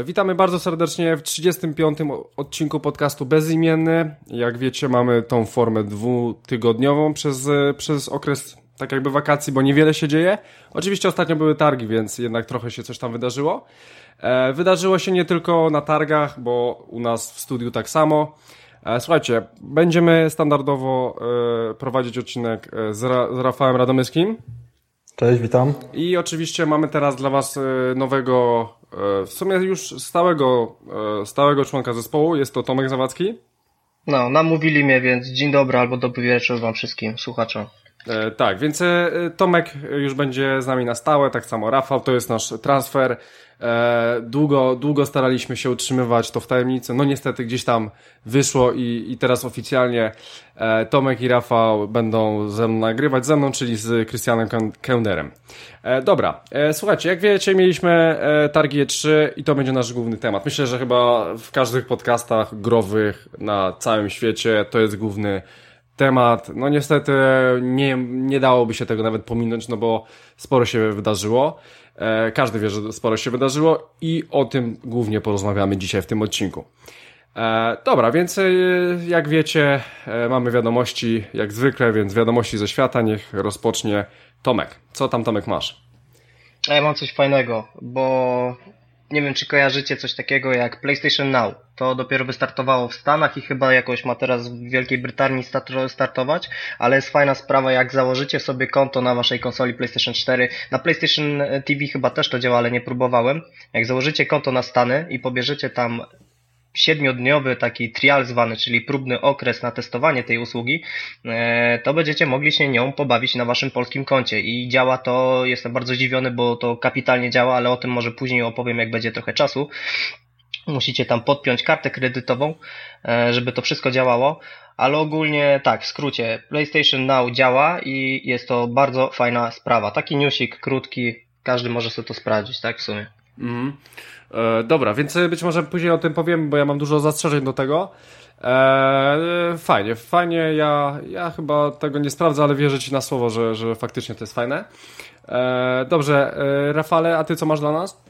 E, witamy bardzo serdecznie w 35. odcinku podcastu Bezimienny. Jak wiecie, mamy tą formę dwutygodniową przez, e, przez okres tak jakby wakacji, bo niewiele się dzieje. Oczywiście ostatnio były targi, więc jednak trochę się coś tam wydarzyło. E, wydarzyło się nie tylko na targach, bo u nas w studiu tak samo. Słuchajcie, będziemy standardowo prowadzić odcinek z, Ra z Rafałem Radomyskim. Cześć, witam. I oczywiście mamy teraz dla Was nowego E, w sumie już stałego, e, stałego członka zespołu, jest to Tomek Zawadzki. No, namówili mnie, więc dzień dobry albo dobry wieczór wam wszystkim słuchaczom. E, tak, więc e, Tomek już będzie z nami na stałe, tak samo Rafał, to jest nasz transfer. E, długo, długo staraliśmy się utrzymywać to w tajemnicy. No niestety gdzieś tam wyszło i, i teraz oficjalnie e, Tomek i Rafał będą ze mną nagrywać ze mną, czyli z Krystianem Kenderem. E, dobra, słuchajcie, jak wiecie, mieliśmy targi E3 i to będzie nasz główny temat. Myślę, że chyba w każdych podcastach growych na całym świecie to jest główny temat. No niestety nie, nie dałoby się tego nawet pominąć, no bo sporo się wydarzyło. E, każdy wie, że sporo się wydarzyło i o tym głównie porozmawiamy dzisiaj w tym odcinku. E, dobra, więc e, jak wiecie, mamy wiadomości jak zwykle, więc wiadomości ze świata niech rozpocznie Tomek. Co tam Tomek masz? Ja mam coś fajnego, bo nie wiem, czy kojarzycie coś takiego jak PlayStation Now. To dopiero wystartowało w Stanach i chyba jakoś ma teraz w Wielkiej Brytanii startować, ale jest fajna sprawa, jak założycie sobie konto na waszej konsoli PlayStation 4. Na PlayStation TV chyba też to działa, ale nie próbowałem. Jak założycie konto na Stany i pobierzecie tam siedmiodniowy taki trial zwany, czyli próbny okres na testowanie tej usługi, e, to będziecie mogli się nią pobawić na waszym polskim koncie i działa to, jestem bardzo zdziwiony, bo to kapitalnie działa, ale o tym może później opowiem, jak będzie trochę czasu. Musicie tam podpiąć kartę kredytową, e, żeby to wszystko działało, ale ogólnie tak, w skrócie, PlayStation Now działa i jest to bardzo fajna sprawa. Taki newsik krótki, każdy może sobie to sprawdzić, tak w sumie. Mm. E, dobra, więc być może później o tym powiem, bo ja mam dużo zastrzeżeń do tego. E, fajnie, fajnie. Ja, ja chyba tego nie sprawdzę, ale wierzę Ci na słowo, że, że faktycznie to jest fajne. E, dobrze, e, Rafale, a Ty co masz dla nas?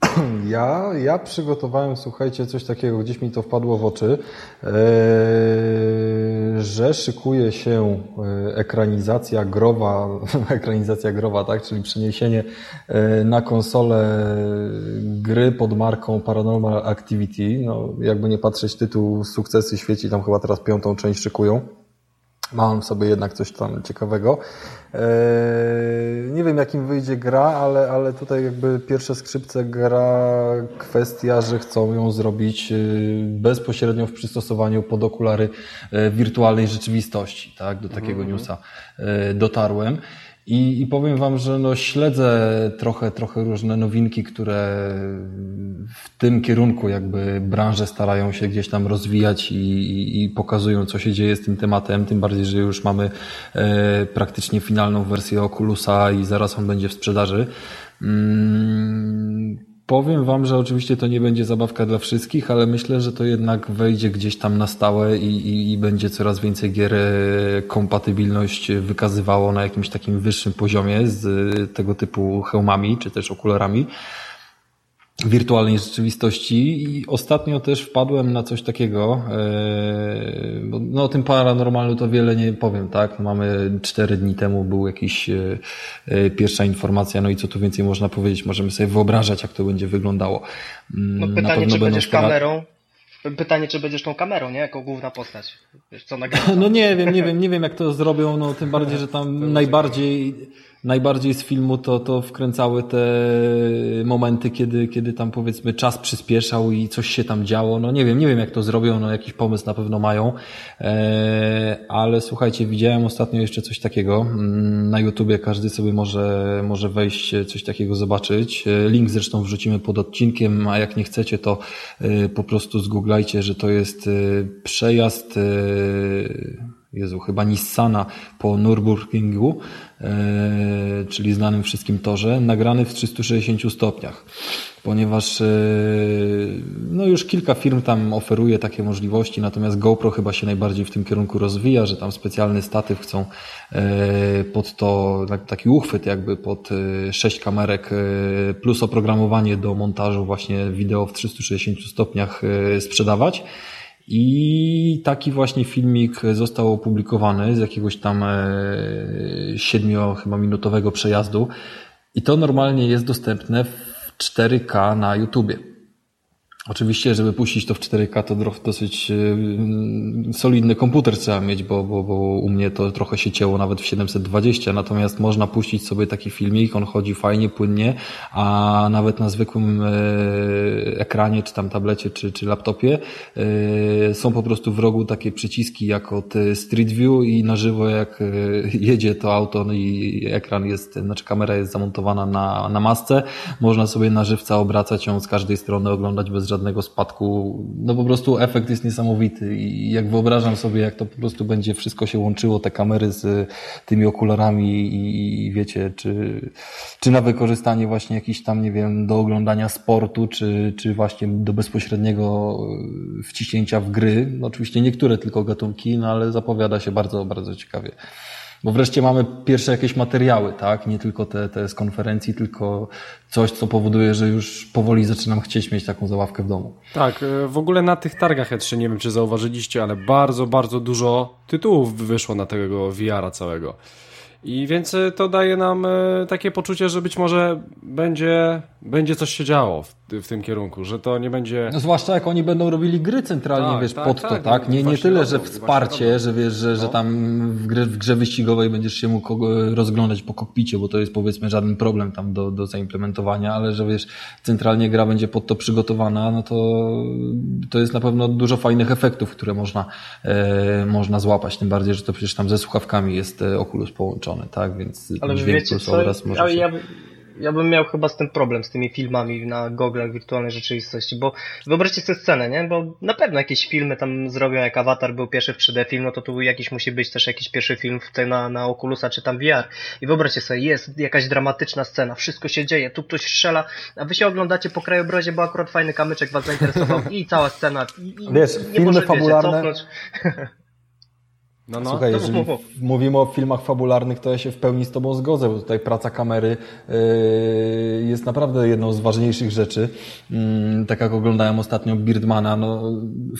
Ja, ja przygotowałem, słuchajcie, coś takiego, gdzieś mi to wpadło w oczy, e, że szykuje się e, ekranizacja growa, ekranizacja growa, tak, czyli przeniesienie e, na konsolę gry pod marką Paranormal Activity. No, jakby nie patrzeć, tytuł Sukcesy świeci, tam chyba teraz piątą część szykują. Mam sobie jednak coś tam ciekawego. Eee, nie wiem, jakim wyjdzie gra, ale, ale tutaj jakby pierwsze skrzypce gra kwestia, że chcą ją zrobić e, bezpośrednio w przystosowaniu pod okulary e, wirtualnej rzeczywistości. Tak? Do takiego mm -hmm. newsa e, dotarłem. I, I powiem Wam, że no śledzę trochę, trochę różne nowinki, które w tym kierunku jakby branże starają się gdzieś tam rozwijać i, i, i pokazują, co się dzieje z tym tematem. Tym bardziej, że już mamy e, praktycznie finalną wersję Oculusa i zaraz on będzie w sprzedaży. Mm, Powiem Wam, że oczywiście to nie będzie zabawka dla wszystkich, ale myślę, że to jednak wejdzie gdzieś tam na stałe i, i, i będzie coraz więcej gier e, kompatybilność wykazywało na jakimś takim wyższym poziomie z tego typu hełmami czy też okularami wirtualnej rzeczywistości i ostatnio też wpadłem na coś takiego, e, no o tym paranormalu to wiele nie powiem, tak? Mamy cztery dni temu był jakiś e, e, pierwsza informacja, no i co tu więcej można powiedzieć, możemy sobie wyobrażać, jak to będzie wyglądało. Mm, no pytanie, czy będziesz kamerą? Pytanie, czy będziesz tą kamerą, nie? Jako główna postać. Wiesz, co No nie wiem, nie wiem, nie wiem jak to zrobią, no tym bardziej, że tam najbardziej najbardziej z filmu to, to wkręcały te momenty, kiedy, kiedy tam powiedzmy czas przyspieszał i coś się tam działo. No nie wiem, nie wiem jak to zrobią, no jakiś pomysł na pewno mają, e, ale słuchajcie, widziałem ostatnio jeszcze coś takiego. Mm, na YouTubie każdy sobie może, może wejść, coś takiego zobaczyć. E, link zresztą wrzucimy pod odcinkiem, a jak nie chcecie, to e, po prostu zgooglajcie, że to jest przejazd Jezu, chyba Nissana po Nürburgringu, e, czyli znanym wszystkim torze, nagrany w 360 stopniach, ponieważ e, no już kilka firm tam oferuje takie możliwości, natomiast GoPro chyba się najbardziej w tym kierunku rozwija, że tam specjalny statyw chcą e, pod to, taki uchwyt jakby pod sześć kamerek plus oprogramowanie do montażu właśnie wideo w 360 stopniach sprzedawać. I taki właśnie filmik został opublikowany z jakiegoś tam e, siedmiu chyba minutowego przejazdu. I to normalnie jest dostępne w 4K na YouTubie. Oczywiście, żeby puścić to w 4K, to dosyć e, solidny komputer trzeba mieć, bo, bo, bo u mnie to trochę się cięło nawet w 720, natomiast można puścić sobie taki filmik, on chodzi fajnie, płynnie, a nawet na zwykłym e, ekranie, czy tam tablecie, czy, czy laptopie e, są po prostu w rogu takie przyciski jak od Street View i na żywo jak jedzie to auto no i ekran jest, znaczy kamera jest zamontowana na, na masce, można sobie na żywca obracać ją z każdej strony, oglądać bez żadnego spadku. No po prostu efekt jest niesamowity i jak wyobrażam sobie, jak to po prostu będzie wszystko się łączyło, te kamery z tymi okularami i wiecie, czy, czy na wykorzystanie właśnie jakiś tam, nie wiem, do oglądania sportu, czy, czy właśnie do bezpośredniego wciśnięcia w gry. No oczywiście niektóre tylko gatunki, no ale zapowiada się bardzo, bardzo ciekawie. Bo wreszcie mamy pierwsze jakieś materiały, tak? Nie tylko te, te z konferencji, tylko coś, co powoduje, że już powoli zaczynam chcieć mieć taką zabawkę w domu. Tak, e, w ogóle na tych targach E3, nie wiem czy zauważyliście, ale bardzo, bardzo dużo tytułów wyszło na tego VR-a całego. I więc e, to daje nam e, takie poczucie, że być może będzie, będzie coś się działo w, tym kierunku, że to nie będzie. No zwłaszcza jak oni będą robili gry centralnie, tak, wiesz, tak, pod tak, to, tak? Nie, nie tyle, że wsparcie, że wiesz, że, no. że tam w, grze, w grze wyścigowej będziesz się mógł rozglądać po kokpicie, bo to jest powiedzmy żaden problem tam do, do zaimplementowania, ale że wiesz, centralnie gra będzie pod to przygotowana, no to to jest na pewno dużo fajnych efektów, które można, e, można złapać, tym bardziej, że to przecież tam ze słuchawkami jest e, Oculus połączony tak? Więc Ale dźwięk plus obraz może się... Ja, bym miał chyba z tym problem, z tymi filmami na goglach wirtualnej rzeczywistości, bo wyobraźcie sobie scenę, nie? Bo na pewno jakieś filmy tam zrobią, jak Avatar był pierwszy w 3D film, no to tu jakiś musi być też jakiś pierwszy film w te, na, na Oculusa czy tam VR. I wyobraźcie sobie, jest jakaś dramatyczna scena, wszystko się dzieje, tu ktoś strzela, a wy się oglądacie po krajobrazie, bo akurat fajny kamyczek was zainteresował i cała scena. I, i Wiesz, nie filmy może, fabularne... Wiecie, No, no. Słuchaj, jeżeli mówimy o filmach fabularnych, to ja się w pełni z Tobą zgodzę, bo tutaj praca kamery yy, jest naprawdę jedną z ważniejszych rzeczy. Yy, tak jak oglądałem ostatnio Birdmana, no,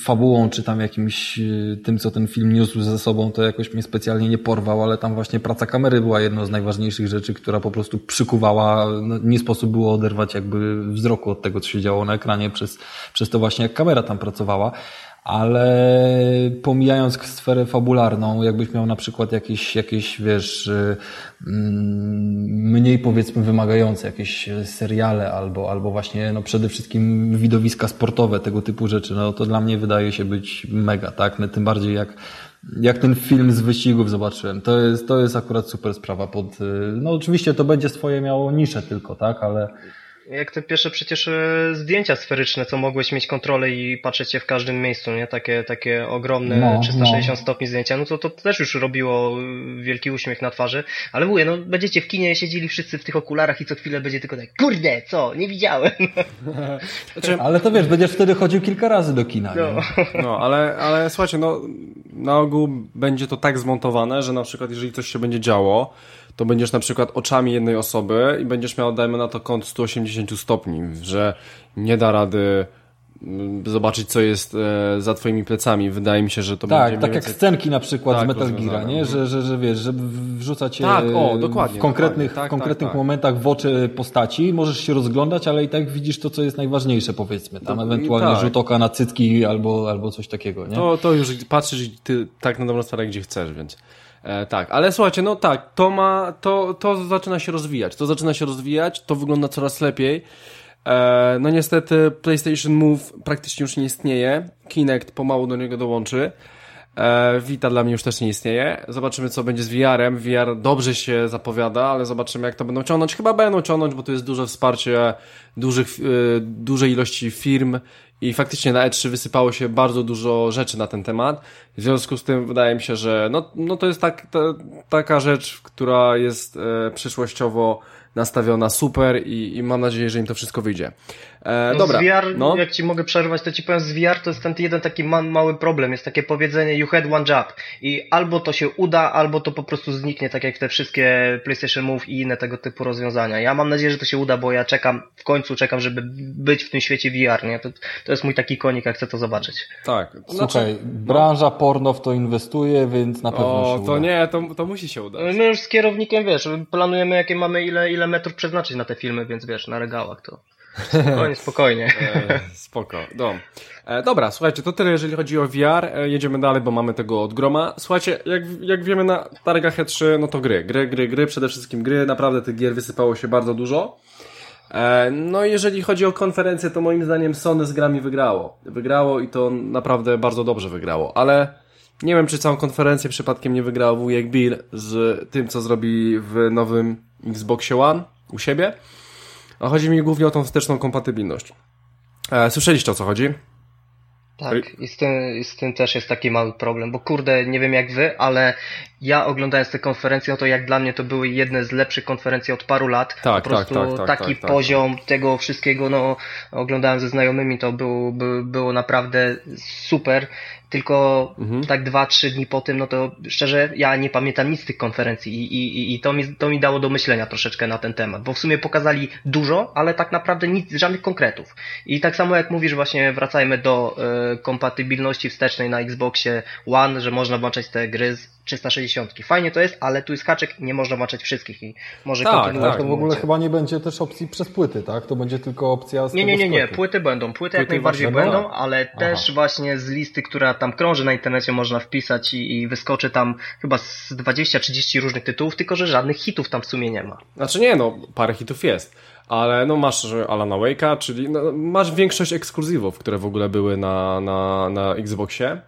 fabułą czy tam jakimś yy, tym, co ten film niósł ze sobą, to jakoś mnie specjalnie nie porwał, ale tam właśnie praca kamery była jedną z najważniejszych rzeczy, która po prostu przykuwała, no, nie sposób było oderwać jakby wzroku od tego, co się działo na ekranie przez, przez to właśnie, jak kamera tam pracowała ale pomijając sferę fabularną, jakbyś miał na przykład jakieś, jakieś wiesz, y, mm, mniej powiedzmy wymagające jakieś seriale albo, albo właśnie no przede wszystkim widowiska sportowe, tego typu rzeczy, no to dla mnie wydaje się być mega, tak? No, tym bardziej jak jak ten film z wyścigów zobaczyłem. To jest, to jest akurat super sprawa. Pod, y, no oczywiście to będzie swoje miało nisze tylko, tak, ale, jak te pierwsze przecież e, zdjęcia sferyczne, co mogłeś mieć kontrolę i patrzeć się w każdym miejscu, nie? Takie, takie ogromne no, 360 no. stopni zdjęcia, no to to też już robiło e, wielki uśmiech na twarzy, ale mówię, no będziecie w kinie siedzieli wszyscy w tych okularach i co chwilę będzie tylko tak, kurde, co, nie widziałem. Znaczy... Ale to wiesz, będziesz wtedy chodził kilka razy do kina, no. no, ale, ale słuchajcie, no na ogół będzie to tak zmontowane, że na przykład jeżeli coś się będzie działo, to będziesz na przykład oczami jednej osoby i będziesz miał, dajmy na to kąt 180 stopni, że nie da rady mm, zobaczyć, co jest e, za twoimi plecami. Wydaje mi się, że to tak, będzie... Tak, tak jak scenki na przykład tak, z Metal Gear, nie? Że, że, że wiesz, żeby wrzucać tak, o, dokładnie, w konkretnych. Tak, w konkretnych tak, tak. momentach w oczy postaci. Możesz się rozglądać, ale i tak widzisz to, co jest najważniejsze, powiedzmy. Tam to, ewentualnie tak. rzut oka na cycki albo, albo coś takiego, nie? To, to już patrzysz ty tak na dobrą sprawę, gdzie chcesz, więc... E, tak, ale słuchajcie, no tak, to ma, to, to zaczyna się rozwijać, to zaczyna się rozwijać, to wygląda coraz lepiej. E, no niestety PlayStation Move praktycznie już nie istnieje, Kinect pomału do niego dołączy. E, Vita dla mnie już też nie istnieje. Zobaczymy, co będzie z VR-em. VR dobrze się zapowiada, ale zobaczymy, jak to będą ciągnąć. Chyba będą ciągnąć, bo tu jest duże wsparcie dużych, e, dużej ilości firm i faktycznie na E3 wysypało się bardzo dużo rzeczy na ten temat, W związku z tym wydaje mi się, że no, no to jest tak, to, taka rzecz, która jest e, przyszłościowo nastawiona super i, i mam nadzieję, że im to wszystko wyjdzie. E, no dobra. Z VR, no. jak ci mogę przerwać, to ci powiem, z VR to jest ten jeden taki ma mały problem. Jest takie powiedzenie you had one job i albo to się uda, albo to po prostu zniknie, tak jak te wszystkie PlayStation Move i inne tego typu rozwiązania. Ja mam nadzieję, że to się uda, bo ja czekam, w końcu czekam, żeby być w tym świecie VR, nie? To, to jest mój taki konik, jak chcę to zobaczyć. Tak. Słuchaj, znaczy, branża porno w to inwestuje, więc na pewno o, się uda. to nie, to, to musi się udać. My już z kierownikiem, wiesz, planujemy jakie mamy, ile, ile metrów przeznaczyć na te filmy, więc wiesz, na regałach to... Spokojnie, spokojnie. E, spoko, no. E, dobra, słuchajcie, to tyle jeżeli chodzi o VR. E, jedziemy dalej, bo mamy tego od groma. Słuchajcie, jak, jak wiemy na targach E3, no to gry, gry, gry, gry, przede wszystkim gry. Naprawdę tych gier wysypało się bardzo dużo. E, no jeżeli chodzi o konferencję, to moim zdaniem Sony z grami wygrało. Wygrało i to naprawdę bardzo dobrze wygrało, ale nie wiem, czy całą konferencję przypadkiem nie wygrał wujek Bill z tym, co zrobi w nowym Xboxie One u siebie. A chodzi mi głównie o tą wsteczną kompatybilność. E, słyszeliście o co chodzi? Tak, i z, tym, z tym też jest taki mały problem, bo kurde, nie wiem jak wy, ale ja oglądając te konferencje, no to jak dla mnie to były jedne z lepszych konferencji od paru lat. Tak, po prostu tak, tak, tak, taki tak, tak, poziom tego wszystkiego, no oglądałem ze znajomymi, to był, by, było naprawdę super. Tylko mhm. tak dwa, trzy dni po tym, no to szczerze, ja nie pamiętam nic z tych konferencji i, i, i to, mi, to mi dało do myślenia troszeczkę na ten temat, bo w sumie pokazali dużo, ale tak naprawdę nic, żadnych konkretów. I tak samo jak mówisz, właśnie wracajmy do y, kompatybilności wstecznej na Xboxie One, że można włączać te gry z 360. Fajnie to jest, ale tu jest haczek, nie można włączać wszystkich i może tak, kontynuować. Tak, to w ogóle chyba nie będzie też opcji przez płyty, tak? To będzie tylko opcja z Nie, nie, nie, nie, płyty będą, płyty, płyty jak najbardziej będą, ale Aha. też właśnie z listy, która tam krąży na internecie można wpisać i, i wyskoczy tam chyba z 20-30 różnych tytułów, tylko że żadnych hitów tam w sumie nie ma. Znaczy nie, no parę hitów jest ale no masz Alana Wake'a, czyli no, masz większość ekskluzywów, które w ogóle były na, na, na Xboxie.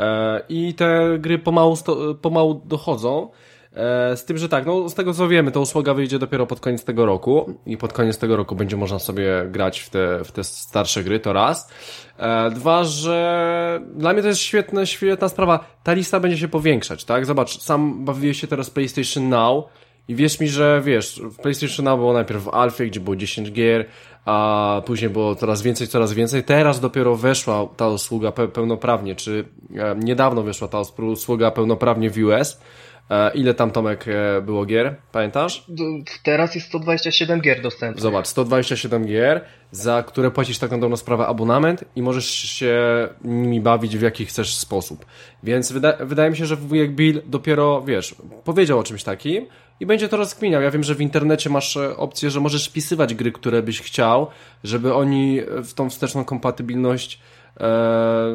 E, I te gry pomału, pomału dochodzą. E, z tym, że tak, no z tego co wiemy, ta usługa wyjdzie dopiero pod koniec tego roku i pod koniec tego roku będzie można sobie grać w te, w te starsze gry, to raz. E, dwa, że dla mnie to jest świetna, świetna sprawa. Ta lista będzie się powiększać, tak? Zobacz, sam bawiłeś się teraz PlayStation Now i wierz mi, że wiesz, w PlayStation Now było najpierw w Alfie, gdzie było 10 gier, a później było coraz więcej, coraz więcej. Teraz dopiero weszła ta usługa pełnoprawnie, czy e, niedawno weszła ta usługa pełnoprawnie w US. E, ile tam Tomek e, było gier? Pamiętasz? Teraz jest 127 gier dostępnych. Zobacz, 127 gier, za które płacisz tak na dobrą sprawę abonament i możesz się nimi bawić w jaki chcesz sposób. Więc wyda wydaje mi się, że wujek Bill dopiero, wiesz, powiedział o czymś takim, i będzie to rozkminiał. Ja wiem, że w internecie masz e, opcję, że możesz wpisywać gry, które byś chciał, żeby oni w tą wsteczną kompatybilność E,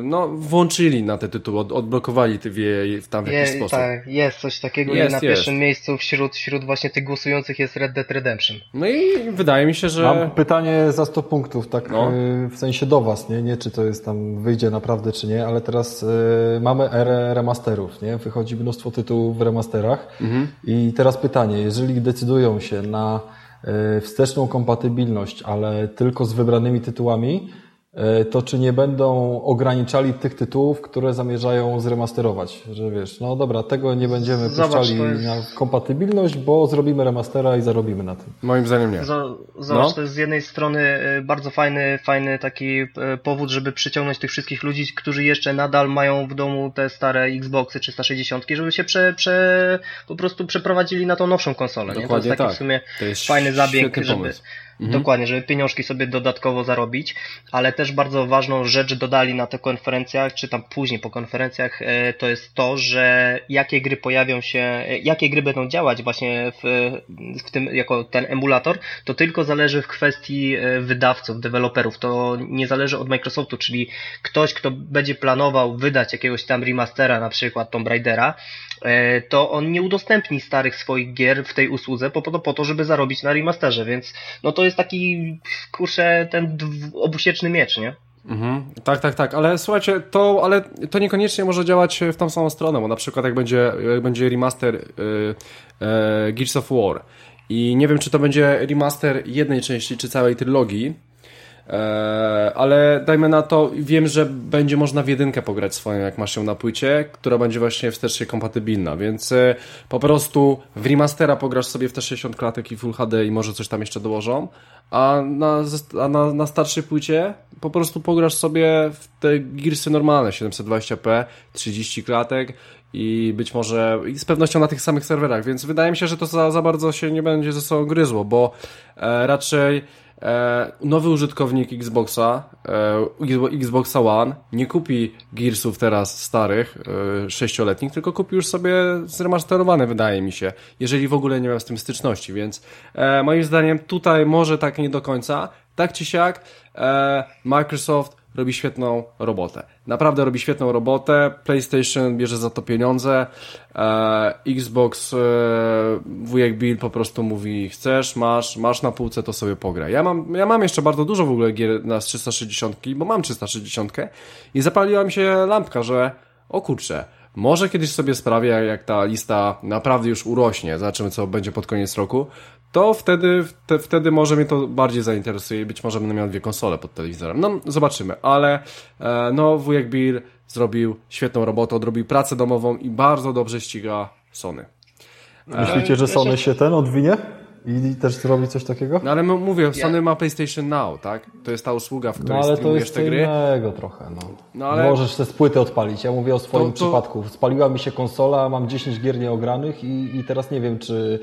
no, włączyli na te tytuły, od, odblokowali je tam w jakiś sposób. Tak, jest coś takiego jest, i na jest. pierwszym miejscu wśród, wśród właśnie tych głosujących jest Red Dead Redemption. No i wydaje mi się, że... Mam pytanie za 100 punktów, tak no. E, w sensie do Was, nie? nie czy to jest tam, wyjdzie naprawdę czy nie, ale teraz y, mamy erę remasterów, nie? Wychodzi mnóstwo tytułów w remasterach mhm. i teraz pytanie, jeżeli decydują się na y, wsteczną kompatybilność, ale tylko z wybranymi tytułami, E, to czy nie będą ograniczali tych tytułów, które zamierzają zremasterować, że wiesz, no dobra, tego nie będziemy Zobacz, puszczali jest... na kompatybilność, bo zrobimy remastera i zarobimy na tym. Moim zdaniem nie. Zobacz, no. to jest z jednej strony e, bardzo fajny, fajny taki e, powód, żeby przyciągnąć tych wszystkich ludzi, którzy jeszcze nadal mają w domu te stare Xboxy 360, żeby się prze, prze, po prostu przeprowadzili na tą nowszą konsolę. Dokładnie nie? To jest taki tak. w sumie fajny zabieg, żeby, pomysł. Mhm. Dokładnie, żeby pieniążki sobie dodatkowo zarobić, ale też bardzo ważną rzecz dodali na tych konferencjach, czy tam później po konferencjach, e, to jest to, że jakie gry pojawią się, e, jakie gry będą działać właśnie w, w tym, jako ten emulator, to tylko zależy w kwestii e, wydawców, deweloperów. To nie zależy od Microsoftu, czyli ktoś, kto będzie planował wydać jakiegoś tam remastera, na przykład Tomb Raidera, to on nie udostępni starych swoich gier w tej usłudze po, po, po to, żeby zarobić na remasterze, więc no to jest taki, kurczę, ten obusieczny miecz, nie? Mhm. Tak, tak, tak, ale słuchajcie, to, ale to niekoniecznie może działać w tą samą stronę, bo na przykład jak będzie, jak będzie remaster yy, yy, Gears of War i nie wiem, czy to będzie remaster jednej części, czy całej trylogii, E, ale dajmy na to, wiem, że będzie można w jedynkę pograć swoją, jak masz ją na płycie, która będzie właśnie wstecznie kompatybilna, więc e, po prostu w remastera pograsz sobie w te 60 klatek i Full HD i może coś tam jeszcze dołożą, a na, a na, na starszej płycie po prostu pograsz sobie w te Gearsy normalne, 720p, 30 klatek i być może i z pewnością na tych samych serwerach, więc wydaje mi się, że to za, za bardzo się nie będzie ze sobą gryzło, bo e, raczej e, nowy użytkownik Xboxa, e, Xboxa One. Nie kupi Gearsów teraz starych, e, sześcioletnich, tylko kupi już sobie zremasterowane, wydaje mi się, jeżeli w ogóle nie miał z tym styczności, więc e, moim zdaniem tutaj może tak nie do końca, tak czy siak e, Microsoft robi świetną robotę. Naprawdę robi świetną robotę. PlayStation bierze za to pieniądze. E, Xbox, e, wujek Bill po prostu mówi, chcesz, masz, masz na półce, to sobie pograj. Ja mam, ja mam jeszcze bardzo dużo w ogóle gier na 360, bo mam 360 i zapaliła mi się lampka, że o kurczę, może kiedyś sobie sprawię, jak ta lista naprawdę już urośnie, zobaczymy co będzie pod koniec roku, to wtedy, te, wtedy może mnie to bardziej zainteresuje i być może będę miał dwie konsole pod telewizorem. No, zobaczymy, ale e, no, wujek Bill zrobił świetną robotę, odrobił pracę domową i bardzo dobrze ściga Sony. Myślicie, że Sony się ten odwinie? I też zrobi coś takiego? No ale mówię, Sony ma PlayStation Now, tak? To jest ta usługa, w której no, ale to jest te gry. innego trochę, no. no ale... Możesz te spłyty odpalić. Ja mówię o swoim to, to... przypadku. Spaliła mi się konsola, mam 10 gier nieogranych i, i teraz nie wiem, czy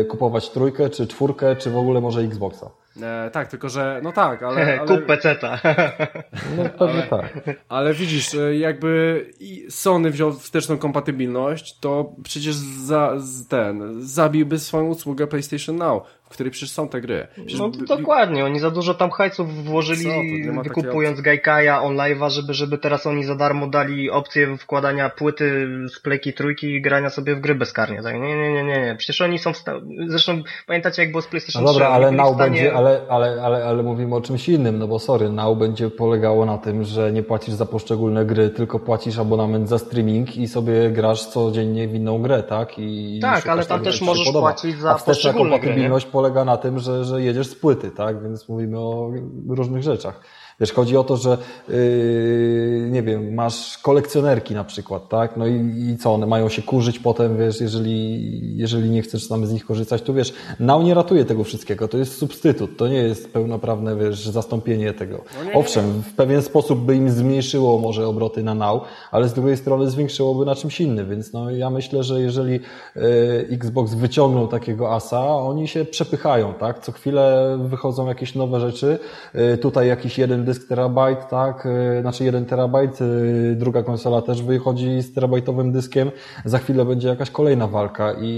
y, kupować trójkę, czy czwórkę, czy w ogóle może Xboxa. E, tak, tylko że, no tak, ale... ale... Kup peceta. No pewnie tak. Ale widzisz, e, jakby Sony wziął wsteczną kompatybilność, to przecież za, ten, zabiłby swoją usługę PlayStation Now w której przecież są te gry. Przecież no to dokładnie, oni za dużo tam hajców włożyli Co, wykupując Gaikaja online'a, żeby, żeby teraz oni za darmo dali opcję wkładania płyty z pleki trójki i grania sobie w gry bezkarnie. Tak? Nie, nie, nie, nie, nie. Przecież oni są w stanie... Zresztą pamiętacie jak było z PlayStation no dobra, 3? ale Now stanie... będzie, ale, ale, ale, ale mówimy o czymś innym, no bo sorry, Now będzie polegało na tym, że nie płacisz za poszczególne gry, tylko płacisz abonament za streaming i sobie grasz codziennie w inną grę, tak? I tak, ale tam też możesz płacić za poszczególne kompatybilność gry, polega na tym, że, że jedziesz z płyty, tak? Więc mówimy o różnych rzeczach. Wiesz, chodzi o to, że yy, nie wiem, masz kolekcjonerki na przykład, tak? No i, i co, one mają się kurzyć potem, wiesz, jeżeli, jeżeli nie chcesz sam z nich korzystać, to wiesz, Now nie ratuje tego wszystkiego, to jest substytut, to nie jest pełnoprawne, wiesz, zastąpienie tego. No nie, Owszem, nie. w pewien sposób by im zmniejszyło może obroty na Now, ale z drugiej strony zwiększyłoby na czymś innym, więc no ja myślę, że jeżeli yy, Xbox wyciągnął takiego asa, oni się przepychają, tak? Co chwilę wychodzą jakieś nowe rzeczy, yy, tutaj jakiś jeden dysk terabajt, tak, y, znaczy 1 terabajt, y, druga konsola też wychodzi z terabajtowym dyskiem, za chwilę będzie jakaś kolejna walka i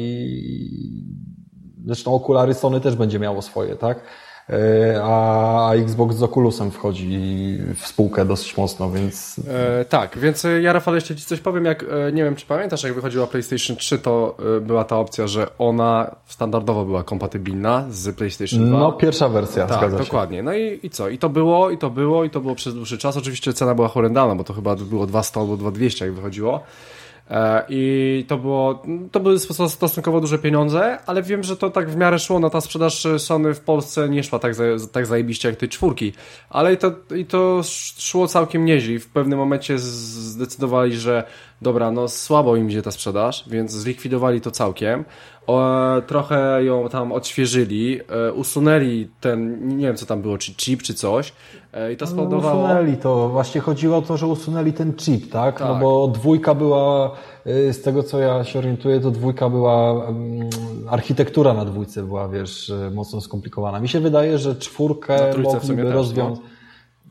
zresztą okulary Sony też będzie miało swoje, tak, a Xbox z Oculusem wchodzi w spółkę dosyć mocno, więc... E, tak, więc e, ja Rafał jeszcze Ci coś powiem, jak e, nie wiem czy pamiętasz, jak wychodziła PlayStation 3, to była ta opcja, że ona standardowo była kompatybilna z PlayStation 2. No, pierwsza wersja, tak, zgadza się. dokładnie. No i, i co? I to było, i to było, i to było przez dłuższy czas. Oczywiście cena była horrendalna, bo to chyba było 200 albo 2200 jak wychodziło. E, I to było, to były stosunkowo duże pieniądze, ale wiem, że to tak w miarę szło, no ta sprzedaż Sony w Polsce nie szła tak, tak zajebiście jak tej czwórki, ale i to, i to szło całkiem nieźle. W pewnym momencie zdecydowali, że dobra, no słabo im idzie ta sprzedaż, więc zlikwidowali to całkiem. Trochę ją tam odświeżyli, e, usunęli ten, nie wiem co tam było, czy chip, czy coś. E, I to no, spowodowało... No, usunęli to, właśnie chodziło o to, że usunęli ten chip, tak? No tak? No bo dwójka była, e, z tego co ja się orientuję, to dwójka była, mm, architektura na dwójce była, wiesz, mocno skomplikowana. Mi się wydaje, że czwórkę mogliby rozwiązać. No.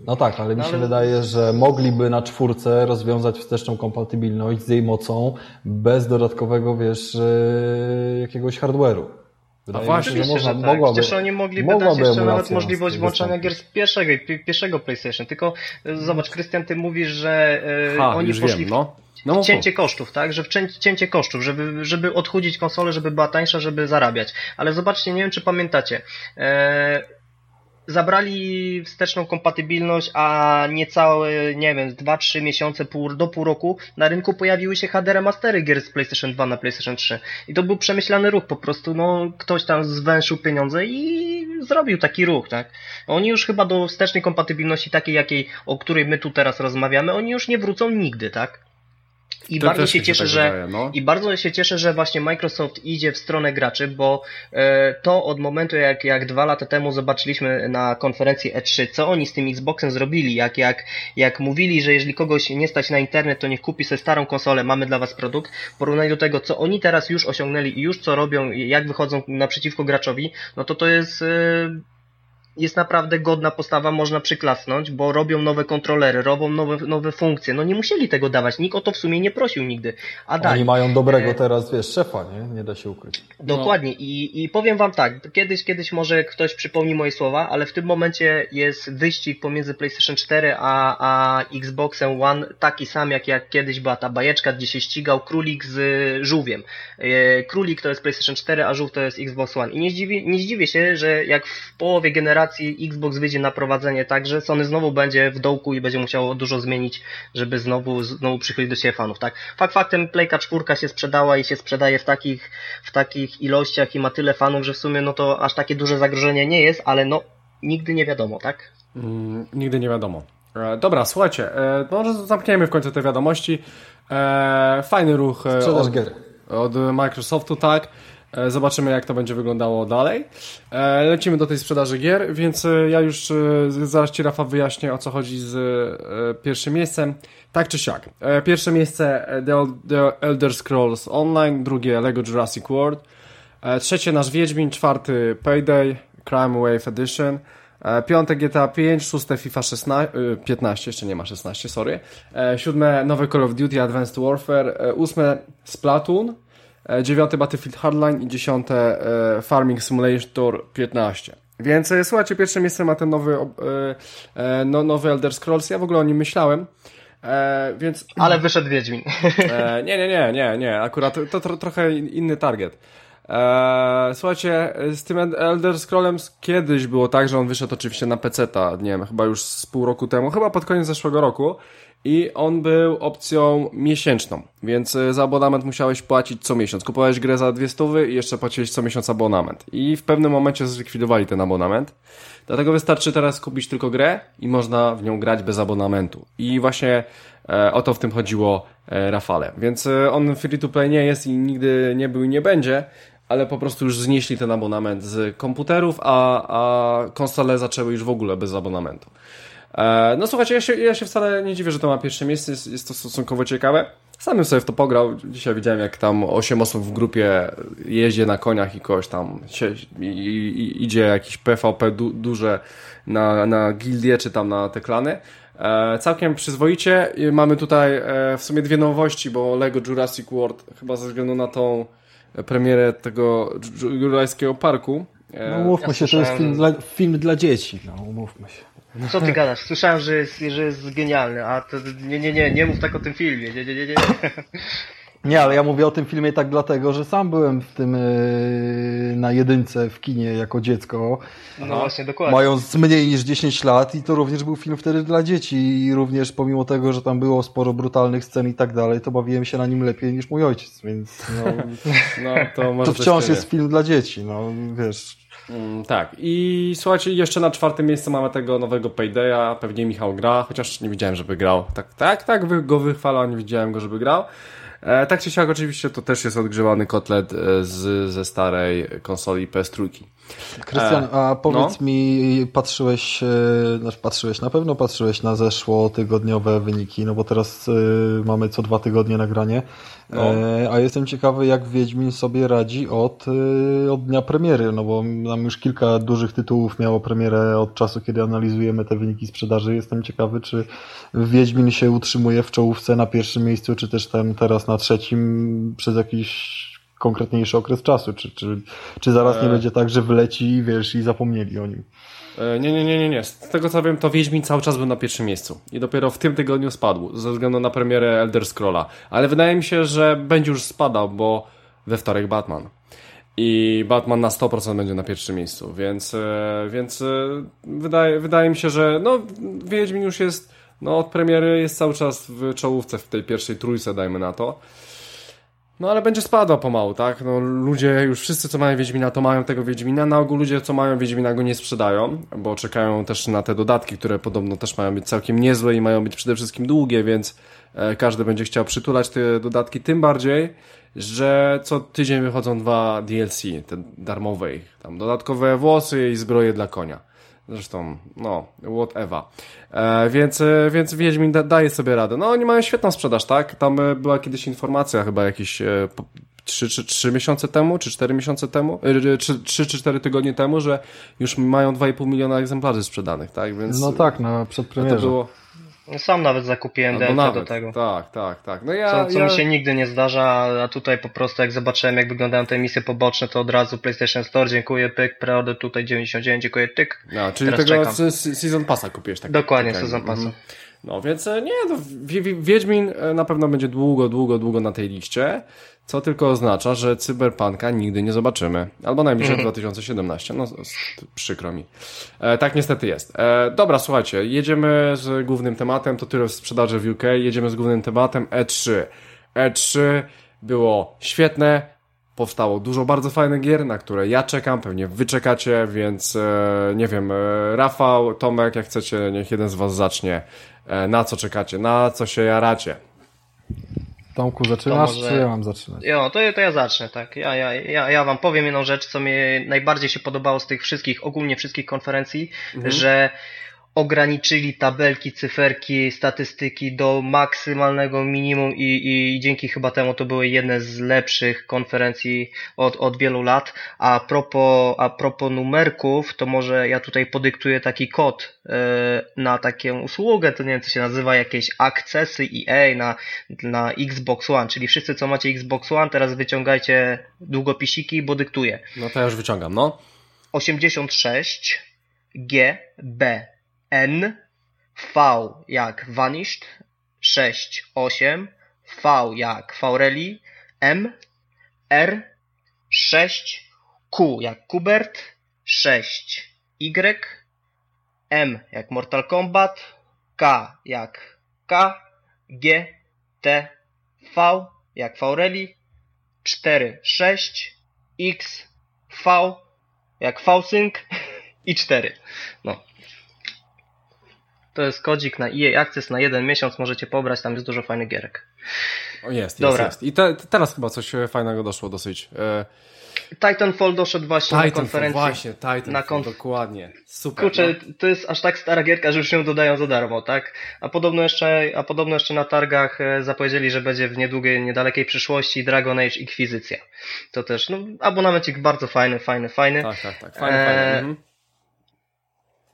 No tak, ale mi się ale... wydaje, że mogliby na czwórce rozwiązać wsteczną kompatybilność z jej mocą bez dodatkowego, wiesz, jakiegoś hardware'u. Wydaje A właśnie, się, że można, tak. mogłaby, Przecież oni mogliby dać jeszcze nawet możliwość włączania gier z pierwszego, pierwszego PlayStation. Tylko e, zobacz, Krystian, ty mówisz, że e, ha, oni poszli wiem, no. No, cięcie kosztów, tak? Że w cięcie kosztów, żeby, żeby odchudzić konsolę, żeby była tańsza, żeby zarabiać. Ale zobaczcie, nie wiem czy pamiętacie. E, zabrali wsteczną kompatybilność, a niecałe, nie wiem, 2-3 miesiące pół, do pół roku na rynku pojawiły się HD remastery gier z PlayStation 2 na PlayStation 3. I to był przemyślany ruch, po prostu no ktoś tam zwęszył pieniądze i zrobił taki ruch, tak? Oni już chyba do wstecznej kompatybilności takiej, jakiej, o której my tu teraz rozmawiamy, oni już nie wrócą nigdy, tak? I To bardzo się cieszę, tak że wydaje, no. i bardzo się cieszę, że właśnie Microsoft idzie w stronę graczy, bo e, to od momentu jak, jak dwa lata temu zobaczyliśmy na konferencji E3, co oni z tym Xboxem zrobili, jak, jak, jak mówili, że jeżeli kogoś nie stać na internet, to niech kupi sobie starą konsolę, mamy dla was produkt, w porównaniu do tego, co oni teraz już osiągnęli i już co robią, i jak wychodzą naprzeciwko graczowi, no to to jest e, jest naprawdę godna postawa, można przyklasnąć, bo robią nowe kontrolery, robią nowe, nowe funkcje. No nie musieli tego dawać, nikt o to w sumie nie prosił nigdy. A dali. Oni mają dobrego E, teraz, wiesz, szefa, nie? Nie da się ukryć. Dokładnie I, i powiem wam tak, kiedyś, kiedyś może ktoś przypomni moje słowa, ale w tym momencie jest wyścig pomiędzy PlayStation 4 a, a Xboxem One taki sam jak, jak kiedyś była ta bajeczka, gdzie się ścigał królik z żółwiem. E, Królik to jest PlayStation 4, a żółw to jest Xbox One. I nie, zdziwi, nie zdziwię się, że jak w połowie generacji Xbox wyjdzie na prowadzenie tak, że Sony znowu będzie w dołku i będzie musiało dużo zmienić, żeby znowu, znowu przychylić do siebie fanów, tak? Fakt faktem Playka 4 się sprzedała i się sprzedaje w takich, w takich ilościach i ma tyle fanów, że w sumie no to aż takie duże zagrożenie nie jest, ale no nigdy nie wiadomo, tak? Mm, nigdy nie wiadomo. E, dobra, słuchajcie, e, może zamkniemy w końcu te wiadomości. E, fajny ruch e, Sprzedaż od, gier. od Microsoftu, tak. E, zobaczymy, jak to będzie wyglądało dalej. E, lecimy do tej sprzedaży gier, więc e, ja już zaraz Ci, Rafa, wyjaśnię, o co chodzi z pierwszym miejscem. Tak czy siak. Pierwsze miejsce The, Elder Scrolls Online, drugie Lego Jurassic World, trzecie nasz Wiedźmin, czwarty Payday, Crime Wave Edition, Piąte GTA 5, szóste FIFA 16, y, 15, jeszcze nie ma 16, sorry. Siódme nowe Call of Duty Advanced Warfare. Ósme Splatoon. E, Dziewiąte Battlefield Hardline i dziesiąte e, Farming Simulator 15. Więc e, słuchajcie, pierwsze miejsce ma ten nowy, no, nowy Elder Scrolls. Ja w ogóle o nim myślałem. E, więc Ale wyszedł Wiedźmin. E, nie, nie, nie, nie, nie. Akurat to, to trochę inny target. E, słuchajcie, z tym Elder Scrollem kiedyś było tak, że on wyszedł oczywiście na PC-ta, nie wiem, chyba już z pół roku temu, chyba pod koniec zeszłego roku i on był opcją miesięczną, więc e, za abonament musiałeś płacić co miesiąc. Kupowałeś grę za dwie stówy i jeszcze płaciłeś co miesiąc abonament. I w pewnym momencie zlikwidowali ten abonament. Dlatego wystarczy teraz kupić tylko grę i można w nią grać bez abonamentu. I właśnie e, o to w tym chodziło e, Rafale. Więc on free to play nie jest i nigdy nie był i nie będzie, ale po prostu już znieśli ten abonament z komputerów, a, a konsole zaczęły już w ogóle bez abonamentu. E, no słuchajcie, ja się, ja się wcale nie dziwię, że to ma pierwsze miejsce, jest, jest to stosunkowo ciekawe. Sam bym sobie w to pograł. Dzisiaj widziałem, jak tam 8 osób w grupie jeździ na koniach i kogoś tam się, i, i, idzie jakiś PvP du, duże na, na gildie czy tam na te klany. E, całkiem przyzwoicie. Mamy tutaj e, w sumie dwie nowości, bo Lego Jurassic World chyba ze względu na tą premierę tego Ju- Jurajskiego Parku. e, No umówmy Ja się, to jest słyszałem- film dla, film dla dzieci, no umówmy się. Co ty gadasz? Słyszałem, że jest, że jest genialny, a to nie, nie, nie, nie mów tak o tym filmie. Nie, nie, nie, nie. Nie, ale ja mówię o tym filmie tak dlatego, że sam byłem w tym yy, na jedynce w kinie jako dziecko, No właśnie, dokładnie. mając mniej niż 10 lat i to również był film wtedy dla dzieci i również pomimo tego, że tam było sporo brutalnych scen i tak dalej, to bawiłem się na nim lepiej niż mój ojciec, więc no, No, to może to wciąż jest film dla dzieci, no wiesz. Mm, tak. I słuchajcie, jeszcze na czwartym miejscu mamy tego nowego Paydaya. Pewnie Michał gra, chociaż nie widziałem, żeby grał. Tak, tak, tak, go wychwalał, nie widziałem go, żeby grał. E, tak czy siak, oczywiście to też jest odgrzewany kotlet e, z, ze starej konsoli PS3. Krystian, E, a powiedz no. mi, patrzyłeś, e, znaczy patrzyłeś, na pewno patrzyłeś na zeszłotygodniowe wyniki, no bo teraz e, mamy co dwa tygodnie nagranie, No. a jestem ciekawy, jak Wiedźmin sobie radzi od, od dnia premiery, no bo nam już kilka dużych tytułów miało premierę od czasu, kiedy analizujemy te wyniki sprzedaży. Jestem ciekawy, czy Wiedźmin się utrzymuje w czołówce na pierwszym miejscu, czy też tam teraz na trzecim przez jakiś konkretniejszy okres czasu, czy, czy, czy zaraz nie E. będzie tak, że wyleci, wiesz, i zapomnieli o nim. E, Nie, nie, nie, nie, nie. Z tego co wiem, to Wiedźmin cały czas był na pierwszym miejscu. I dopiero w tym tygodniu spadł, ze względu na premierę Elder Scrolla. Ale wydaje mi się, że będzie już spadał, bo we wtorek Batman. i Batman na 100% będzie na pierwszym miejscu, więc, e, więc e, wydaje, wydaje mi się, że no, Wiedźmin już jest no, od premiery jest cały czas w czołówce w tej pierwszej trójce, dajmy na to. No ale będzie spadła pomału, tak? No ludzie już wszyscy, co mają Wiedźmina, to mają tego Wiedźmina. Na ogół ludzie, co mają Wiedźmina, go nie sprzedają, bo czekają też na te dodatki, które podobno też mają być całkiem niezłe i mają być przede wszystkim długie, więc e, każdy będzie chciał przytulać te dodatki, tym bardziej, że co tydzień wychodzą dwa DLC, te darmowe, tam dodatkowe włosy i zbroje dla konia. Zresztą, no, whatever. E, więc, e, więc Wiedźmin da, daje sobie radę. No, oni mają świetną sprzedaż, tak? Tam e, była kiedyś informacja, chyba jakieś e, 3, 3, 3 miesiące temu, czy 4 miesiące temu, e, 3, 3 czy 4 tygodnie temu, że już mają 2,5 miliona egzemplarzy sprzedanych, tak? Więc, no tak, na przedpremierze. To było, sam nawet zakupiłem Albo DLC nawet, do tego. Tak, tak, tak. No ja, Co, co ja... mi się nigdy nie zdarza, a tutaj po prostu jak zobaczyłem jak wyglądają te misje poboczne, to od razu PlayStation Store, dziękuję, pyk, preorder tutaj 99, dziękuję, tyk. No, czyli Teraz tego czekam. Season Passa kupiłeś tak. Dokładnie, tak, Season. Passa. No więc e, nie, no, Wie- Wie- Wiedźmin e, na pewno będzie długo, długo, długo na tej liście, co tylko oznacza, że Cyberpunka nigdy nie zobaczymy. Albo najbliżej 2017, no s- przykro mi. E, tak niestety jest. E, dobra, słuchajcie, jedziemy z głównym tematem, to tyle w sprzedaży w UK, jedziemy z głównym tematem E3. E3 było świetne, powstało dużo bardzo fajnych gier, na które ja czekam, pewnie wy czekacie, więc e, nie wiem, e, Rafał, Tomek, jak chcecie, niech jeden z was zacznie. E, na co czekacie, na co się jaracie? Tomku, zaczynasz, To może- czy ja mam zaczynać? Jo, to, to ja zacznę, tak. Ja, ja, ja, ja wam powiem jedną rzecz, co mi najbardziej się podobało z tych wszystkich, ogólnie wszystkich konferencji, że ograniczyli tabelki, cyferki, statystyki do maksymalnego minimum i, i dzięki chyba temu to były jedne z lepszych konferencji od, od wielu lat. A propos, a propos numerków, to może ja tutaj podyktuję taki kod e, na taką usługę, to nie wiem co się nazywa, jakieś akcesy EA na, na Xbox One, czyli wszyscy co macie Xbox One, teraz wyciągajcie długopisiki, bo dyktuję. No to ja już wyciągam, no. 86 G B N V jak Vanished 6 8 V jak Faureli M R 6 Q jak Kubert 6 Y M jak Mortal Kombat K jak K G T V jak Faureli 4 6 X V jak V-Sync i 4. No. To jest kodzik na EA Access na jeden miesiąc, możecie pobrać, tam jest dużo fajnych gierek. O, jest, jest, Dobra. jest. I te, teraz chyba coś e, fajnego doszło dosyć. E, Titanfall doszedł właśnie na Titanfall, konferencji. właśnie, Titanfall, na konf- dokładnie. Super. Kurczę, no. to jest aż tak stara gierka, że już ją dodają za darmo, tak? A podobno jeszcze, a podobno jeszcze na targach e, zapowiedzieli, że będzie w niedługiej, niedalekiej przyszłości Dragon Age Inkwizycja. To też, no, abonamencik bardzo fajny, fajny, fajny. Tak, tak, tak. Fajnie, Eee, fajnie. Mhm.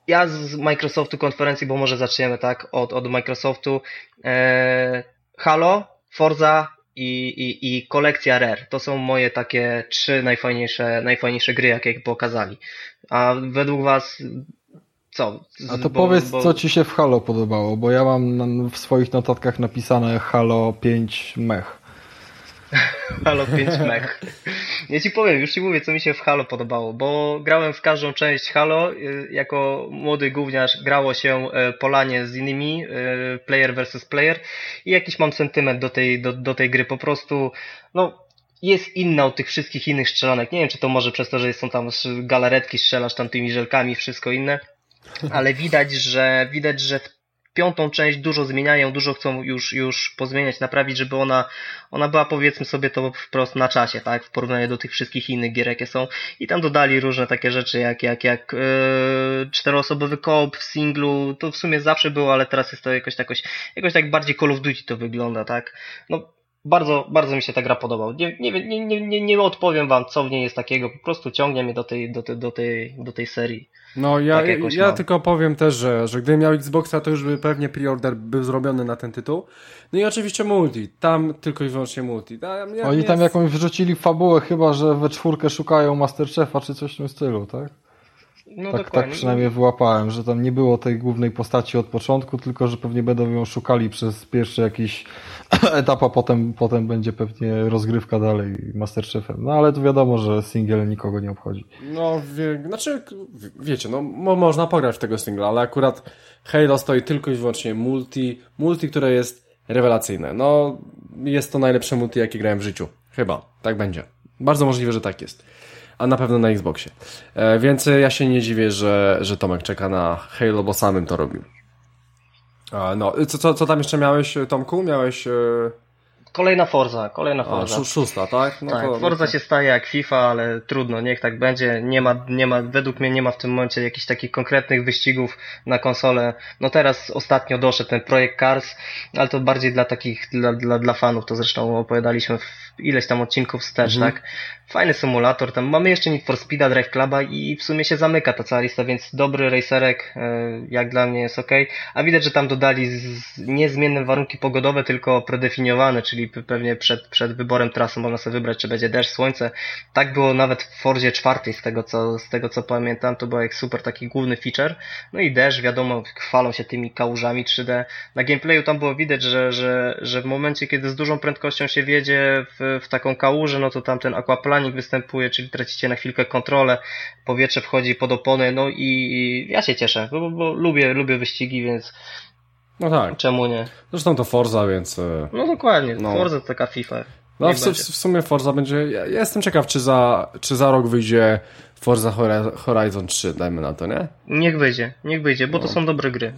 Ja z Microsoftu konferencji, bo może zaczniemy tak od, od Microsoftu. E, Halo, Forza i, i, i kolekcja Rare. To są moje takie trzy najfajniejsze, najfajniejsze gry, jakie pokazali. A według was co? Z- A to bo- powiedz, bo- co ci się w Halo podobało, bo ja mam w swoich notatkach napisane Halo 5 mech. Halo 5 mech. Ja ci powiem, już ci mówię, co mi się w Halo podobało, bo grałem w każdą część Halo, y, jako młody gówniarz grało się y, polanie z innymi, y, player versus player i jakiś mam sentyment do tej, do, do tej gry, po prostu, no, jest inna od tych wszystkich innych strzelanek. Nie wiem, czy to może przez to, że są tam galaretki, strzelasz tam tymi żelkami, wszystko inne, ale widać, że widać, że w piątą część dużo zmieniają, dużo chcą już, już pozmieniać, naprawić, żeby ona, ona była powiedzmy sobie to wprost na czasie, tak, w porównaniu do tych wszystkich innych gier, jakie są. I tam dodali różne takie rzeczy, jak, jak, jak yy, czteroosobowy koop w singlu, to w sumie zawsze było, ale teraz jest to jakoś, jakoś, jakoś tak bardziej Call of Duty to wygląda, tak. No, bardzo, bardzo mi się ta gra podobała. Nie, nie, wiem, nie, nie, nie, nie odpowiem wam, co w niej jest takiego, po prostu ciągnie mnie do tej, do tej, do tej, do tej serii. No ja, tak ja mam. tylko powiem też, że, że gdybym miał Xboxa, to już by pewnie preorder był zrobiony na ten tytuł. No i oczywiście multi. Tam tylko i wyłącznie multi. Tam, ja, Oni tam jakąś wrzucili fabułę chyba, że we czwórkę szukają Masterchefa czy coś w tym stylu, tak? No tak, tak przynajmniej wyłapałem, że tam nie było tej głównej postaci od początku, tylko że pewnie będą ją szukali przez pierwszy jakiś etap, a potem, potem będzie pewnie rozgrywka dalej Masterchefem. No ale to wiadomo, że single nikogo nie obchodzi. No, wie, znaczy, wiecie, no mo można pograć w tego singla, ale akurat Halo stoi tylko i wyłącznie multi, multi, które jest rewelacyjne. No, jest to najlepsze multi, jakie grałem w życiu. Chyba, tak będzie. Bardzo możliwe, że tak jest a na pewno na Xboxie. E, więc ja się nie dziwię, że, że Tomek czeka na Halo, bo samym to robił. E, no, co, co, co tam jeszcze miałeś, Tomku? Miałeś... E... Kolejna Forza, kolejna Forza. A, szósta, tak? No tak, to, Forza się staje jak FIFA, ale trudno, niech tak będzie. Nie ma, nie ma, według mnie nie ma w tym momencie jakichś takich konkretnych wyścigów na konsolę. No teraz ostatnio doszedł ten projekt Cars, ale to bardziej dla takich, dla, dla, dla fanów, to zresztą opowiadaliśmy w ileś tam odcinków wstecz, mhm. tak? Fajny symulator, tam mamy jeszcze Need for Speeda, Drive Cluba i w sumie się zamyka ta cała lista, więc dobry racerek, e, jak dla mnie jest ok. A widać, że tam dodali niezmienne warunki pogodowe, tylko predefiniowane, czyli pewnie przed, przed wyborem trasy można sobie wybrać, czy będzie deszcz, słońce. Tak było nawet w Forzie czwartej, z tego co, z tego co pamiętam, to był jak super taki główny feature. No i deszcz, wiadomo, chwalą się tymi kałużami 3D. Na gameplayu tam było widać, że, że, że w momencie, kiedy z dużą prędkością się wiedzie w, w taką kałużę, no to tam ten aquaplaning występuje, czyli tracicie na chwilkę kontrolę, powietrze wchodzi pod opony, no i, i ja się cieszę, bo, bo lubię, lubię wyścigi, więc no tak. Czemu nie? Zresztą to Forza, więc... E, no dokładnie, no. Forza to taka FIFA. No w, w, sumie Forza będzie... Ja jestem ciekaw, czy za, czy za rok wyjdzie Forza Horizon 3, dajmy na to, nie? Niech wyjdzie, niech wyjdzie, bo no. to są dobre gry.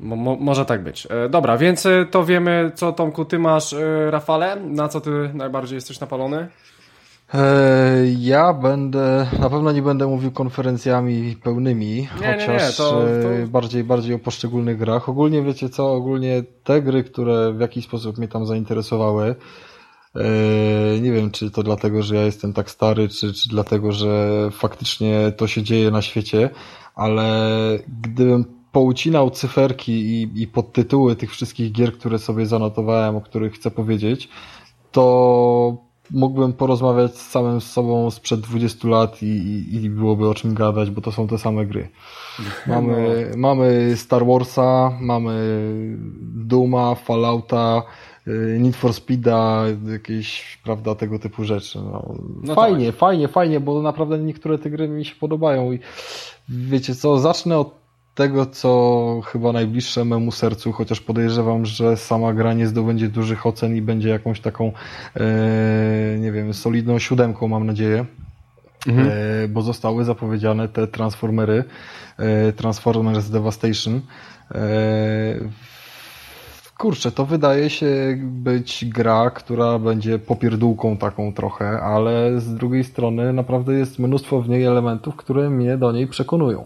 Mo może tak być. E, dobra, więc e, to wiemy, co Tomku ty masz, Rafale? Na co ty najbardziej jesteś napalony? Ja będę, na pewno nie będę mówił konferencjami pełnymi, nie, chociaż nie, nie, to, to... bardziej, bardziej o poszczególnych grach. Ogólnie wiecie co, ogólnie te gry, które w jakiś sposób mnie tam zainteresowały, nie wiem, czy to dlatego, że ja jestem tak stary, czy, czy dlatego, że faktycznie to się dzieje na świecie, ale gdybym poucinał cyferki i, i podtytuły tych wszystkich gier, które sobie zanotowałem, o których chcę powiedzieć, to mógłbym porozmawiać z samym sobą sprzed 20 lat i, i, i byłoby o czym gadać, bo to są te same gry. Mamy, no. mamy Star Warsa, mamy Duma, Fallouta, y, Need for Speeda, jakieś, prawda, tego typu rzeczy. No, no fajnie, tak. fajnie, fajnie, bo naprawdę niektóre te gry mi się podobają i wiecie co, zacznę od tego, co chyba najbliższe memu sercu, chociaż podejrzewam, że sama gra nie zdobędzie dużych ocen i będzie jakąś taką, e, nie wiem, solidną siódemką, mam nadzieję. Mhm. E, bo zostały zapowiedziane te Transformery, e, Transformers Devastation. Kurczę, to wydaje się być gra, która będzie popierdółką taką trochę, ale z drugiej strony naprawdę jest mnóstwo w niej elementów, które mnie do niej przekonują.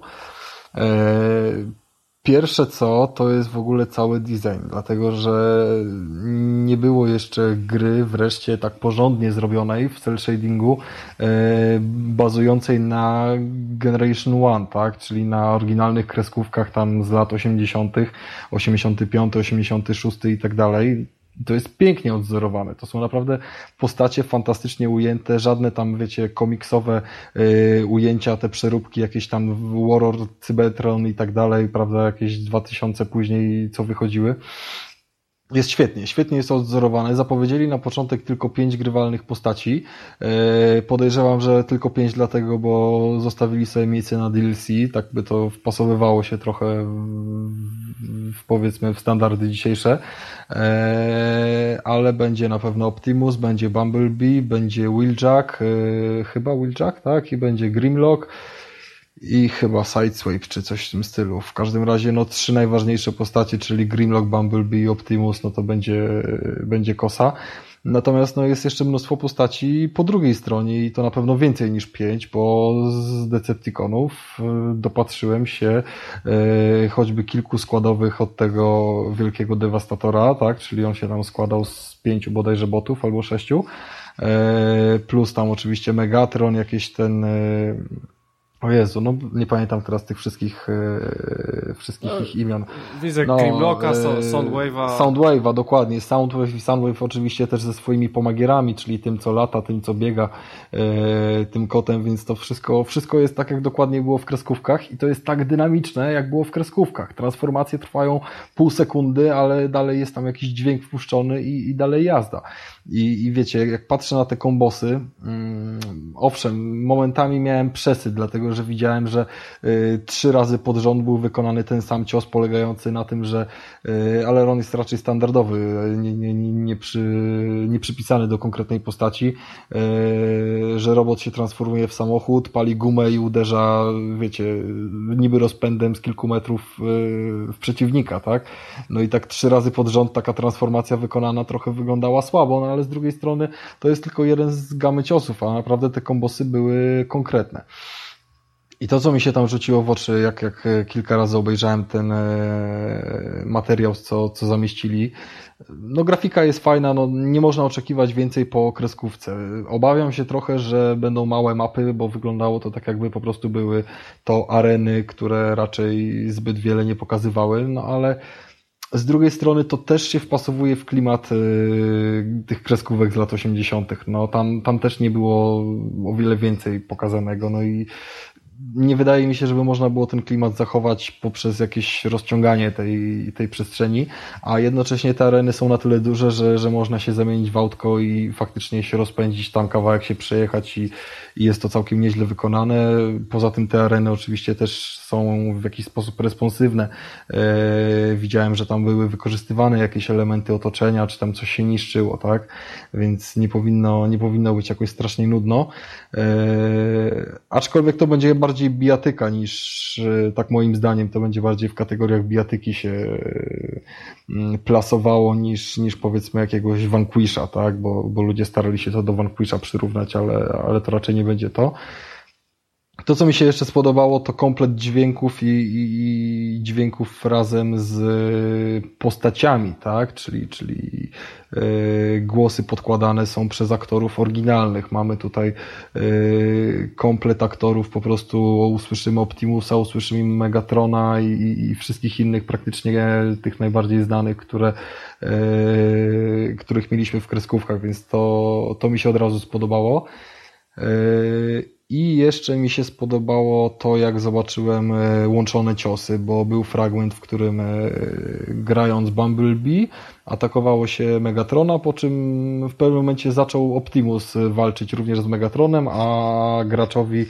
E, pierwsze co, to jest w ogóle cały design, dlatego że nie było jeszcze gry wreszcie tak porządnie zrobionej w cel shadingu, e, bazującej na Generation One, tak, czyli na oryginalnych kreskówkach tam z lat 80., 85, 86 i tak dalej to jest pięknie odzorowane. To są naprawdę postacie fantastycznie ujęte, żadne tam, wiecie, komiksowe y, ujęcia, te przeróbki, jakieś tam Waror, Cybertron i tak dalej, prawda, jakieś 2000 później, co wychodziły. Jest świetnie, świetnie jest odzorowane. Zapowiedzieli na początek tylko pięć grywalnych postaci. E, podejrzewam, że tylko pięć dlatego, bo zostawili sobie miejsce na DLC, tak by to wpasowywało się trochę w, powiedzmy w standardy dzisiejsze. E, ale będzie na pewno Optimus, będzie Bumblebee, będzie Wheeljack, e, chyba Wheeljack, tak? I będzie Grimlock i chyba Sideswipe, czy coś w tym stylu. W każdym razie, no, trzy najważniejsze postacie, czyli Grimlock, Bumblebee i Optimus, no to będzie, będzie kosa. Natomiast no, jest jeszcze mnóstwo postaci po drugiej stronie i to na pewno więcej niż pięć, bo z Decepticonów e, dopatrzyłem się e, choćby kilku składowych od tego wielkiego dewastatora, tak? Czyli on się tam składał z pięciu bodajże botów albo sześciu. E, plus tam oczywiście Megatron, jakieś ten O Jezu, no nie pamiętam teraz tych wszystkich, e, wszystkich no, ich imion. Widzę no, Grimlocka, e, Soundwave'a. Soundwave'a, dokładnie. Soundwave i Soundwave oczywiście też ze swoimi pomagierami, czyli tym, co lata, tym, co biega, e, tym kotem, więc to wszystko, wszystko jest tak, jak dokładnie było w kreskówkach i to jest tak dynamiczne, jak było w kreskówkach. Transformacje trwają pół sekundy, ale dalej jest tam jakiś dźwięk wpuszczony i, i dalej jazda. I, I wiecie, jak patrzę na te kombosy, mm, owszem, momentami miałem przesyt, dlatego że widziałem, że y, trzy razy pod rząd był wykonany ten sam cios, polegający na tym, że y, Aleron jest raczej standardowy, nie, nie, nie, nie, przy, nie przypisany do konkretnej postaci, y, że robot się transformuje w samochód, pali gumę i uderza, wiecie, niby rozpędem z kilku metrów y, w przeciwnika, tak? No i tak trzy razy pod rząd taka transformacja wykonana trochę wyglądała słabo, no ale z drugiej strony to jest tylko jeden z gamy ciosów, a naprawdę te kombosy były konkretne. I to, co mi się tam rzuciło w oczy, jak, jak kilka razy obejrzałem ten e, materiał, co, co zamieścili, no grafika jest fajna, no nie można oczekiwać więcej po kreskówce. Obawiam się trochę, że będą małe mapy, bo wyglądało to tak jakby po prostu były to areny, które raczej zbyt wiele nie pokazywały, no ale z drugiej strony to też się wpasowuje w klimat y, tych kreskówek z lat 80. No tam, tam też nie było o wiele więcej pokazanego, no i nie wydaje mi się, żeby można było ten klimat zachować poprzez jakieś rozciąganie tej, tej przestrzeni, a jednocześnie te areny są na tyle duże, że, że można się zamienić w autko i faktycznie się rozpędzić, tam kawałek się przejechać i, i jest to całkiem nieźle wykonane. Poza tym te areny oczywiście też są w jakiś sposób responsywne. E, widziałem, że tam były wykorzystywane jakieś elementy otoczenia, czy tam coś się niszczyło, tak? Więc nie powinno, nie powinno być jakoś strasznie nudno. E, aczkolwiek to będzie bardziej bijatyka niż, e, tak moim zdaniem, to będzie bardziej w kategoriach bijatyki się plasowało niż, niż powiedzmy jakiegoś Vanquisha, tak? Bo, bo ludzie starali się to do Vanquisha przyrównać, ale, ale to raczej nie będzie to. To, co mi się jeszcze spodobało, to komplet dźwięków i, i, i dźwięków razem z postaciami, tak? Czyli, czyli yy, głosy podkładane są przez aktorów oryginalnych. Mamy tutaj yy, komplet aktorów, po prostu usłyszymy Optimusa, usłyszymy Megatrona i, i wszystkich innych praktycznie tych najbardziej znanych, które, których mieliśmy w kreskówkach, więc to, to mi się od razu spodobało. I jeszcze mi się spodobało to, jak zobaczyłem e, łączone ciosy, bo był fragment, w którym e, grając Bumblebee atakowało się Megatrona, po czym w pewnym momencie zaczął Optimus walczyć również z Megatronem, a graczowi e,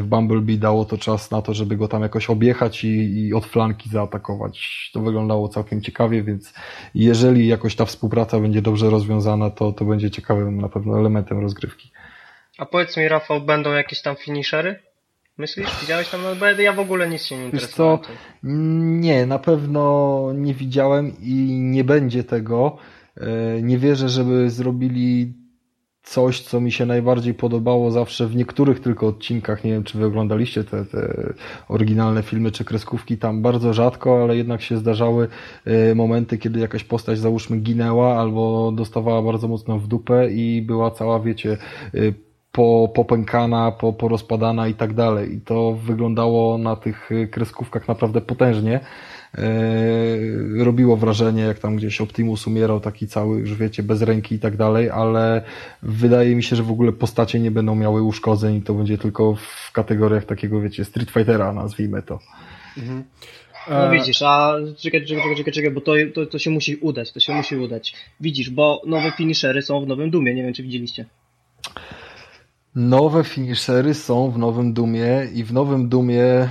w Bumblebee dało to czas na to, żeby go tam jakoś objechać i, i od flanki zaatakować. To wyglądało całkiem ciekawie, więc jeżeli jakoś ta współpraca będzie dobrze rozwiązana, to, to będzie ciekawym na pewno elementem rozgrywki. A powiedz mi, Rafał, będą jakieś tam finishery? Myślisz? Widziałeś tam? No, ja w ogóle nic się nie interesuje. Nie, na pewno nie widziałem i nie będzie tego. E, nie wierzę, żeby zrobili coś, co mi się najbardziej podobało zawsze w niektórych tylko odcinkach. Nie wiem, czy wy oglądaliście te, te oryginalne filmy czy kreskówki tam bardzo rzadko, ale jednak się zdarzały e, momenty, kiedy jakaś postać załóżmy ginęła albo dostawała bardzo mocno w dupę i była cała, wiecie, e, po, popękana, po, porozpadana i tak dalej. I to wyglądało na tych kreskówkach naprawdę potężnie. E, robiło wrażenie, jak tam gdzieś Optimus umierał, taki cały, już wiecie, bez ręki i tak dalej, ale wydaje mi się, że w ogóle postacie nie będą miały uszkodzeń i to będzie tylko w kategoriach takiego, wiecie, Street Fightera, nazwijmy to. Mhm. No e, widzisz, a czekaj, czekaj, czekaj, czekaj, bo to, to, to się musi udać, to się musi udać. Widzisz, bo nowe finishery są w Nowym Dumie, nie wiem czy widzieliście. Nowe finishery są w Nowym Dumie i w Nowym Dumie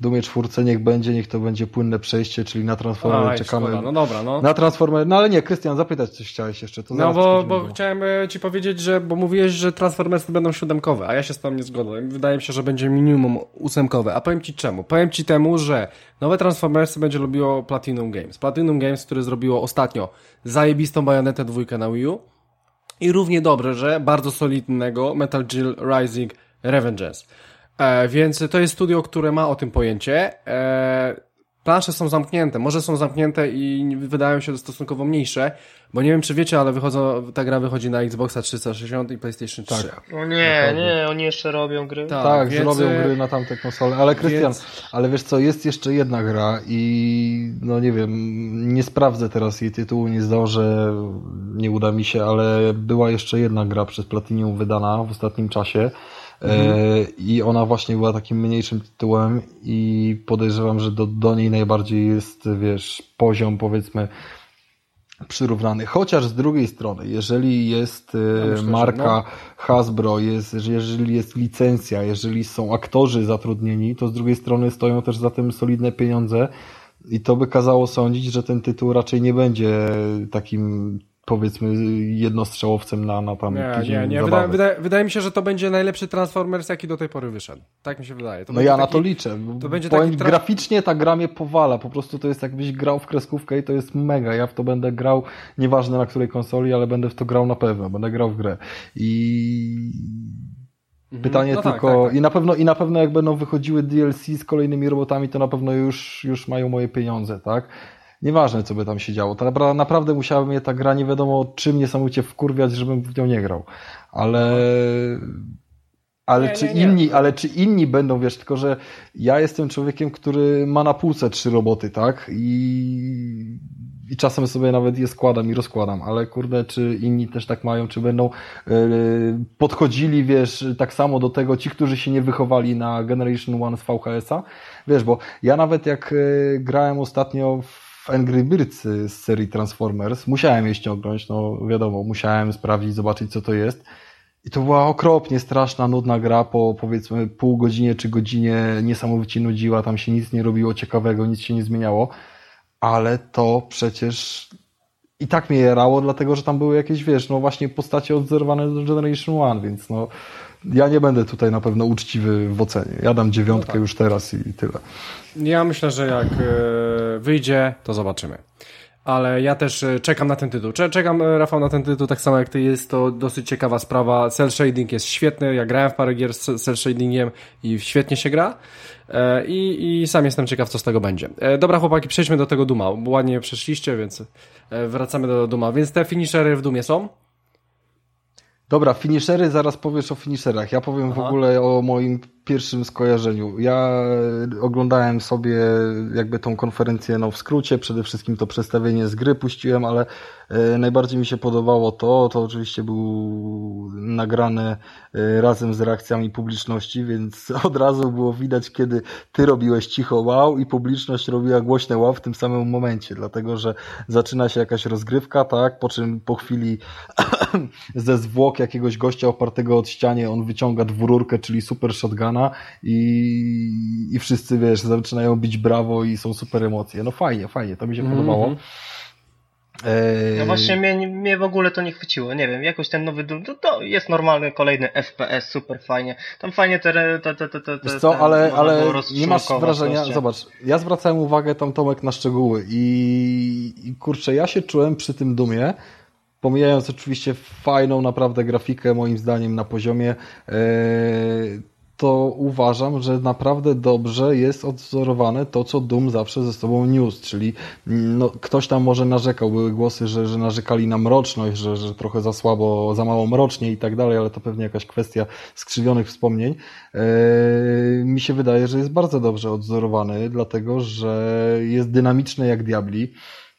w Dumie czwórce niech będzie, niech to będzie płynne przejście, czyli na Transformer czekamy. Szkoda. No dobra, no. Na Transformer, no ale nie, Krystian, zapytać coś chciałeś jeszcze. To no bo, bo chciałem e, ci powiedzieć, że, bo mówiłeś, że Transformersy będą siódemkowe, a ja się z tym nie zgodzę. Wydaje mi się, że będzie minimum ósemkowe. A powiem ci czemu? Powiem ci temu, że nowe Transformersy będzie lubiło Platinum Games. Platinum Games, które zrobiło ostatnio zajebistą bajonetę dwójkę na Wii U, i równie dobrze, że bardzo solidnego Metal Gear Rising Revengeance. E, więc to jest studio, które ma o tym pojęcie. E, plansze są zamknięte. Może są zamknięte i wydają się stosunkowo mniejsze, bo nie wiem, czy wiecie, ale wychodzą, ta gra wychodzi na Xboxa 360 i PlayStation 3. Tak. O nie, nie, oni jeszcze robią gry. Tak, Tak, więc, zrobią e, gry na tamte konsole, ale Krystian, więc- ale wiesz co, jest jeszcze jedna gra i no nie wiem, nie sprawdzę teraz jej tytułu, nie zdążę, nie uda mi się, ale była jeszcze jedna gra przez Platinum wydana w ostatnim czasie Mhm. e, i ona właśnie była takim mniejszym tytułem i podejrzewam, że do, do niej najbardziej jest, wiesz, poziom powiedzmy przyrównany. Chociaż z drugiej strony, jeżeli jest e, myślę, że marka no. Hasbro, jest, że jeżeli jest licencja, jeżeli są aktorzy zatrudnieni, to z drugiej strony stoją też za tym solidne pieniądze i to by kazało sądzić, że ten tytuł raczej nie będzie takim powiedzmy jednostrzałowcem na, na tam Nie, nie, nie. Wydaje, wydaje, wydaje mi się, że to będzie najlepszy Transformers, jaki do tej pory wyszedł. Tak mi się wydaje. To No ja na taki- to liczę. to będzie Powiem, taki tra- Graficznie ta gra mnie powala. Po prostu to jest jakbyś grał w kreskówkę i to jest mega. Ja w to będę grał, nieważne na której konsoli, ale będę w to grał na pewno. Będę grał w grę. I Mhm. pytanie No tak, tylko... tak, tak. I na pewno i na pewno jak będą wychodziły DLC z kolejnymi robotami, to na pewno już, już mają moje pieniądze, tak? Nieważne, co by tam się działo. Ta, napra- naprawdę musiała mnie ta gra nie wiadomo czym niesamowicie wkurwiać, żebym w nią nie grał. Ale... Ale Nie, czy nie, nie. inni, ale czy inni będą, wiesz, tylko że ja jestem człowiekiem, który ma na półce trzy roboty, tak? I, i czasem sobie nawet je składam i rozkładam, ale kurde, czy inni też tak mają, czy będą yy, podchodzili, wiesz, tak samo do tego ci, którzy się nie wychowali na Generation One z VHS-a? Wiesz, bo ja nawet jak yy, grałem ostatnio w Angry Birds z serii Transformers, musiałem je ściągnąć, no wiadomo, musiałem sprawdzić, zobaczyć co to jest. I to była okropnie straszna, nudna gra po powiedzmy pół godzinie czy godzinie niesamowicie nudziła, tam się nic nie robiło ciekawego, nic się nie zmieniało, ale to przecież i tak mnie jarało, dlatego że tam były jakieś, wiesz, no właśnie postacie odzorowane do Generation One, więc no ja nie będę tutaj na pewno uczciwy w ocenie. Ja dam dziewiątkę już teraz i tyle. Ja myślę, że jak e, wyjdzie, to zobaczymy. Ale ja też e, czekam na ten tytuł. Cze- Czekam, e, Rafał, na ten tytuł tak samo jak ty. Jest to dosyć ciekawa sprawa. Cell shading jest świetny. Ja grałem w parę gier z cell shadingiem i świetnie się gra. E, I, I sam jestem ciekaw, co z tego będzie. Dobra, chłopaki, przejdźmy do tego Duma. Ładnie przeszliście, więc wracamy do Duma. Więc te finishery w Dumie są? Dobra, finishery, zaraz powiesz o finisherach. Ja powiem w Aha. ogóle o moim pierwszym skojarzeniu. Ja e, oglądałem sobie jakby tą konferencję, no w skrócie, przede wszystkim to przedstawienie z gry puściłem, ale najbardziej mi się podobało to, to oczywiście był nagrane e, razem z reakcjami publiczności, więc od razu było widać, kiedy ty robiłeś cicho wow i publiczność robiła głośne wow w tym samym momencie, dlatego że zaczyna się jakaś rozgrywka, tak, po czym po chwili ze zwłok jakiegoś gościa opartego od ścianie on wyciąga dwururkę, czyli super shotguna i, i wszyscy, wiesz, zaczynają bić brawo i są super emocje. No fajnie, fajnie, to mi się Mhm. podobało. Eee, No właśnie mnie, mnie w ogóle to nie chwyciło, nie wiem, jakoś ten nowy Doom, to, to jest normalny kolejny FPS, super fajnie. Tam fajnie te, te, te, te, te Wiesz co, ale, ale nie masz wrażenia, zobacz, ja zwracałem uwagę tam Tomek na szczegóły i, i kurczę, ja się czułem przy tym dumie, pomijając oczywiście fajną naprawdę grafikę moim zdaniem na poziomie, e, to uważam, że naprawdę dobrze jest odzorowane to, co Doom zawsze ze sobą niósł, czyli mm, no, ktoś tam może narzekał, były głosy, że, że narzekali na mroczność, że, że trochę za słabo, za mało mrocznie i tak dalej, ale to pewnie jakaś kwestia skrzywionych wspomnień. Eee, mi się wydaje, że jest bardzo dobrze odzorowany, dlatego że jest dynamiczny jak diabli.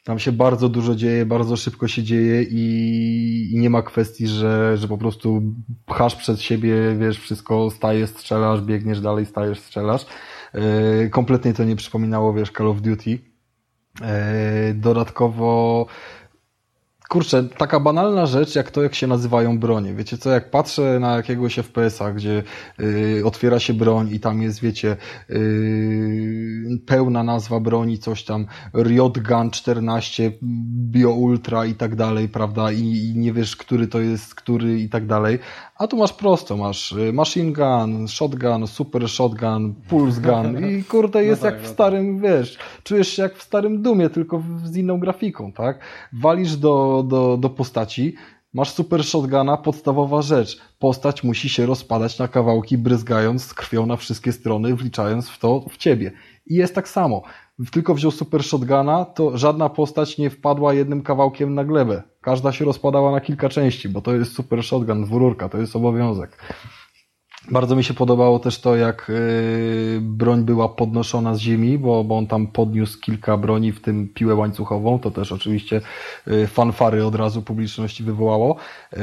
Tam się bardzo dużo dzieje, bardzo szybko się dzieje i, i nie ma kwestii, że, że po prostu pchasz przed siebie, wiesz, wszystko, stajesz, strzelasz, biegniesz dalej, stajesz, strzelasz. Eee, kompletnie to nie przypominało, wiesz, Call of Duty. Eee, dodatkowo Kurczę, taka banalna rzecz, jak to, jak się nazywają bronie. Wiecie co, jak patrzę na jakiegoś FPS-a, gdzie y, otwiera się broń i tam jest, wiecie, y, pełna nazwa broni, coś tam, Riot Gun 14, Bio Ultra i tak dalej, prawda, I, i nie wiesz, który to jest, który i tak dalej. A tu masz prosto, masz y, Machine Gun, Shotgun, Super Shotgun, Pulse Gun i kurde, jest tak, jak w no tak. starym, wiesz, czujesz się jak w starym Dumie, tylko w- z inną grafiką, tak? Walisz do, do, do postaci, masz super shotguna, podstawowa rzecz. Postać musi się rozpadać na kawałki, bryzgając z krwią na wszystkie strony, wliczając w to w ciebie. I jest tak samo. Tylko wziął super shotguna, to żadna postać nie wpadła jednym kawałkiem na glebę. Każda się rozpadała na kilka części, bo to jest super shotgun, dwururka, to jest obowiązek. Bardzo mi się podobało też to, jak yy, broń była podnoszona z ziemi, bo, bo on tam podniósł kilka broni, w tym piłę łańcuchową. To też oczywiście yy, fanfary od razu publiczności wywołało. Yy,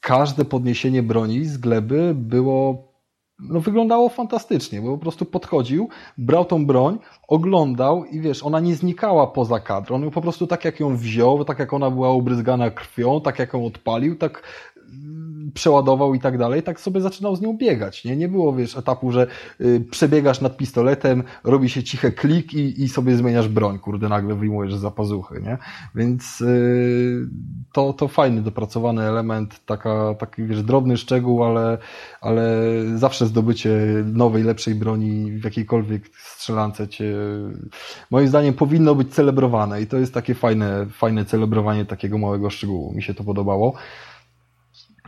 każde podniesienie broni z gleby było no wyglądało fantastycznie, bo po prostu podchodził, brał tą broń, oglądał i wiesz, ona nie znikała poza kadr. On po prostu tak jak ją wziął, tak jak ona była ubryzgana krwią, tak jak ją odpalił, tak przeładował i tak dalej, tak sobie zaczynał z nią biegać. Nie, nie było, wiesz, etapu, że y, przebiegasz nad pistoletem, robi się ciche klik i, i sobie zmieniasz broń, kurde, nagle wyjmujesz za pazuchy, nie? Więc y, to, to fajny, dopracowany element, taka, taki, wiesz, drobny szczegół, ale, ale zawsze zdobycie nowej, lepszej broni w jakiejkolwiek strzelance cię, moim zdaniem powinno być celebrowane i to jest takie fajne, fajne celebrowanie takiego małego szczegółu. Mi się to podobało.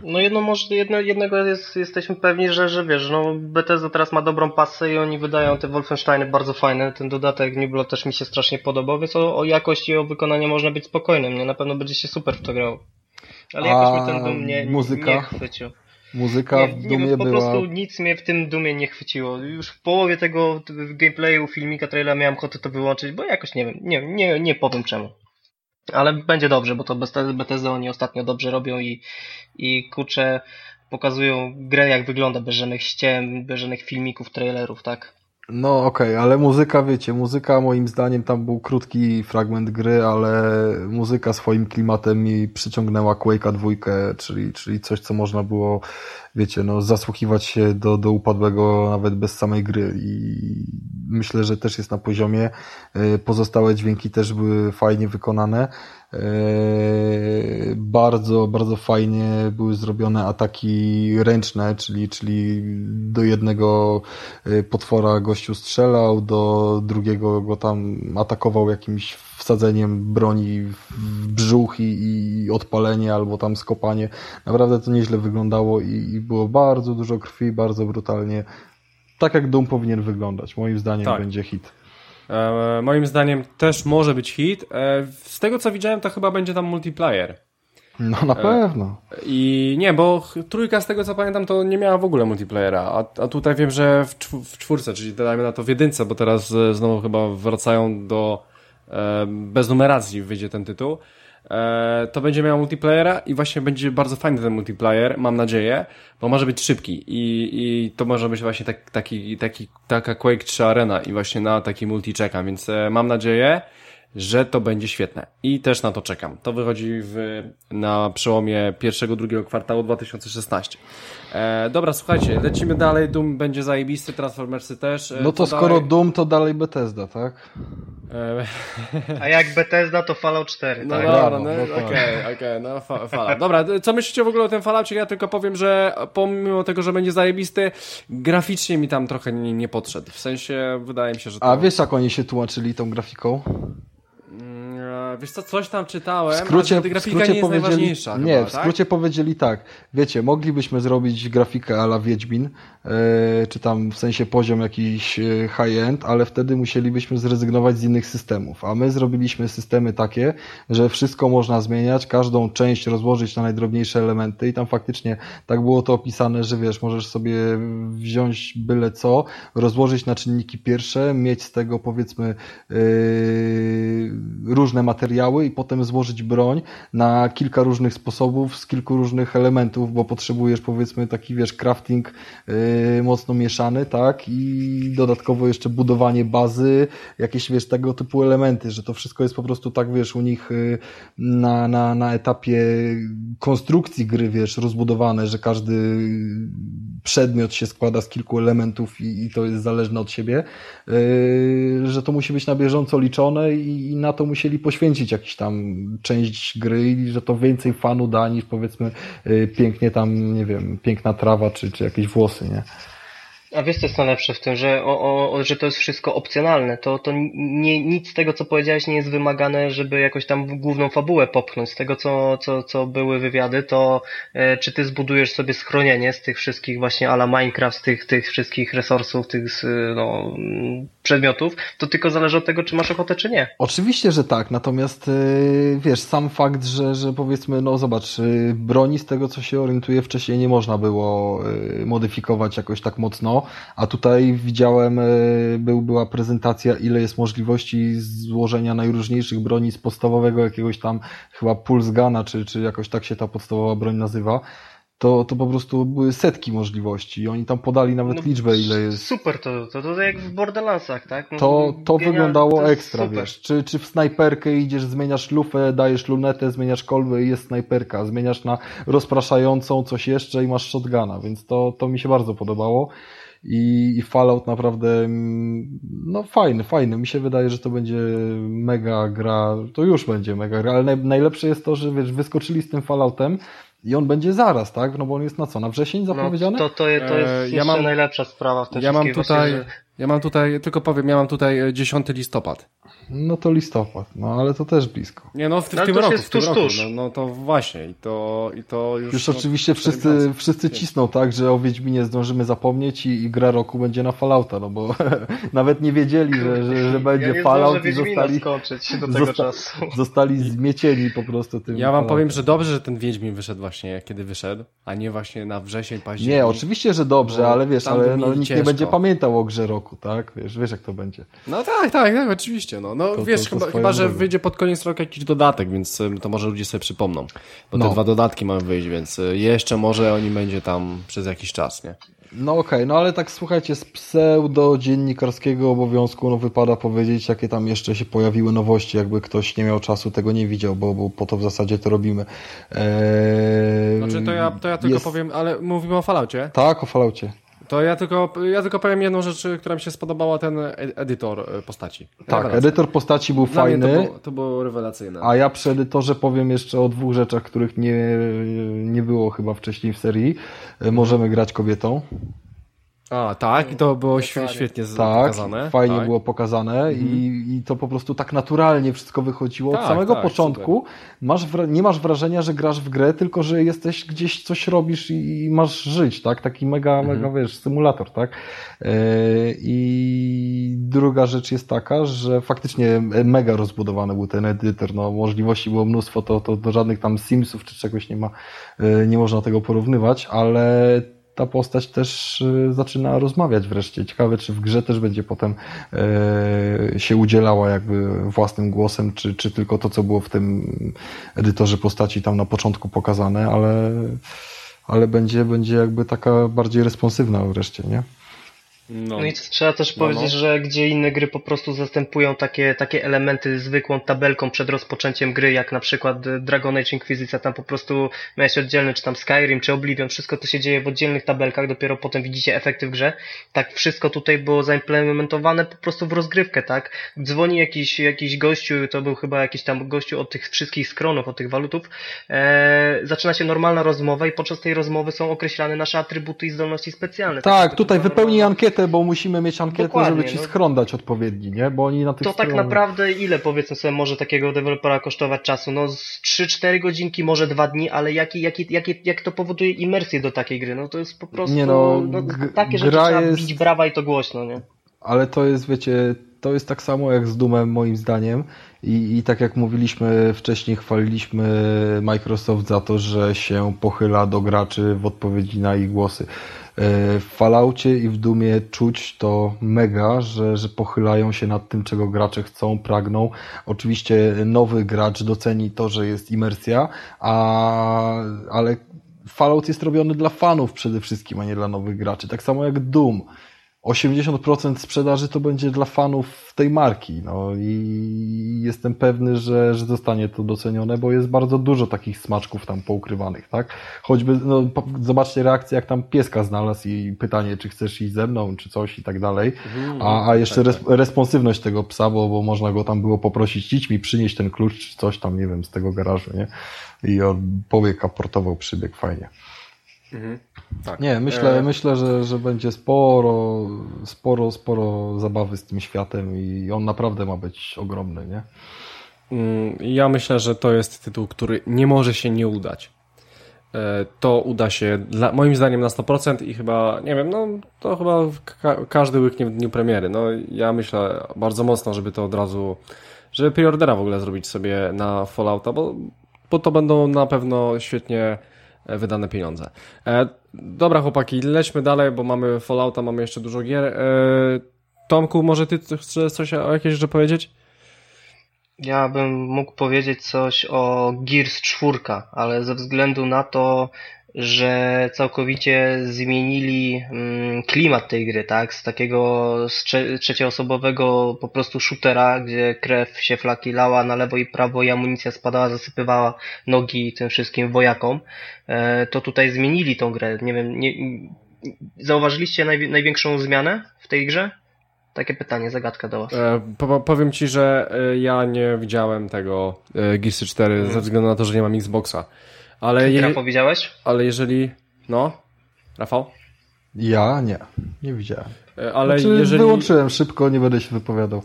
No jedno może, jedno, jednego jest, jesteśmy pewni, że, że wiesz, no Bethesda teraz ma dobrą pasę i oni wydają te Wolfensteiny bardzo fajne, ten dodatek Niblo też mi się strasznie podobał, więc o, o jakość i o wykonanie można być spokojnym, nie? Na pewno będzie się super w to grało. Ale jakoś mnie ten dum nie, muzyka? nie chwycił. Muzyka nie, w Dumie nie, po była... prostu nic mnie w tym Dumie nie chwyciło. Już w połowie tego gameplayu, filmika, trailera miałem ochotę to wyłączyć, bo jakoś nie wiem, nie, nie, nie powiem czemu. Ale będzie dobrze, bo to Bethesda oni ostatnio dobrze robią i, i kurczę pokazują grę jak wygląda bez żadnych ściem, bez żadnych filmików, trailerów, tak? No okej, okay, ale muzyka, wiecie, muzyka moim zdaniem tam był krótki fragment gry, ale muzyka swoim klimatem mi przyciągnęła Quake'a dwójkę, czyli, czyli coś, co można było, wiecie, no zasłuchiwać się do, do upadłego nawet bez samej gry i myślę, że też jest na poziomie. E, pozostałe dźwięki też były fajnie wykonane. E, bardzo, bardzo fajnie były zrobione ataki ręczne, czyli, czyli do jednego e, potwora gościu strzelał, do drugiego go tam atakował jakimś wsadzeniem broni w brzuch i, i odpalenie albo tam skopanie. Naprawdę to nieźle wyglądało i, i było bardzo dużo krwi, bardzo brutalnie. Tak jak Doom powinien wyglądać. Moim zdaniem tak. będzie hit. E, moim zdaniem też może być hit. E, z tego co widziałem, to chyba będzie tam multiplayer. No na e, pewno. I nie, bo trójka z tego co pamiętam to nie miała w ogóle multiplayera, a, a tutaj wiem, że w, w czwórce, czyli dajmy na to w jedynce, bo teraz znowu chyba wracają do e, bez numeracji wyjdzie ten tytuł. E, to będzie miał multiplayera i właśnie będzie bardzo fajny ten multiplayer, mam nadzieję, bo może być szybki i, i to może być właśnie tak, taki, taki, taka Quake 3 Arena i właśnie na taki multi czekam, więc e, mam nadzieję, że to będzie świetne. I też na to czekam. To wychodzi w, na przełomie pierwszego, drugiego kwartału 2016. E, dobra, słuchajcie, lecimy dalej. Doom będzie zajebisty, Transformersy też. E, no to, skoro dalej... Doom, to dalej Bethesda, tak? E... A jak Bethesda, to Fallout 4, no tak? Dobra, no, okej, okej, okay, okay, no fa Fallout. Dobra, co myślicie w ogóle o tym Falloutie? Ja tylko powiem, że pomimo tego, że będzie zajebisty, graficznie mi tam trochę nie, nie podszedł. W sensie, wydaje mi się, że to... A wiesz, jak oni się tłumaczyli tą grafiką? Wiesz co, coś tam czytałem, w skrócie, a grafika skrócie nie jest najważniejsza. Nie, chyba, w tak? skrócie tak? powiedzieli tak. Wiecie, moglibyśmy zrobić grafikę ala Wiedźmin, yy, czy tam w sensie poziom jakiś e, high-end, ale wtedy musielibyśmy zrezygnować z innych systemów. A my zrobiliśmy systemy takie, że wszystko można zmieniać, każdą część rozłożyć na najdrobniejsze elementy i tam faktycznie tak było to opisane, że wiesz, możesz sobie wziąć byle co, rozłożyć na czynniki pierwsze, mieć z tego powiedzmy yy, różne materiały, materiały i potem złożyć broń na kilka różnych sposobów, z kilku różnych elementów, bo potrzebujesz powiedzmy taki wiesz crafting yy, mocno mieszany, tak? I dodatkowo jeszcze budowanie bazy, jakieś wiesz tego typu elementy, że to wszystko jest po prostu tak wiesz u nich yy, na, na, na etapie konstrukcji gry wiesz rozbudowane, że każdy przedmiot się składa z kilku elementów i, i to jest zależne od siebie, yy, że to musi być na bieżąco liczone i, i na to musieli poświęcić jakiś tam część gry i że to więcej fanu da niż powiedzmy y, pięknie tam, nie wiem, piękna trawa czy, czy jakieś włosy, nie? A wiesz co jest najlepsze w tym, że, o, o, że to jest wszystko opcjonalne. To, to nie, nic z tego, co powiedziałeś, nie jest wymagane, żeby jakoś tam główną fabułę popchnąć. Z tego, co, co, co były wywiady, to e, czy ty zbudujesz sobie schronienie z tych wszystkich właśnie ala Minecraft, z tych, tych wszystkich resursów, tych no, przedmiotów, to tylko zależy od tego, czy masz ochotę, czy nie. Oczywiście, że tak. Natomiast e, wiesz, sam fakt, że, że powiedzmy, no zobacz, e, broni z tego, co się orientuje wcześniej nie można było e, modyfikować jakoś tak mocno a tutaj widziałem, e, był, była prezentacja, ile jest możliwości złożenia najróżniejszych broni z podstawowego jakiegoś tam chyba Pulse Guna, czy, czy jakoś tak się ta podstawowa broń nazywa to, to po prostu były setki możliwości i oni tam podali nawet no, liczbę, ile jest. Super, to, to, to jak w Borderlandsach, tak? No, to to wyglądało to ekstra, super. wiesz. Czy, czy w snajperkę idziesz, zmieniasz lufę, dajesz lunetę, zmieniasz kolbę i jest snajperka, zmieniasz na rozpraszającą coś jeszcze i masz shotguna, więc to, to mi się bardzo podobało i, i Fallout naprawdę mm, no fajny, fajny. Mi się wydaje, że to będzie mega gra, to już będzie mega gra, ale naj, najlepsze jest to, że wiesz, wyskoczyli z tym Falloutem i on będzie zaraz, tak? No bo on jest na co? Na wrzesień no, zapowiedziany? No, to, to, to jest e, ja mam, najlepsza sprawa w tym ja mam tutaj, właśnie, że... Ja mam tutaj, tylko powiem, ja mam tutaj 10 listopad. No to listopad, no ale to też blisko. Nie no, w, w tym roku, w tym tuż, roku. Tuż. No, no, to właśnie i to, i to już... Już no, oczywiście wszyscy, wszyscy cisną tak, że o Wiedźminie zdążymy zapomnieć i, i gra roku będzie na Fallouta, no bo nawet nie wiedzieli, że, że, że będzie ja Fallout i zostali, do tego zosta czasu. zostali zmiecieni po prostu tym Ja wam Falloutem. powiem, że dobrze, że ten Wiedźmin wyszedł właśnie, kiedy wyszedł, a nie właśnie na wrzesień, październik. Nie, oczywiście, że dobrze, ale wiesz, ale no, nikt ciężko. nie będzie pamiętał o grze roku, tak? Wiesz, wiesz jak to będzie. No tak, tak, tak, oczywiście, no. No to, wiesz, to, to chyba, chyba, że wyjdzie pod koniec roku jakiś dodatek, więc to może ludzie sobie przypomną. Bo no. te dwa dodatki mają wyjść, więc y, jeszcze może oni będzie tam przez jakiś czas, nie? No okej, okay, no ale tak słuchajcie, z pseudo dziennikarskiego obowiązku no wypada powiedzieć, jakie tam jeszcze się pojawiły nowości, jakby ktoś nie miał czasu, tego nie widział, bo, bo po to w zasadzie to robimy. Eee, znaczy to ja, to ja tylko jest... powiem, ale mówimy o Falloutie? Tak, o Falloutie. To ja tylko, ja tylko powiem jedną rzecz, która mi się spodobała, ten edytor e, postaci. Tak, edytor postaci był Dla fajny. To było, to było rewelacyjne. A ja przy edytorze powiem jeszcze o dwóch rzeczach, których nie, nie było chyba wcześniej w serii. E, możemy grać kobietą. A, tak, i to było świetnie tak, pokazane. Fajnie tak. było pokazane mhm. i, i to po prostu tak naturalnie wszystko wychodziło. Tak, Od samego tak, początku masz, nie masz wrażenia, że grasz w grę, tylko że jesteś gdzieś, coś robisz i, i masz żyć, tak? Taki mega, mhm. mega, wiesz, symulator, tak? Yy, I druga rzecz jest taka, że faktycznie mega rozbudowany był ten edytor, no możliwości było mnóstwo, to, to do żadnych tam Simsów czy czegoś nie ma, yy, nie można tego porównywać, ale ta postać też y, zaczyna rozmawiać wreszcie. Ciekawe, czy w grze też będzie potem e, się udzielała jakby własnym głosem, czy, czy tylko to, co było w tym edytorze postaci tam na początku pokazane, ale, ale będzie, będzie jakby taka bardziej responsywna wreszcie, nie? No. no. i trzeba też no, powiedzieć, no. że gdzie inne gry po prostu zastępują takie, takie elementy zwykłą tabelką przed rozpoczęciem gry, jak na przykład Dragon Age Inquisition, tam po prostu miałeś oddzielny, czy tam Skyrim, czy Oblivion, wszystko to się dzieje w oddzielnych tabelkach, dopiero potem widzicie efekty w grze. Tak wszystko tutaj było zaimplementowane po prostu w rozgrywkę, tak? Dzwoni jakiś, jakiś gościu, to był chyba jakiś tam gościu od tych wszystkich skronów, od tych walutów, eee, zaczyna się normalna rozmowa i podczas tej rozmowy są określane nasze atrybuty i zdolności specjalne. Tak, tak tutaj wypełni ankietę ankietę, bo musimy mieć ankietę, Dokładnie, żeby ci no. schron dać odpowiedni, nie? Bo oni na tych To tak naprawdę ile powiedzmy sobie może takiego dewelopera kosztować czasu? No z 3-4 godzinki, może 2 dni, ale jaki, jaki, jaki, jak to powoduje imersję do takiej gry? No to jest po prostu nie no, no takie rzeczy trzeba jest... bić brawa i to głośno, nie? Ale to jest, wiecie, to jest tak samo jak z Doomem moim zdaniem I, i tak jak mówiliśmy wcześniej, chwaliliśmy Microsoft za to, że się pochyla do graczy w odpowiedzi na ich głosy. W Falloutie i w Dumie czuć to mega, że, że pochylają się nad tym, czego gracze chcą, pragną. Oczywiście nowy gracz doceni to, że jest imersja, a, ale Fallout jest robiony dla fanów przede wszystkim, a nie dla nowych graczy. Tak samo jak Doom. 80% sprzedaży to będzie dla fanów tej marki. No i jestem pewny, że, że zostanie to docenione, bo jest bardzo dużo takich smaczków tam poukrywanych, tak? Choćby, no, zobaczcie reakcję, jak tam pieska znalazł i pytanie, czy chcesz iść ze mną, czy coś i tak dalej. Mhm, a, a jeszcze tak, tak. responsywność tego psa, bo, bo można go tam było poprosić, idź mi przynieść ten klucz, czy coś tam, nie wiem, z tego garażu, nie? I on pobieg aportował przybieg fajnie. Mhm. Tak. Nie, myślę, e... myślę że, że będzie sporo, sporo, sporo zabawy z tym światem i on naprawdę ma być ogromny, nie? Mm, ja myślę, że to jest tytuł, który nie może się nie udać. E, to uda się dla, moim zdaniem na 100% i chyba, nie wiem, no to chyba ka każdy łyknie w dniu premiery. No ja myślę bardzo mocno, żeby to od razu, żeby preordera w ogóle zrobić sobie na Fallouta, bo, bo to będą na pewno świetnie e, wydane pieniądze. Dobra chłopaki, lećmy dalej, bo mamy Fallouta, mamy jeszcze dużo gier. E, Tomku, może ty chcesz coś o jakieś rzeczy powiedzieć? Ja bym mógł powiedzieć coś o Gears 4, ale ze względu na to, że całkowicie zmienili mm, klimat tej gry, tak? Z takiego z trzecioosobowego po prostu shootera, gdzie krew się flaki lała na lewo i prawo i amunicja spadała, zasypywała nogi tym wszystkim wojakom, e, to tutaj zmienili tą grę. Nie wiem, nie, zauważyliście najwi największą zmianę w tej grze? Takie pytanie, zagadka do Was. E, po, powiem Ci, że e, ja nie widziałem tego e, Gearsy 4 hmm. ze względu na to, że nie mam Xboxa. Ale je... Rafał widziałeś? Ale jeżeli... No? Rafał? Ja nie, nie widziałem. E, ale znaczy, jeżeli... Wyłączyłem szybko, nie będę się wypowiadał.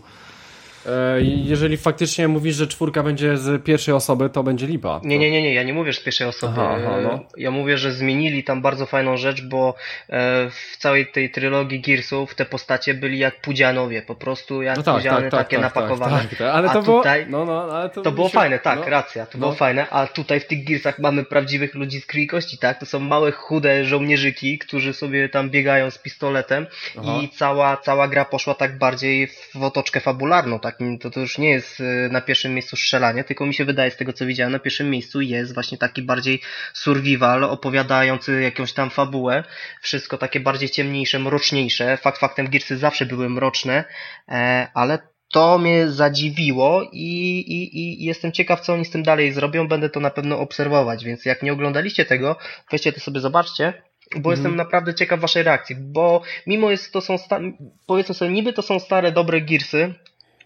E, jeżeli faktycznie mówisz, że czwórka będzie z pierwszej osoby, to będzie lipa. Nie, nie, nie, nie, ja nie mówię, że z pierwszej osoby. Aha, aha, no. Ja mówię, że zmienili tam bardzo fajną rzecz, bo e, w całej tej trylogii Gearsów te postacie byli jak pudzianowie, po prostu jak no tak, pudziany, tak, tak, takie tak, napakowane. Tak, tak, ale to tutaj, było, no, no, ale to, to było się, fajne, tak, no, racja, to było no. fajne, a tutaj w tych Gearsach mamy prawdziwych ludzi z krwi kości, tak? To są małe, chude żołnierzyki, którzy sobie tam biegają z pistoletem aha. i cała, cała gra poszła tak bardziej w otoczkę fabularną, tak? Takim, to, to już nie jest y, na pierwszym miejscu strzelanie, tylko mi się wydaje z tego co widziałem, na pierwszym miejscu jest właśnie taki bardziej survival, opowiadający jakąś tam fabułę, wszystko takie bardziej ciemniejsze, mroczniejsze. Fakt faktem Gearsy zawsze były mroczne, e, ale to mnie zadziwiło i, i, i jestem ciekaw, co oni z tym dalej zrobią. Będę to na pewno obserwować, więc jak nie oglądaliście tego, weźcie to sobie zobaczcie, bo mm. jestem naprawdę ciekaw waszej reakcji, bo mimo jest to są, powiedzmy sobie, niby to są stare, dobre Gearsy,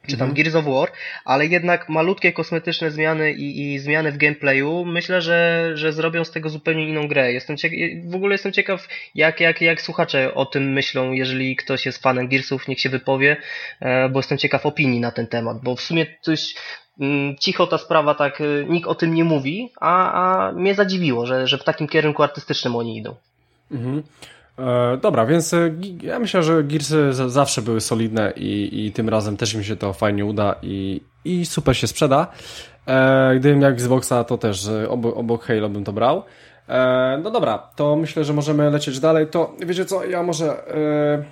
czy tam mhm. Gears of War, ale jednak malutkie kosmetyczne zmiany i, i zmiany w gameplayu, myślę, że, że zrobią z tego zupełnie inną grę. Jestem w ogóle jestem ciekaw, jak, jak, jak słuchacze o tym myślą, jeżeli ktoś jest fanem Gearsów, niech się wypowie, e, bo jestem ciekaw opinii na ten temat, bo w sumie coś mm, cicho ta sprawa, tak, e, nikt o tym nie mówi, a, a mnie zadziwiło, że, że w takim kierunku artystycznym oni idą. Mhm. E, dobra, więc e, ja myślę, że Gearsy zawsze były solidne i, i tym razem też mi się to fajnie uda i, i super się sprzeda. E, gdybym miał Xboxa, to też obok, obok Halo bym to brał. E, no dobra, to myślę, że możemy lecieć dalej. To wiecie co, ja może e,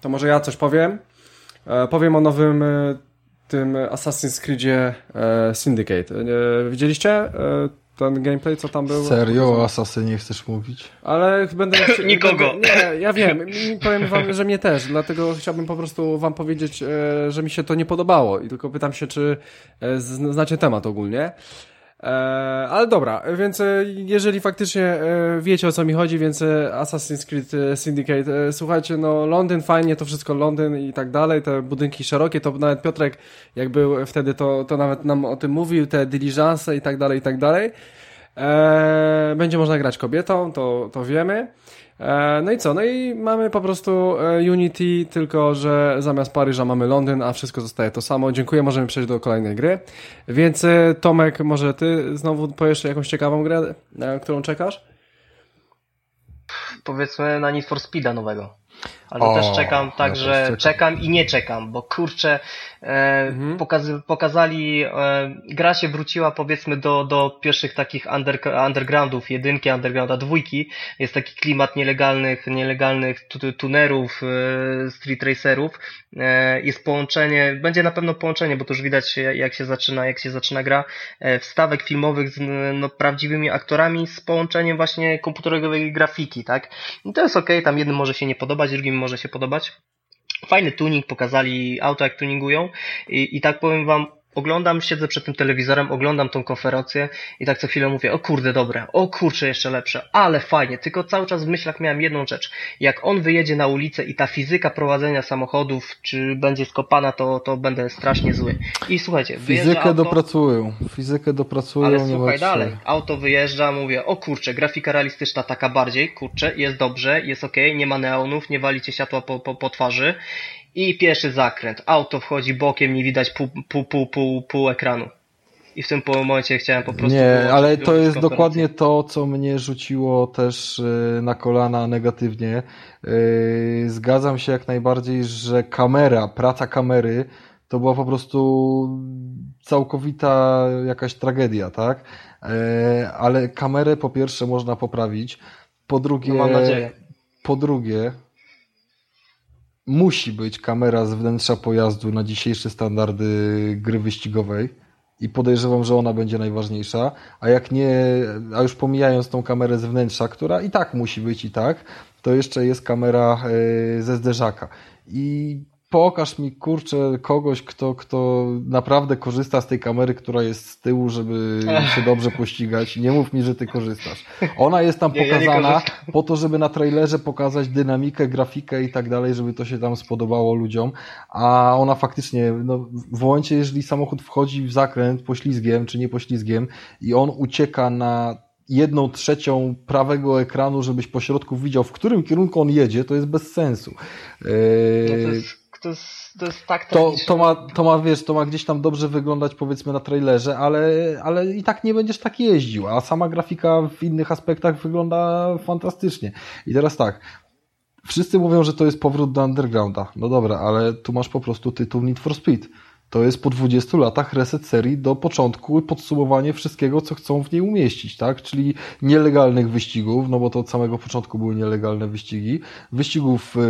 to może ja coś powiem. E, powiem o nowym tym Assassin's Creedzie Syndicate. widzieliście? Ten gameplay, co tam był. Serio o Asasynie chcesz mówić? Ale będę... Nikogo! nie, ja wiem, powiem wam, że mnie też, dlatego chciałbym po prostu wam powiedzieć, e, że mi się to nie podobało i tylko pytam się, czy e, znacie temat ogólnie. E, ale dobra, więc e, jeżeli faktycznie e, wiecie o co mi chodzi, więc Assassin's Creed Syndicate, słuchajcie, no Londyn fajnie, to wszystko Londyn i tak dalej, te budynki szerokie, to nawet Piotrek, jak był wtedy, to, to nawet nam o tym mówił, te diligence i tak dalej, i tak dalej. Będzie można grać kobietą, to, to wiemy. E, no i co? No i mamy po prostu e, Unity, tylko że zamiast Paryża mamy Londyn, a wszystko zostaje to samo. Dziękuję, możemy przejść do kolejnej gry. Więc e, Tomek, może ty znowu powiesz jakąś ciekawą grę, na którą czekasz? Powiedzmy na Need for Speeda nowego. Ale o, też czekam tak, że czekam. czekam i nie czekam, bo kurczę, mhm. pokazy, pokazali, e, gra się wróciła powiedzmy do, do pierwszych takich under, undergroundów, jedynki, undergrounda, dwójki. Jest taki klimat nielegalnych, nielegalnych tunerów, e, street racerów. E, jest połączenie, będzie na pewno połączenie, bo to już widać jak się zaczyna, jak się zaczyna gra, e, wstawek filmowych z no, prawdziwymi aktorami z połączeniem właśnie komputerowej grafiki, tak? I to jest ok, tam jednym może się nie podobać, drugim może się podobać. Fajny tuning, pokazali auto jak tuningują. I, i tak powiem wam, oglądam, siedzę przed tym telewizorem, oglądam tą konferencję i tak co chwilę mówię, o kurde, dobre, o kurczę, jeszcze lepsze, ale fajnie, tylko cały czas w myślach miałem jedną rzecz. Jak on wyjedzie na ulicę i ta fizyka prowadzenia samochodów, czy będzie skopana, to, to będę strasznie zły. I słuchajcie, Fizykę auto, dopracują, fizykę dopracują, ale słuchaj dalej, auto wyjeżdża, mówię, o kurczę, grafika realistyczna taka bardziej, kurczę, jest dobrze, jest ok, nie ma neonów, nie walicie światła po, po, po twarzy i pierwszy zakręt. Auto wchodzi bokiem, nie widać pół, pół, pół, pół, pół ekranu. I w tym momencie chciałem po prostu. Nie, ale to jest dokładnie to, co mnie rzuciło też y, na kolana negatywnie. Y, Zgadzam się jak najbardziej, że kamera, praca kamery to była po prostu całkowita jakaś tragedia, tak? Y, Ale kamerę po pierwsze można poprawić. Po drugie, No mam nadzieję. po drugie, musi być kamera z wnętrza pojazdu na dzisiejsze standardy gry wyścigowej i podejrzewam, że ona będzie najważniejsza, a jak nie, a już pomijając tą kamerę z wnętrza, która i tak musi być i tak, to jeszcze jest kamera e, ze zderzaka. I pokaż mi, kurczę, kogoś, kto, kto naprawdę korzysta z tej kamery, która jest z tyłu, żeby się dobrze pościgać. Nie mów mi, że ty korzystasz. Ona jest tam Nie, ja pokazana korzystam. po to, żeby na trailerze pokazać dynamikę, grafikę i tak dalej, żeby to się tam spodobało ludziom, a ona faktycznie, no, w momencie, jeżeli samochód wchodzi w zakręt poślizgiem, czy nie poślizgiem i on ucieka na jedną trzecią prawego ekranu, żebyś po środku widział, w którym kierunku on jedzie, to jest bez sensu. No Yy, to, jest, to, jest, to jest tak to, to, ma, to ma, wiesz, to ma gdzieś tam dobrze wyglądać powiedzmy na trailerze, ale, ale i tak nie będziesz tak jeździł, a sama grafika w innych aspektach wygląda fantastycznie. I teraz tak, wszyscy mówią, że to jest powrót do Undergrounda. No dobra, ale tu masz po prostu tytuł Need for Speed. To jest po 20 latach reset serii do początku podsumowanie wszystkiego, co chcą w niej umieścić, tak? Czyli nielegalnych wyścigów, no bo to od samego początku były nielegalne wyścigi, wyścigów yy,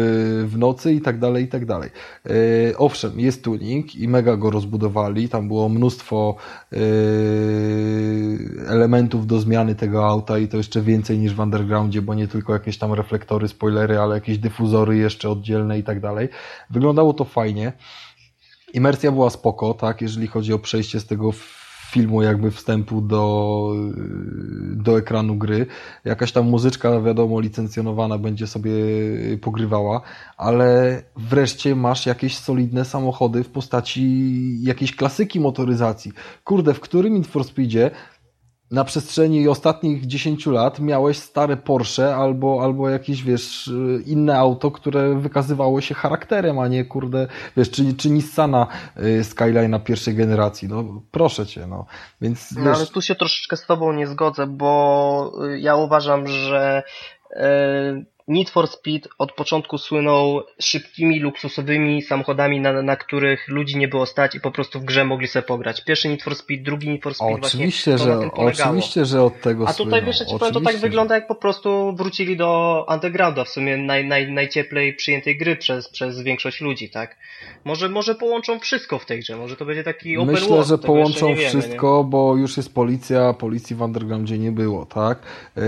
w nocy i tak dalej, i tak dalej. Yy, Owszem, jest tuning i mega go rozbudowali, tam było mnóstwo yy, elementów do zmiany tego auta i to jeszcze więcej niż w Undergroundzie, bo nie tylko jakieś tam reflektory, spoilery, ale jakieś dyfuzory jeszcze oddzielne i tak dalej. Wyglądało to fajnie. Imersja była spoko, tak, jeżeli chodzi o przejście z tego filmu jakby wstępu do, do ekranu gry. Jakaś tam muzyczka, wiadomo, licencjonowana będzie sobie pogrywała, ale wreszcie masz jakieś solidne samochody w postaci jakiejś klasyki motoryzacji. Kurde, w którym Need for Speedzie na przestrzeni ostatnich 10 lat miałeś stare Porsche albo, albo jakieś, wiesz, inne auto, które wykazywało się charakterem, a nie, kurde, wiesz, czy, czy Nissana y, Skyline'a pierwszej generacji. No, proszę cię, no. Więc, No wiesz, ale tu się troszeczkę z tobą nie zgodzę, bo y, ja uważam, że e, Need for Speed od początku słynął szybkimi, luksusowymi samochodami, na, na których ludzi nie było stać i po prostu w grze mogli sobie pograć. Pierwszy Need for Speed, drugi Need for Speed oczywiście, właśnie to że, oczywiście, że od tego A tutaj słyną. wiesz, ja ci powiem, to tak wygląda jak po prostu wrócili do Undergrounda, w sumie naj, naj, najcieplej przyjętej gry przez, przez większość ludzi, tak? Może, może połączą wszystko w tej grze, może to będzie taki open Myślę, world, że połączą nie wiemy, wszystko, bo już jest policja, policji w Undergroundzie nie było, tak? Yy,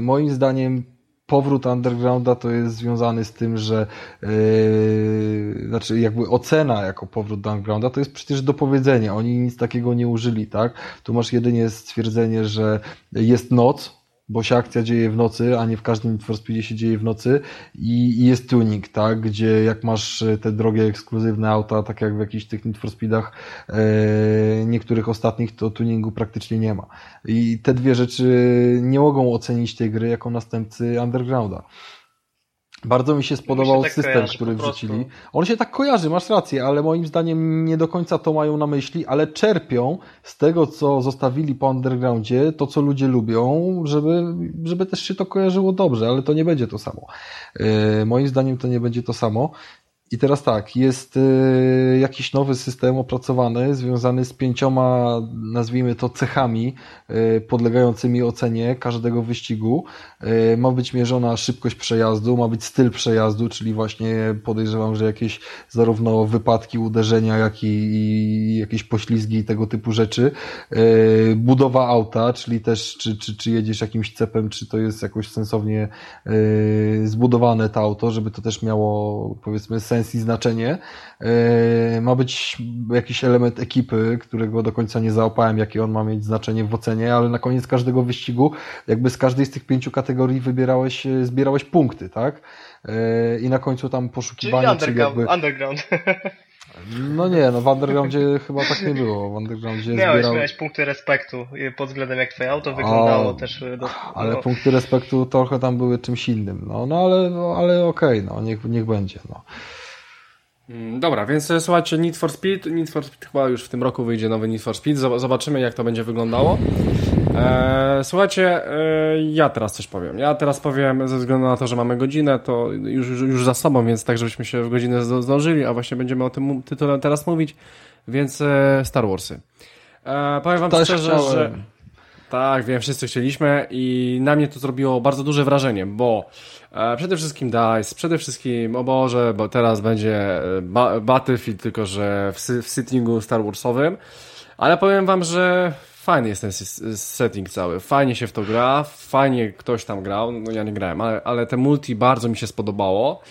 moim zdaniem powrót Undergrounda to jest związany z tym, że yy, znaczy jakby ocena jako powrót Undergrounda to jest przecież dopowiedzenie. Oni nic takiego nie użyli, tak? Tu masz jedynie stwierdzenie, że jest noc, bo się akcja dzieje w nocy, a nie w każdym Need for Speedzie się dzieje w nocy i, i jest tuning, tak, gdzie jak masz e, te drogie, ekskluzywne auta, tak jak w jakichś tych Need for Speedach e, niektórych ostatnich, to tuningu praktycznie nie ma. I te dwie rzeczy nie mogą ocenić tej gry jako następcy Undergrounda. Bardzo mi się spodobał tak system, kojarzy który wrzucili. On się tak kojarzy, masz rację, ale moim zdaniem nie do końca to mają na myśli, ale czerpią z tego, co zostawili po undergroundzie, to, co ludzie lubią, żeby, żeby też się to kojarzyło dobrze, ale to nie będzie to samo. E, moim zdaniem to nie będzie to samo. I teraz tak, jest e, jakiś nowy system opracowany, związany z pięcioma, nazwijmy to cechami, e, podlegającymi ocenie każdego wyścigu. E, Ma być mierzona szybkość przejazdu, ma być styl przejazdu, czyli właśnie podejrzewam, że jakieś zarówno wypadki, uderzenia, jak i, i jakieś poślizgi i tego typu rzeczy. Budowa auta, czyli też czy, czy, czy jedziesz jakimś cepem, czy to jest jakoś sensownie zbudowane to auto, żeby to też miało powiedzmy sens sens i znaczenie. Ma być jakiś element ekipy, którego do końca nie załapałem, jakie on ma mieć znaczenie w ocenie, ale na koniec każdego wyścigu, jakby z każdej z tych pięciu kategorii wybierałeś, zbierałeś punkty, tak? I na końcu tam poszukiwanie, czyli, czyli jakby... underground. No nie, no w Undergroundzie chyba tak nie było. W Undergroundzie miałeś, zbierał... miałeś punkty respektu pod względem jak twoje auto wyglądało też. E, do... Ale no. punkty respektu trochę tam były czymś innym. No, no ale, no, ale okej, okay, no niech, niech będzie. No. Mm, dobra, więc e, słuchajcie, Need for Speed. Need for Speed chyba już w tym roku wyjdzie nowy Need for Speed. Zobaczymy, jak to będzie wyglądało. E, słuchajcie, e, ja teraz coś powiem. Ja teraz powiem, ze względu na to, że mamy godzinę, to już, już, już za sobą, więc tak, żebyśmy się w godzinę zdążyli, a właśnie będziemy o tym tytule teraz mówić, więc e, Star Warsy. Powiem wam Też szczerze, chciałem. że... Tak, wiem, wszyscy chcieliśmy i na mnie to zrobiło bardzo duże wrażenie, bo e, przede wszystkim DICE, przede wszystkim, o Boże, bo teraz będzie e, ba Battlefield, tylko że w, w sittingu Star Warsowym, ale powiem wam, że fajny jest ten setting cały, fajnie się w to gra, fajnie ktoś tam grał, no ja nie grałem, ale, ale te multi bardzo mi się spodobało.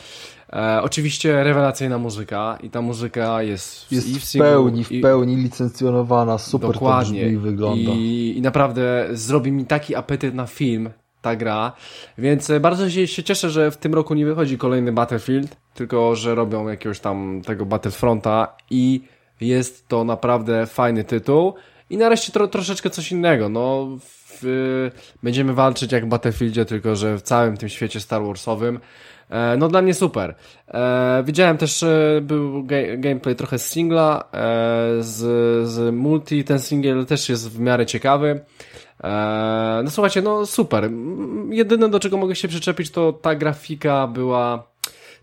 E, oczywiście rewelacyjna muzyka i ta muzyka jest, jest i w, w pełni, w pełni licencjonowana, super dokładnie. to brzmi wygląda. I, I naprawdę zrobi mi taki apetyt na film ta gra, więc e, bardzo się, się cieszę, że w tym roku nie wychodzi kolejny Battlefield, tylko że robią jakiegoś tam tego Battlefronta i jest to naprawdę fajny tytuł. I nareszcie tro, troszeczkę coś innego. No, w, będziemy walczyć jak w Battlefieldzie, tylko że w całym tym świecie Star Warsowym. E, no dla mnie super. E, widziałem też, e, był ga gameplay trochę z singla, z, z multi, ten single też jest w miarę ciekawy. No słuchajcie, no super. Jedyne do czego mogę się przyczepić to ta grafika była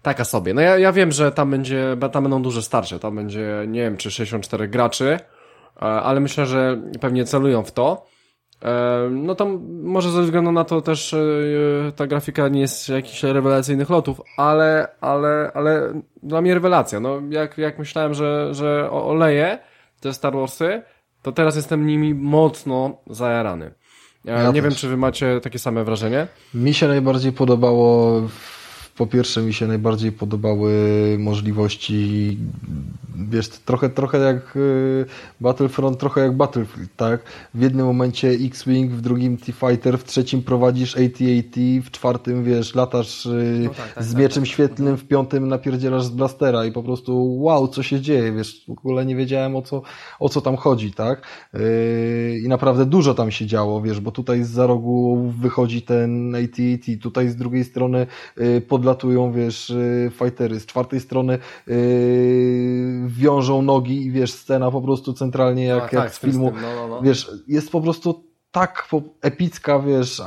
taka sobie. No ja, ja wiem, że tam będzie, tam będą duże starcie, tam będzie, nie wiem, czy 64 graczy, ale myślę, że pewnie celują w to. E, no to może ze względu na to też e, ta grafika nie jest jakichś rewelacyjnych lotów, ale, ale, ale dla mnie rewelacja. No, jak, jak myślałem, że, że oleję te Star Warsy, to teraz jestem nimi mocno zajarany. Ja nie też. wiem, czy wy macie takie same wrażenie? Mi się najbardziej podobało po pierwsze mi się najbardziej podobały możliwości, wiesz, trochę, trochę jak y, Battlefront, trochę jak Battlefield, tak? W jednym momencie X-Wing, w drugim T-Fighter, w trzecim prowadzisz AT-AT, w czwartym, wiesz, latasz y, no tak, tak, z tak, mieczem tak, świetlnym, w piątym napierdzielasz z blastera i po prostu wow, co się dzieje, wiesz, w ogóle nie wiedziałem o co, o co tam chodzi, tak? Y, I naprawdę dużo tam się działo, wiesz, bo tutaj z za rogu wychodzi ten AT-AT, tutaj z drugiej strony pod podlatują, wiesz, y, fightery. Z czwartej strony yy, wiążą nogi i wiesz, scena po prostu centralnie jak, A, jak tak, z filmu. No, no, no. Wiesz, jest po prostu tak epicka, wiesz,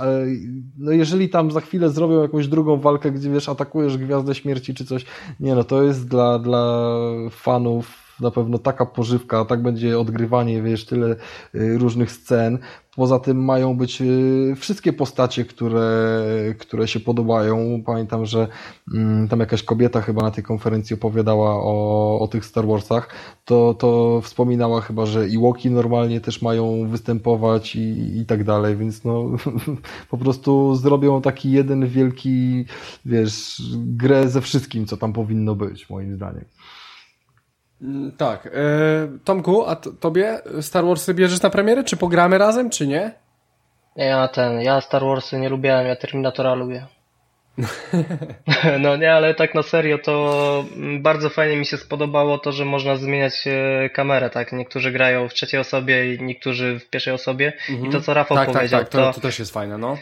no jeżeli tam za chwilę zrobią jakąś drugą walkę, gdzie wiesz, atakujesz Gwiazdę Śmierci czy coś, nie no, to jest dla, dla fanów na pewno taka pożywka, tak będzie odgrywanie, wiesz, tyle y, różnych scen. Poza tym mają być y, wszystkie postacie, które, które się podobają. Pamiętam, że mm, tam jakaś kobieta chyba na tej konferencji opowiadała o, o tych Star Warsach, to, to wspominała chyba, że i Łoki normalnie też mają występować i, i tak dalej, więc no po prostu zrobią taki jeden wielki, wiesz, grę ze wszystkim, co tam powinno być, moim zdaniem. Mm, tak. E, Tomku, a tobie Star Warsy bierzesz na premierę? Czy pogramy razem, czy nie? Ja ten, ja Star Warsy nie lubiłem, ja Terminatora lubię. No nie, ale tak na serio to mm, bardzo fajnie mi się spodobało to, że można zmieniać e, kamerę, tak? Niektórzy grają w trzeciej osobie i niektórzy w pierwszej osobie. Mhm. I to, mhm. co Rafał tak, tak powiedział. Tak, tak, to, to, też jest fajne, no.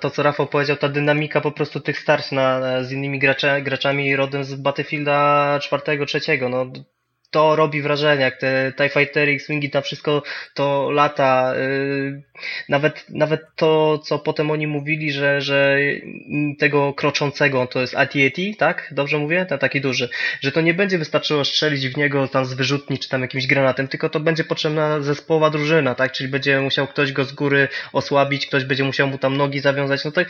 To, co Rafał powiedział, ta dynamika po prostu tych starć na, z innymi gracza, graczami rodem z Battlefielda czwartego, trzeciego, no to robi wrażenie, jak te TIE Fightery, X-Wingi, tam wszystko to lata. Yy, nawet, nawet to, co potem oni mówili, że, że tego kroczącego to jest AT-AT, tak? Dobrze mówię? Ten taki duży. Że to nie będzie wystarczyło strzelić w niego tam z wyrzutni, czy tam jakimś granatem, tylko to będzie potrzebna zespołowa drużyna, tak? Czyli będzie musiał ktoś go z góry osłabić, ktoś będzie musiał mu tam nogi zawiązać. No to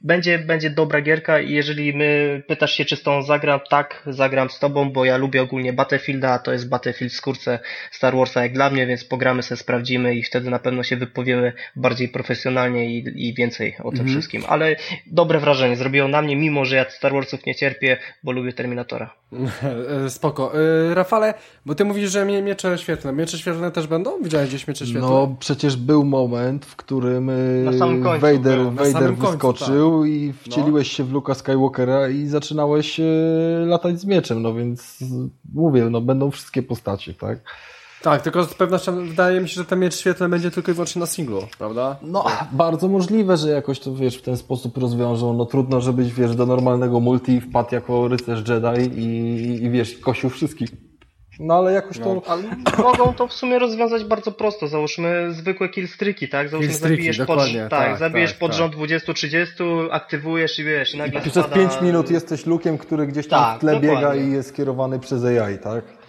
będzie, będzie dobra gierka i jeżeli my pytasz się, czy z tą zagram, tak, zagram z tobą, bo ja lubię ogólnie Battlefielda, to jest Battlefield w skórce Star Warsa jak dla mnie, więc pogramy sobie, sprawdzimy i wtedy na pewno się wypowiemy bardziej profesjonalnie i, i więcej o tym mhm. wszystkim. Ale dobre wrażenie zrobiło na mnie, mimo że ja Star Warsów nie cierpię, bo lubię Terminatora. Spoko. Y, Rafale, bo ty mówisz, że miecze świetlne. Miecze świetlne też będą? Widziałeś gdzieś miecze świetlne? No, przecież był moment, w którym y, na samym końcu, Vader, Vader wyskoczył końcu, tak. i wcieliłeś no. się w Luka Skywalkera i zaczynałeś latać z mieczem, no więc mówię, no będą wszystkie postacie, tak? Tak, tylko z pewnością wydaje mi się, że ten miecz świetlny będzie tylko i wyłącznie na singlu, prawda? No, bardzo możliwe, że jakoś to, wiesz, w ten sposób rozwiążą. No trudno, żebyś, wiesz, do normalnego multi wpadł jako rycerz Jedi i, i wiesz, kosił wszystkich. No ale jakoś to... No, ale mogą to w sumie rozwiązać bardzo prosto. Załóżmy zwykłe killstreaki, tak? Załóżmy zabijesz pod, tak, tak, zabijesz tak, pod tak. rząd 20-30, aktywujesz i wiesz, i nagle I przez spada... 5 minut jesteś lukiem, który gdzieś tam tak, w tle dokładnie. biega i jest skierowany przez AI, tak?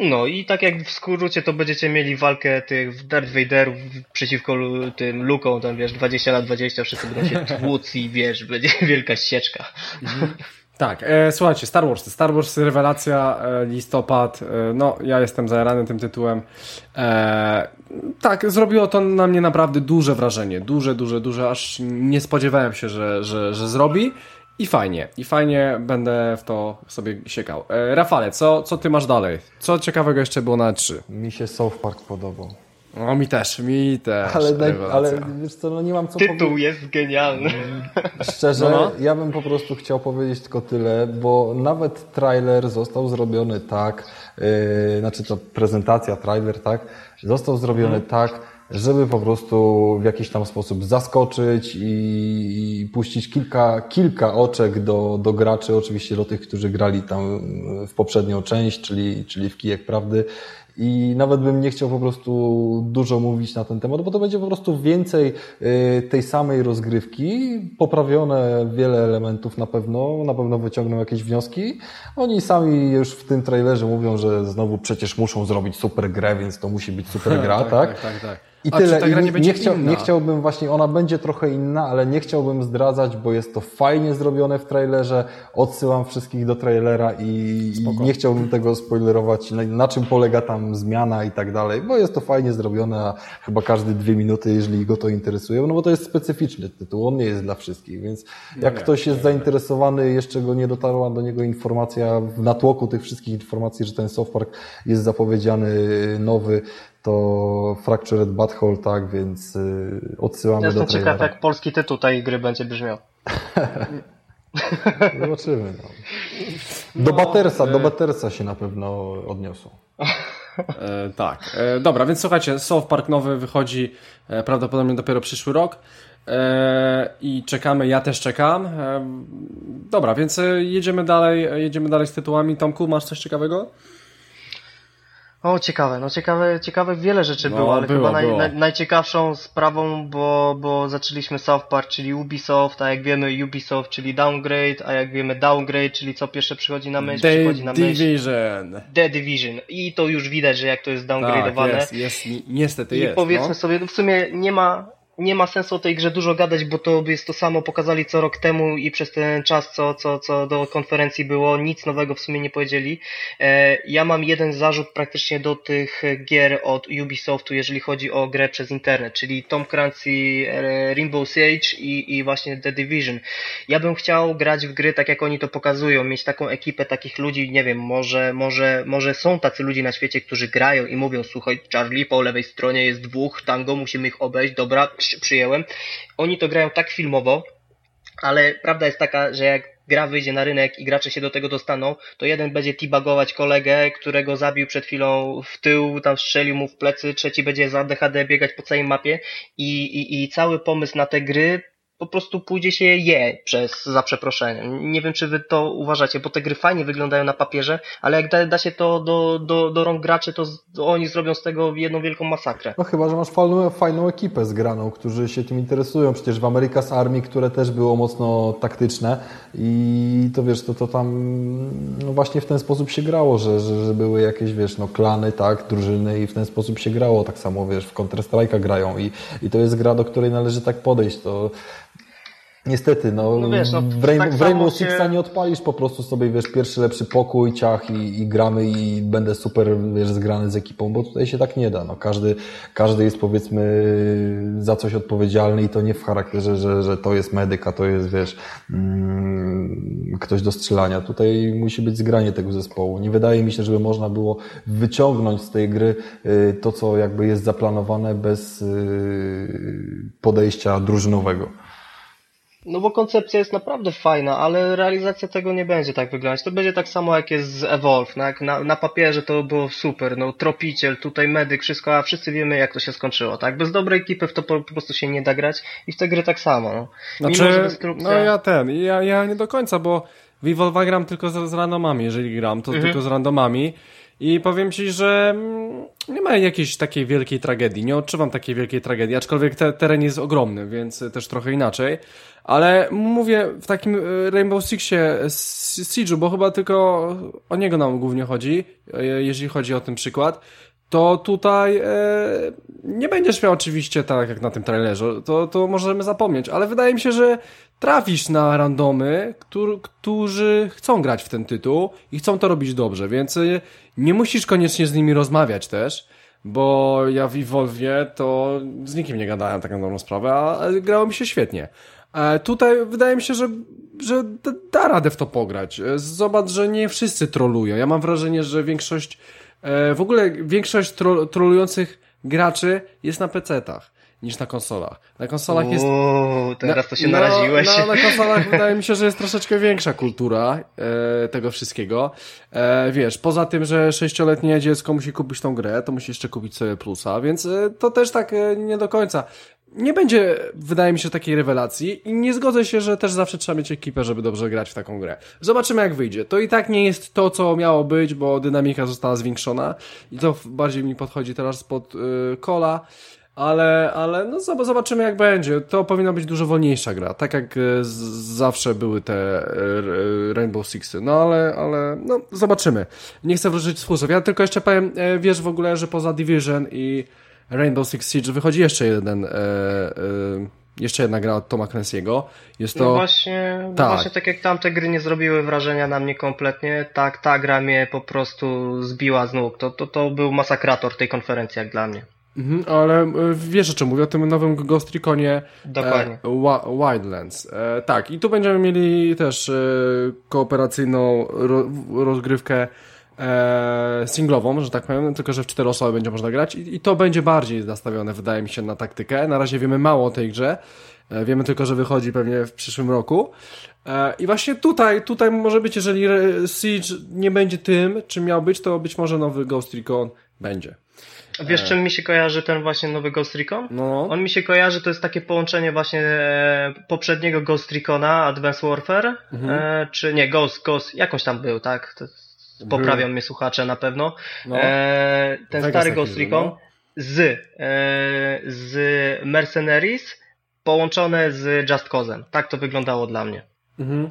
No i tak jak w skrócie to będziecie mieli walkę tych Darth Vaderów przeciwko tym Luką, tam wiesz, 20 na 20, wszyscy będą się tłuc i wiesz, będzie wielka ścieżka. Mhm. Tak, e, słuchajcie, Star Wars, Star Wars rewelacja, e, listopad, e, no ja jestem zajarany tym tytułem. E, tak, zrobiło to na mnie naprawdę duże wrażenie, duże, duże, duże, aż nie spodziewałem się, że, że, że zrobi. I fajnie, i fajnie będę w to sobie siekał. E, Rafale, co, co ty masz dalej? Co ciekawego jeszcze było na 3? Mi się South Park podobał. No mi też, mi też. Ale, ale wiesz co, no nie mam co Tytuł powiedzieć. jest genialny. Szczerze, no. ja bym po prostu chciał powiedzieć tylko tyle, bo nawet trailer został zrobiony tak, yy, znaczy to prezentacja, trailer, tak, został zrobiony hmm. tak, żeby po prostu w jakiś tam sposób zaskoczyć i, i, puścić kilka, kilka oczek do, do graczy, oczywiście do tych, którzy grali tam w poprzednią część, czyli, czyli w Kijek Prawdy. I nawet bym nie chciał po prostu dużo mówić na ten temat, bo to będzie po prostu więcej y, tej samej rozgrywki, poprawione wiele elementów na pewno, na pewno wyciągną jakieś wnioski. Oni sami już w tym trailerze mówią, że znowu przecież muszą zrobić super grę, więc to musi być super gra, tak? tak, tak, tak. tak. I A tyle. I nie, nie, chciał, nie, chciałbym właśnie, ona będzie trochę inna, ale nie chciałbym zdradzać, bo jest to fajnie zrobione w trailerze. Odsyłam wszystkich do trailera i, nie chciałbym tego spoilerować, na, na, czym polega tam zmiana i tak dalej, bo jest to fajnie zrobione, a chyba każdy dwie minuty, jeżeli go to interesuje, no bo to jest specyficzny tytuł, on nie jest dla wszystkich, więc no jak nie, ktoś jest nie, zainteresowany, jeszcze go nie dotarła do niego informacja w natłoku tych wszystkich informacji, że ten Soft Park jest zapowiedziany nowy, to Fractured Butthole, tak, więc y, odsyłamy Jestem do Jestem ciekaw, jak polski tytuł tej gry będzie brzmiał. Zobaczymy. No. Do no, Battersa, do y- Battersa się na pewno odniosą. E, tak. E, dobra, więc słuchajcie, South Park nowy wychodzi e, prawdopodobnie dopiero przyszły rok. E, I czekamy, ja też czekam. E, dobra, więc e, jedziemy dalej, jedziemy dalej z tytułami. Tomku, masz coś ciekawego? O, ciekawe, no ciekawe, ciekawe wiele rzeczy no, było, ale było, chyba naj, naj, najciekawszą sprawą, bo, bo zaczęliśmy South Park, czyli Ubisoft, a jak wiemy Ubisoft, czyli Downgrade, a jak wiemy Downgrade, czyli co pierwsze przychodzi na myśl, The przychodzi na myśl. Division. The Division. I to już widać, że jak to jest downgrade'owane. Tak, jest, jest, niestety I jest. I powiedzmy no. sobie, no w sumie nie ma, nie ma sensu o tej grze dużo gadać, bo to jest to samo pokazali co rok temu i przez ten czas, co, co, co do konferencji było, nic nowego w sumie nie powiedzieli. E, ja mam jeden zarzut praktycznie do tych gier od Ubisoftu, jeżeli chodzi o grę przez internet, czyli Tom Clancy, e, Rainbow Siege i, i właśnie The Division. Ja bym chciał grać w gry tak jak oni to pokazują, mieć taką ekipę takich ludzi, nie wiem, może, może, może są tacy ludzie na świecie, którzy grają i mówią, słuchaj, Charlie, po lewej stronie jest dwóch, tango, musimy ich obejść, dobra, przyjęłem. Oni to grają tak filmowo, ale prawda jest taka, że jak gra wyjdzie na rynek i gracze się do tego dostaną, to jeden będzie tibagować kolegę, którego zabił przed chwilą w tył, tam strzelił mu w plecy, trzeci będzie za DHD biegać po całej mapie i, i, i cały pomysł na te gry po prostu pójdzie się je przez, za przeproszeniem. Nie wiem, czy wy to uważacie, bo te gry fajnie wyglądają na papierze, ale jak da, da się to do, do, do rąk graczy, to, z, to oni zrobią z tego jedną wielką masakrę. No chyba, że masz fajną, fajną ekipę zgraną, którzy się tym interesują. Przecież w America's Army, które też było mocno taktyczne i to wiesz, to, to tam no właśnie w ten sposób się grało, że, że, że były jakieś, wiesz, no klany, tak, drużyny i w ten sposób się grało. Tak samo, wiesz, w Counter-Strike'a grają i, i to jest gra, do której należy tak podejść. To Niestety, no, No wiesz, no, w, Rainbow, tak w Rainbow się- Sixa nie odpalisz po prostu sobie, wiesz, pierwszy lepszy pokój, ciach i, i gramy i będę super, wiesz, zgrany z ekipą, bo tutaj się tak nie da, no, każdy, każdy jest powiedzmy za coś odpowiedzialny i to nie w charakterze, że, że to jest medyk, a to jest, wiesz, mm, ktoś do strzelania. Tutaj musi być zgranie tego zespołu. Nie wydaje mi się, żeby można było wyciągnąć z tej gry y, to, co jakby jest zaplanowane bez y, podejścia drużynowego. No bo koncepcja jest naprawdę fajna, ale realizacja tego nie będzie tak wyglądać. To będzie tak samo jak jest z Evolve. No jak na, na papierze to było super, no tropiciel, tutaj medyk, wszystko, a wszyscy wiemy jak to się skończyło, tak? Bez dobrej ekipy w to po, po prostu się nie da grać i w te gry tak samo, no. Mimo, Znaczy, destrukcja... no ja ten, ja, ja nie do końca, bo w Evolve'a gram tylko z, z randomami, jeżeli gram, to Mhm. tylko z randomami. I powiem ci, że mm, nie ma jakiejś takiej wielkiej tragedii, nie odczuwam takiej wielkiej tragedii, aczkolwiek te, teren jest ogromny, więc y, też trochę inaczej. Ale mówię w takim y, Rainbow Sixie Siege'u, bo chyba tylko o niego nam głównie chodzi, y, jeżeli chodzi o ten przykład, to tutaj e, nie będziesz miał oczywiście tak jak na tym trailerze, to, to możemy zapomnieć, ale wydaje mi się, że trafisz na randomy, któr, którzy chcą grać w ten tytuł i chcą to robić dobrze, więc e, nie musisz koniecznie z nimi rozmawiać też, bo ja w Evolve to z nikim nie gadałem tak na dobrą sprawę, a a grało mi się świetnie. E, tutaj wydaje mi się, że, że da, radę w to pograć. E, Zobacz, że nie wszyscy trolują. Ja mam wrażenie, że większość E, w ogóle większość tro, trolujących graczy jest na PC-tach niż na konsolach. Na konsolach jest. Uuu, teraz to się no, naraziłeś. No, na konsolach wydaje mi się, że jest troszeczkę większa kultura e, tego wszystkiego. E, wiesz, poza tym, że sześcioletnie dziecko musi kupić tą grę, to musi jeszcze kupić sobie plusa, więc e, to też tak e, nie do końca. Nie będzie, wydaje mi się, takiej rewelacji i nie zgodzę się, że też zawsze trzeba mieć ekipę, żeby dobrze grać w taką grę. Zobaczymy jak wyjdzie. To i tak nie jest to, co miało być, bo dynamika została zwiększona i to bardziej mi podchodzi teraz pod y, kola, ale, ale no zob- zobaczymy jak będzie. To powinna być dużo wolniejsza gra, tak jak y, zawsze były te y, y, Rainbow Sixy. No ale, ale no zobaczymy. Nie chcę wróżyć z fusów. Ja tylko jeszcze powiem, wiesz w ogóle, że poza Division i Rainbow Six Siege wychodzi jeszcze jeden, e, e, jeszcze jedna gra od Toma Clancy'ego. Jest to... No właśnie, no Tak. właśnie tak jak tamte gry nie zrobiły wrażenia na mnie kompletnie, tak ta gra mnie po prostu zbiła z nóg. To, to, to był masakrator tej konferencji jak dla mnie. Mhm, ale e, wiesz o czym mówię, o tym nowym Ghost Reconie Dokładnie. e, Wi- Wildlands. E, tak, i tu będziemy mieli też e, kooperacyjną ro, rozgrywkę e, singlową, że tak powiem, tylko że w cztery osoby będzie można grać i, i to będzie bardziej nastawione, wydaje mi się, na taktykę. Na razie wiemy mało o tej grze. E, Wiemy tylko, że wychodzi pewnie w przyszłym roku. E, I właśnie tutaj, tutaj może być, jeżeli Siege nie będzie tym, czym miał być, to być może nowy Ghost Recon będzie. Wiesz czym mi się kojarzy ten właśnie nowy Ghost Recon? No. On mi się kojarzy, to jest takie połączenie właśnie e, poprzedniego Ghost Recona, Advanced Warfare, Mhm. e, czy nie, Ghost, Ghost, jakoś tam był, tak? To, poprawią mnie słuchacze na pewno. No. E, ten Vegas stary Ghost Recon no. z, e, z Mercenaries połączone z Just Cause'em. Tak to wyglądało dla mnie. Mhm.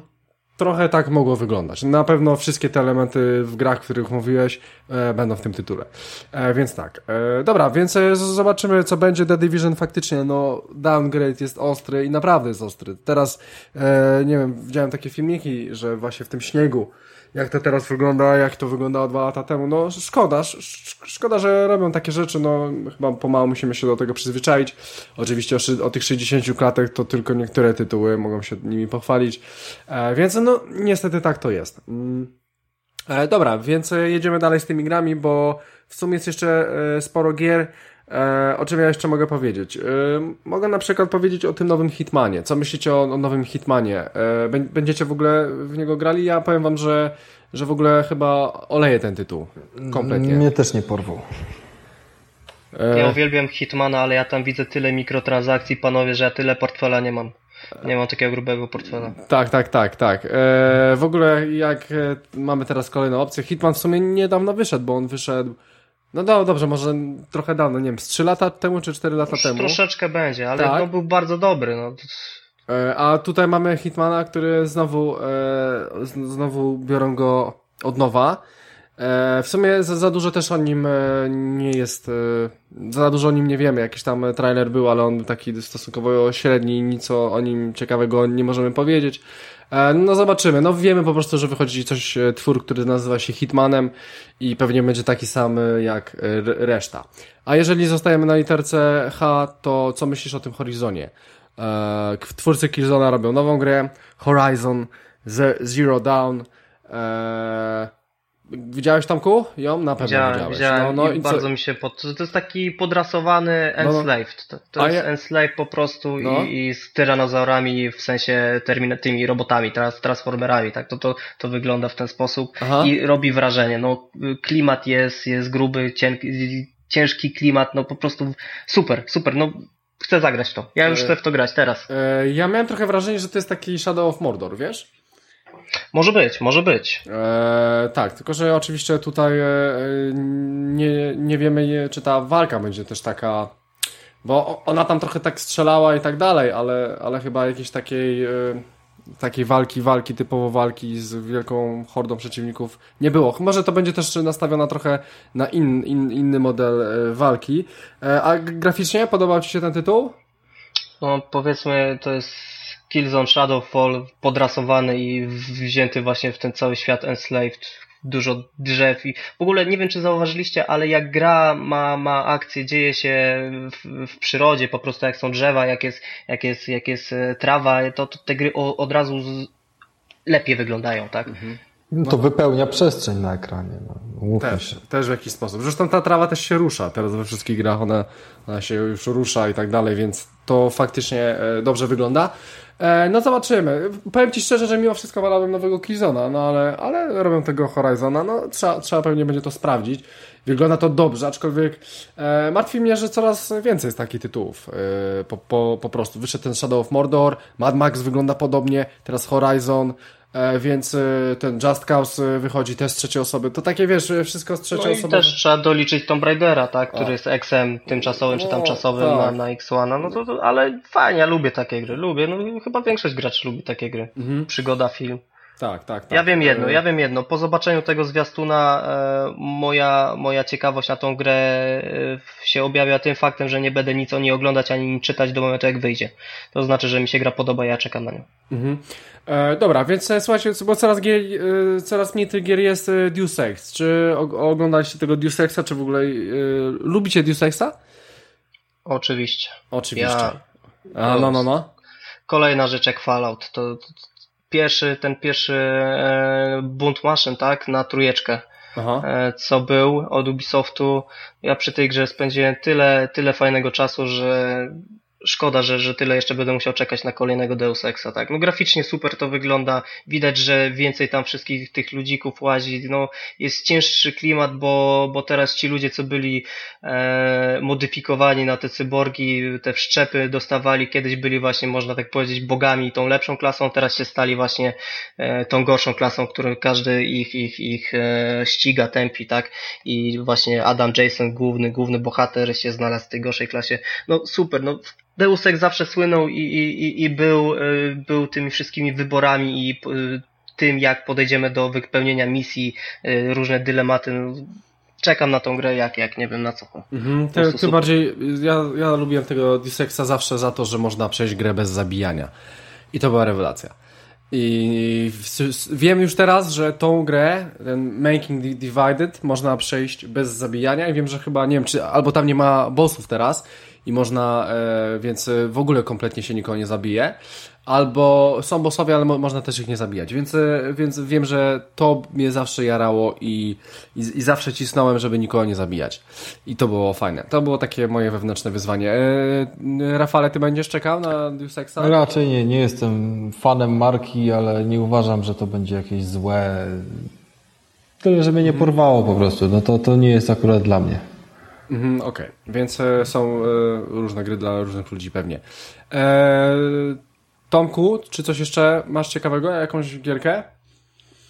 Trochę tak mogło wyglądać. Na pewno wszystkie te elementy w grach, o których mówiłeś, e, będą w tym tytule. E, więc tak. E, dobra, więc e, zobaczymy, co będzie. The Division faktycznie, no, downgrade jest ostry i naprawdę jest ostry. Teraz, e, nie wiem, widziałem takie filmiki, że właśnie w tym śniegu, jak to teraz wygląda, jak to wyglądało dwa lata temu, no szkoda, sz, sz- szkoda, że robią takie rzeczy, no chyba pomału musimy się do tego przyzwyczaić. Oczywiście o, o tych 60 klatek to tylko niektóre tytuły mogą się nimi pochwalić, e, więc no niestety tak to jest. Mm. E, dobra, więc e, jedziemy dalej z tymi grami, bo w sumie jest jeszcze e, sporo gier, e, o czym ja jeszcze mogę powiedzieć. E, mogę na przykład powiedzieć o tym nowym Hitmanie. Co myślicie o, o nowym Hitmanie? E, bę- będziecie w ogóle w niego grali? Ja powiem wam, że, że w ogóle chyba oleję ten tytuł. Kompletnie. Mnie też nie porwał. E, Ja uwielbiam Hitmana, ale ja tam widzę tyle mikrotransakcji, panowie, że ja tyle portfela nie mam. Nie mam takiego grubego portfela. Tak, tak, tak, tak. E, w ogóle jak e, mamy teraz kolejną opcję, Hitman w sumie niedawno wyszedł, bo on wyszedł, no do, dobrze, może trochę dawno, nie wiem, z 3 lata temu czy 4 lata Już temu. troszeczkę będzie, ale Tak. no, był bardzo dobry. No. E, a tutaj mamy Hitmana, który znowu, e, znowu biorą go od nowa. E, w sumie za, za, dużo też o nim e, nie jest, e, za dużo o nim nie wiemy. Jakiś tam trailer był, ale on taki stosunkowo średni, nic o, o nim ciekawego nie możemy powiedzieć. No zobaczymy. No wiemy po prostu, że wychodzi coś, twór, który nazywa się Hitmanem i pewnie będzie taki sam jak reszta. A jeżeli zostajemy na literce H, to co myślisz o tym Horizonie? Twórcy Killzona robią nową grę, Horizon Zero Dawn. Widziałeś Tamku? Ją? Na pewno widziałem, widziałeś. Widziałem no, no i bardzo co? mi się pod... To jest taki podrasowany Enslaved. No, no. To, to jest ja... Enslaved po prostu no. i, i, z tyranozaurami, w sensie termin... tymi robotami, teraz transformerami, tak? To, to, to wygląda w ten sposób Aha. i robi wrażenie. No, klimat jest, jest gruby, cienki, ciężki klimat, no po prostu super, super. No, chcę zagrać to. Ja już e... chcę w to grać teraz. E... Ja miałem trochę wrażenie, że to jest taki Shadow of Mordor, wiesz? Może być, może być. E, tak, tylko że oczywiście tutaj e, nie, nie wiemy, czy ta walka będzie też taka. Bo ona tam trochę tak strzelała i tak dalej, ale, ale chyba jakiejś takiej, e, takiej walki, walki, typowo walki z wielką hordą przeciwników nie było. Może to będzie też nastawiona trochę na in, in, inny model e, walki. E, a graficznie podobał Ci się ten tytuł? No, powiedzmy, to jest Killzone Shadowfall podrasowany i wzięty właśnie w ten cały świat Enslaved, dużo drzew i w ogóle nie wiem czy zauważyliście, ale jak gra ma, ma akcję, dzieje się w, w przyrodzie, po prostu jak są drzewa, jak jest, jak jest, jak jest e, trawa, to, to te gry o, od razu z, lepiej wyglądają, tak? Mhm. No to wypełnia przestrzeń na ekranie. No. Też, też w jakiś sposób. Zresztą ta trawa też się rusza. Teraz we wszystkich grach ona, ona się już rusza i tak dalej, więc to faktycznie e, dobrze wygląda. E, no zobaczymy. Powiem Ci szczerze, że mimo wszystko wolałbym nowego Killzona, no ale, ale robią tego Horizona, no trzeba, trzeba pewnie będzie to sprawdzić. Wygląda to dobrze, aczkolwiek e, martwi mnie, że coraz więcej jest takich tytułów. E, po, po, po prostu wyszedł ten Shadow of Mordor, Mad Max wygląda podobnie, teraz Horizon, więc e, ten Just Cause e, wychodzi też z trzeciej osoby. To takie, wiesz, wszystko z trzeciej no osoby. też trzeba doliczyć Tomb Raidera, tak, który A. jest XM tymczasowym, czy tam czasowym tak. na, na X1, no to, to, ale fajnie, ja lubię takie gry, lubię, no chyba większość graczy lubi takie gry. Mhm. Przygoda, film. Tak, tak, tak. Ja wiem jedno, ja wiem jedno. Po zobaczeniu tego zwiastuna e, moja, moja ciekawość na tą grę e, się objawia tym faktem, że nie będę nic o niej oglądać ani czytać do momentu jak wyjdzie. To znaczy, że mi się gra podoba ja czekam na nią. Mhm. E, dobra, więc e, słuchajcie, bo coraz, gier, e, coraz mniej tych gier jest e, Deus Ex. Czy oglądaliście tego Deus Exa, czy w ogóle lubicie Deus Exa? Oczywiście. Oczywiście. Ja... A, no, no, no. Kolejna rzecz jak Fallout. To, to, pierwszy, ten pierwszy e, bunt maszyn, tak, na trójeczkę. Aha. E, co był od Ubisoftu. Ja przy tej grze spędziłem tyle, tyle fajnego czasu, że szkoda, że, że tyle jeszcze będę musiał czekać na kolejnego Deus Exa, tak. No graficznie super to wygląda, widać, że więcej tam wszystkich tych ludzików łazi, no jest cięższy klimat, bo, bo teraz ci ludzie, co byli e, modyfikowani na te cyborgi, te wszczepy dostawali, kiedyś byli właśnie, można tak powiedzieć, bogami tą lepszą klasą, teraz się stali właśnie e, tą gorszą klasą, którą każdy ich, ich, ich e, ściga, tępi, tak. I właśnie Adam Jason, główny, główny bohater się znalazł w tej gorszej klasie. No super, no Deus Ex zawsze słynął i, i, i był, y, był tymi wszystkimi wyborami i y, tym, jak podejdziemy do wypełnienia misji, y, różne dylematy. No, czekam na tą grę jak, jak nie wiem na co. Mhm, tym bardziej, ja, ja lubiłem tego Exa zawsze za to, że można przejść grę bez zabijania. I to była rewelacja. I wiem już teraz, że tą grę, ten Making Divided, można przejść bez zabijania i wiem, że chyba, nie wiem, czy albo tam nie ma bossów teraz i można, e, więc e, w ogóle kompletnie się nikogo nie zabije. Albo są bossowie, ale mo można też ich nie zabijać. Więc, e, więc wiem, że to mnie zawsze jarało i, i, i, zawsze cisnąłem, żeby nikogo nie zabijać. I to było fajne. To było takie moje wewnętrzne wyzwanie. E, Rafale, ty będziesz czekał na Deus Exa? Raczej nie. Nie jestem fanem marki, ale nie uważam, że to będzie jakieś złe. Tyle, żeby nie porwało po prostu. No to, to nie jest akurat dla mnie. Mhm, Okej, okay. więc e, są e, różne gry dla różnych ludzi pewnie. E, Tomku, czy coś jeszcze masz ciekawego? Jakąś gierkę?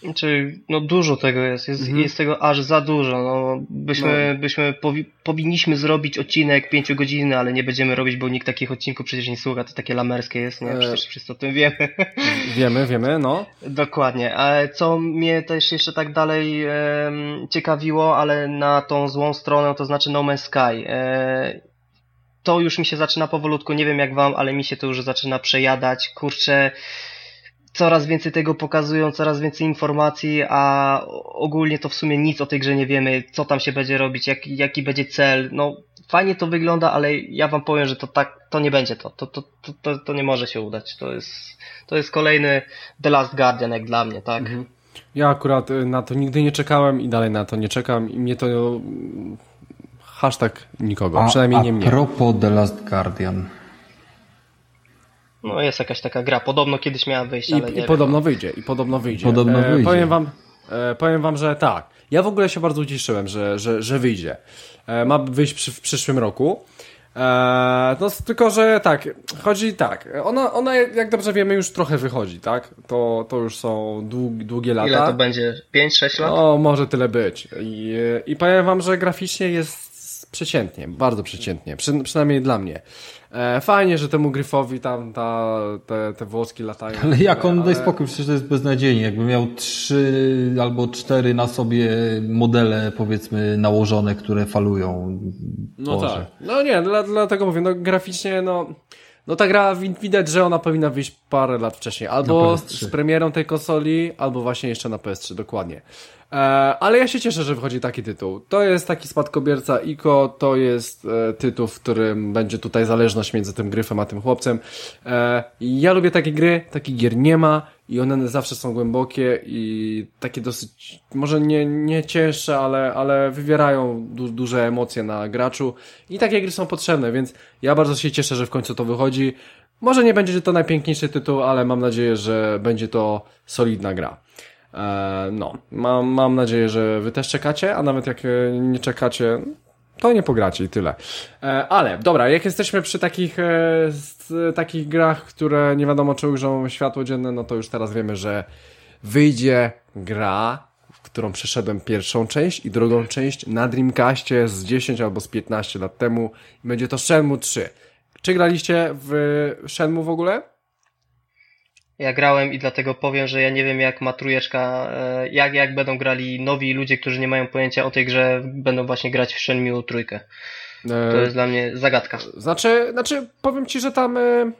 Znaczy, no dużo tego jest, jest, mhm. jest tego aż za dużo. No, byśmy, no. byśmy powi powinniśmy zrobić odcinek pięciogodzinny, ale nie będziemy robić, bo nikt takich odcinków przecież nie słucha, to takie lamerskie jest, nie? Przecież e... wszyscy o tym wiemy. Wiemy, wiemy, no. Dokładnie. A co mnie też jeszcze tak dalej e, ciekawiło, ale na tą złą stronę, to znaczy No Man's Sky. E, to już mi się zaczyna powolutku, nie wiem jak wam, ale mi się to już zaczyna przejadać. Kurczę, coraz więcej tego pokazują, coraz więcej informacji, a ogólnie to w sumie nic o tej grze nie wiemy, co tam się będzie robić, jak, jaki będzie cel. No, fajnie to wygląda, ale ja wam powiem, że to tak, to nie będzie to. To, to, to, to nie może się udać. To jest, to jest kolejny The Last Guardian jak dla mnie, tak? Mhm. Ja akurat y, na to nigdy nie czekałem i dalej na to nie czekam i mnie to mm, hashtag nikogo, a, przynajmniej nie mnie. A propos The Last Guardian. No jest jakaś taka gra. Podobno kiedyś miała wyjść, ale I, nie I podobno wyjdzie, i podobno wyjdzie. Podobno e, wyjdzie. Powiem wam, e, powiem wam, że tak. Ja w ogóle się bardzo ucieszyłem, że, że, że wyjdzie. E, ma wyjść przy, w przyszłym roku. E, no tylko, że tak, chodzi tak. Ona, ona, jak dobrze wiemy, już trochę wychodzi, tak? To, to już są dług, długie lata. Ile to będzie? 5-6 lat? O, może tyle być. I, I powiem wam, że graficznie jest przeciętnie, bardzo przeciętnie, przy, przynajmniej dla mnie. E, fajnie, że temu Gryfowi tam ta, te, te włoski latają. Ale jak on, ale... daj spokój, przecież to jest beznadziejnie. Jakby miał trzy albo cztery na sobie modele, powiedzmy, nałożone, które falują. No Boże. tak. No nie, dla, dlatego mówię, no graficznie, no... No ta gra widać, że ona powinna wyjść parę lat wcześniej. Albo z premierą tej konsoli, albo właśnie jeszcze na PS3, dokładnie. E, ale ja się cieszę, że wychodzi taki tytuł. To jest taki spadkobierca ICO, to jest e, tytuł, w którym będzie tutaj zależność między tym gryfem a tym chłopcem. E, ja lubię takie gry, takich gier nie ma i one zawsze są głębokie i takie dosyć, może nie, nie cięższe, ale, ale wywierają du duże emocje na graczu i takie gry są potrzebne, więc ja bardzo się cieszę, że w końcu to wychodzi. Może nie będzie to najpiękniejszy tytuł, ale mam nadzieję, że będzie to solidna gra. E, no, mam, mam nadzieję, że wy też czekacie, a nawet jak e, nie czekacie, to nie pogracie i tyle. E, ale, dobra, jak jesteśmy przy takich, takich grach, które nie wiadomo czy ujrzą światło dzienne, no to już teraz wiemy, że wyjdzie gra, którą przeszedłem pierwszą część i drugą część na Dreamcastie z 10 albo z 15 lat temu. Będzie to Shenmue 3. Czy graliście w Shenmue w ogóle? Ja grałem i dlatego powiem, że ja nie wiem jak ma trujeczka, e, jak, jak będą grali nowi ludzie, którzy nie mają pojęcia o tej grze, będą właśnie grać w Shenmue trójkę. To e, jest dla mnie zagadka. Znaczy, znaczy powiem Ci, że tam... E,